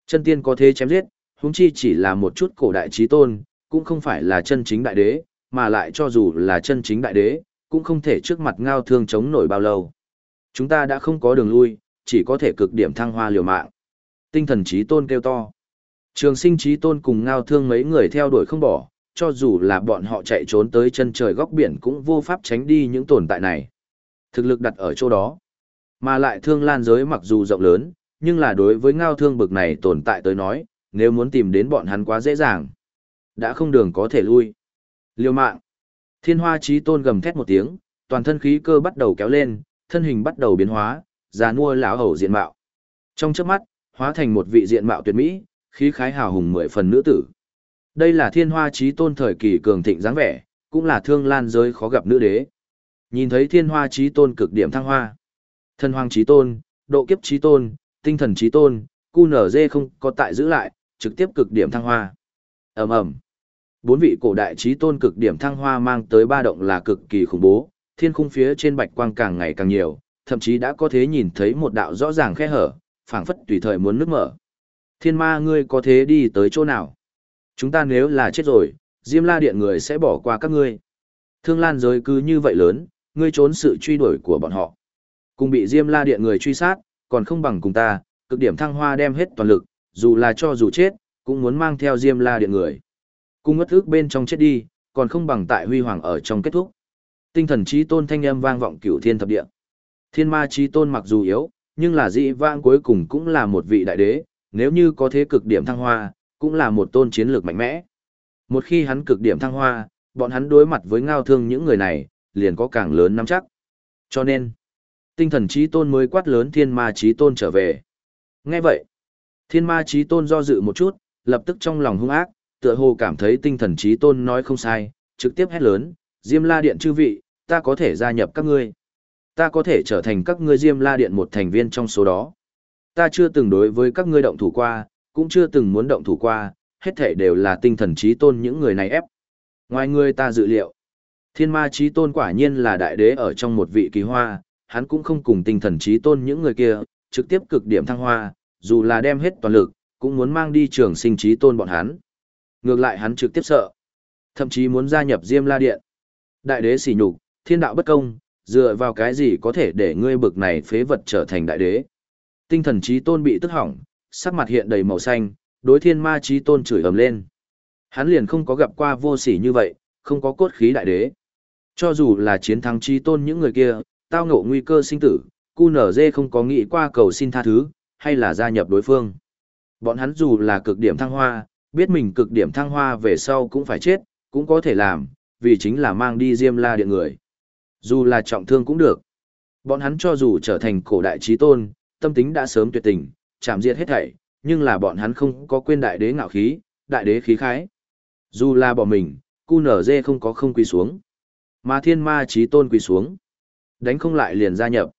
Chân tiên có thế chém giết, huống chi chỉ là một chút cổ đại trí tôn, cũng không phải là chân chính đại đế, mà lại cho dù là chân chính đại đế, cũng không thể trước mặt ngao thương chống nổi bao lâu. Chúng ta đã không có đường lui, chỉ có thể cực điểm thăng hoa liều mạng. Tinh thần trí tôn kêu to. Trường sinh trí tôn cùng ngao thương mấy người theo đuổi không bỏ, cho dù là bọn họ chạy trốn tới chân trời góc biển cũng vô pháp tránh đi những tồn tại này. Thực lực đặt ở chỗ đó. Mà lại thương lan giới mặc dù rộng lớn, nhưng là đối với ngao thương bực này tồn tại tới nói, nếu muốn tìm đến bọn hắn quá dễ dàng. Đã không đường có thể lui. liều mạng. Thiên hoa trí tôn gầm thét một tiếng, toàn thân khí cơ bắt đầu kéo lên, thân hình bắt đầu biến hóa, già nua lão hầu diện mạo. Trong chớp mắt, hóa thành một vị diện mạo tuyệt mỹ, khí khái hào hùng mười phần nữ tử. Đây là thiên hoa trí tôn thời kỳ cường thịnh dáng vẻ, cũng là thương lan giới khó gặp nữ đế. Nhìn thấy thiên hoa trí tôn cực điểm thăng hoa. Thân hoàng trí tôn, độ kiếp trí tôn, tinh thần trí tôn, cu nở dê không có tại giữ lại, trực tiếp cực điểm thăng hoa. ầm ầm Bốn vị cổ đại trí tôn cực điểm thăng hoa mang tới ba động là cực kỳ khủng bố, thiên khung phía trên bạch quang càng ngày càng nhiều, thậm chí đã có thế nhìn thấy một đạo rõ ràng khe hở, phảng phất tùy thời muốn nứt mở. Thiên ma ngươi có thế đi tới chỗ nào? Chúng ta nếu là chết rồi, Diêm La Điện người sẽ bỏ qua các ngươi. Thương Lan giới cứ như vậy lớn, ngươi trốn sự truy đuổi của bọn họ. Cùng bị Diêm La Điện người truy sát, còn không bằng cùng ta, cực điểm thăng hoa đem hết toàn lực, dù là cho dù chết, cũng muốn mang theo Diêm La Điện người. Cung ngất ước bên trong chết đi, còn không bằng tại huy hoàng ở trong kết thúc. Tinh thần trí tôn thanh âm vang vọng cửu thiên thập địa. Thiên ma trí tôn mặc dù yếu, nhưng là dĩ vang cuối cùng cũng là một vị đại đế, nếu như có thế cực điểm thăng hoa, cũng là một tôn chiến lược mạnh mẽ. Một khi hắn cực điểm thăng hoa, bọn hắn đối mặt với ngao thương những người này, liền có càng lớn nắm chắc. Cho nên, tinh thần trí tôn mới quát lớn thiên ma trí tôn trở về. Nghe vậy, thiên ma trí tôn do dự một chút, lập tức trong lòng hung ác, tựa hồ cảm thấy tinh thần trí tôn nói không sai, trực tiếp hét lớn, Diêm La Điện chư vị, ta có thể gia nhập các ngươi. Ta có thể trở thành các ngươi Diêm La Điện một thành viên trong số đó. Ta chưa từng đối với các ngươi động thủ qua, cũng chưa từng muốn động thủ qua, hết thể đều là tinh thần trí tôn những người này ép. Ngoài người ta dự liệu, thiên ma trí tôn quả nhiên là đại đế ở trong một vị kỳ hoa, hắn cũng không cùng tinh thần trí tôn những người kia, trực tiếp cực điểm thăng hoa, dù là đem hết toàn lực, cũng muốn mang đi trường sinh trí tôn bọn hắn. Ngược lại hắn trực tiếp sợ, thậm chí muốn gia nhập Diêm La Điện. Đại đế sỉ nhục, thiên đạo bất công, dựa vào cái gì có thể để ngươi bực này phế vật trở thành đại đế. Tinh thần trí tôn bị tức hỏng, sắc mặt hiện đầy màu xanh, đối thiên ma trí tôn chửi ầm lên. Hắn liền không có gặp qua vô sỉ như vậy, không có cốt khí đại đế. Cho dù là chiến thắng trí tôn những người kia, tao ngộ nguy cơ sinh tử, cu nở dê không có nghĩ qua cầu xin tha thứ, hay là gia nhập đối phương. Bọn hắn dù là cực điểm thăng hoa, biết mình cực điểm thăng hoa về sau cũng phải chết, cũng có thể làm, vì chính là mang đi diêm la điện người. Dù là trọng thương cũng được. Bọn hắn cho dù trở thành cổ đại trí tôn, tâm tính đã sớm tuyệt tình, chạm diệt hết thảy, nhưng là bọn hắn không có quên đại đế ngạo khí, đại đế khí khái. Dù là bỏ mình, cu nở dê không có không quỳ xuống. Mà thiên ma trí tôn quỳ xuống. Đánh không lại liền gia nhập.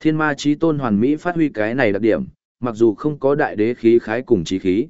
Thiên ma trí tôn hoàn mỹ phát huy cái này đặc điểm, mặc dù không có đại đế khí khái cùng trí khí.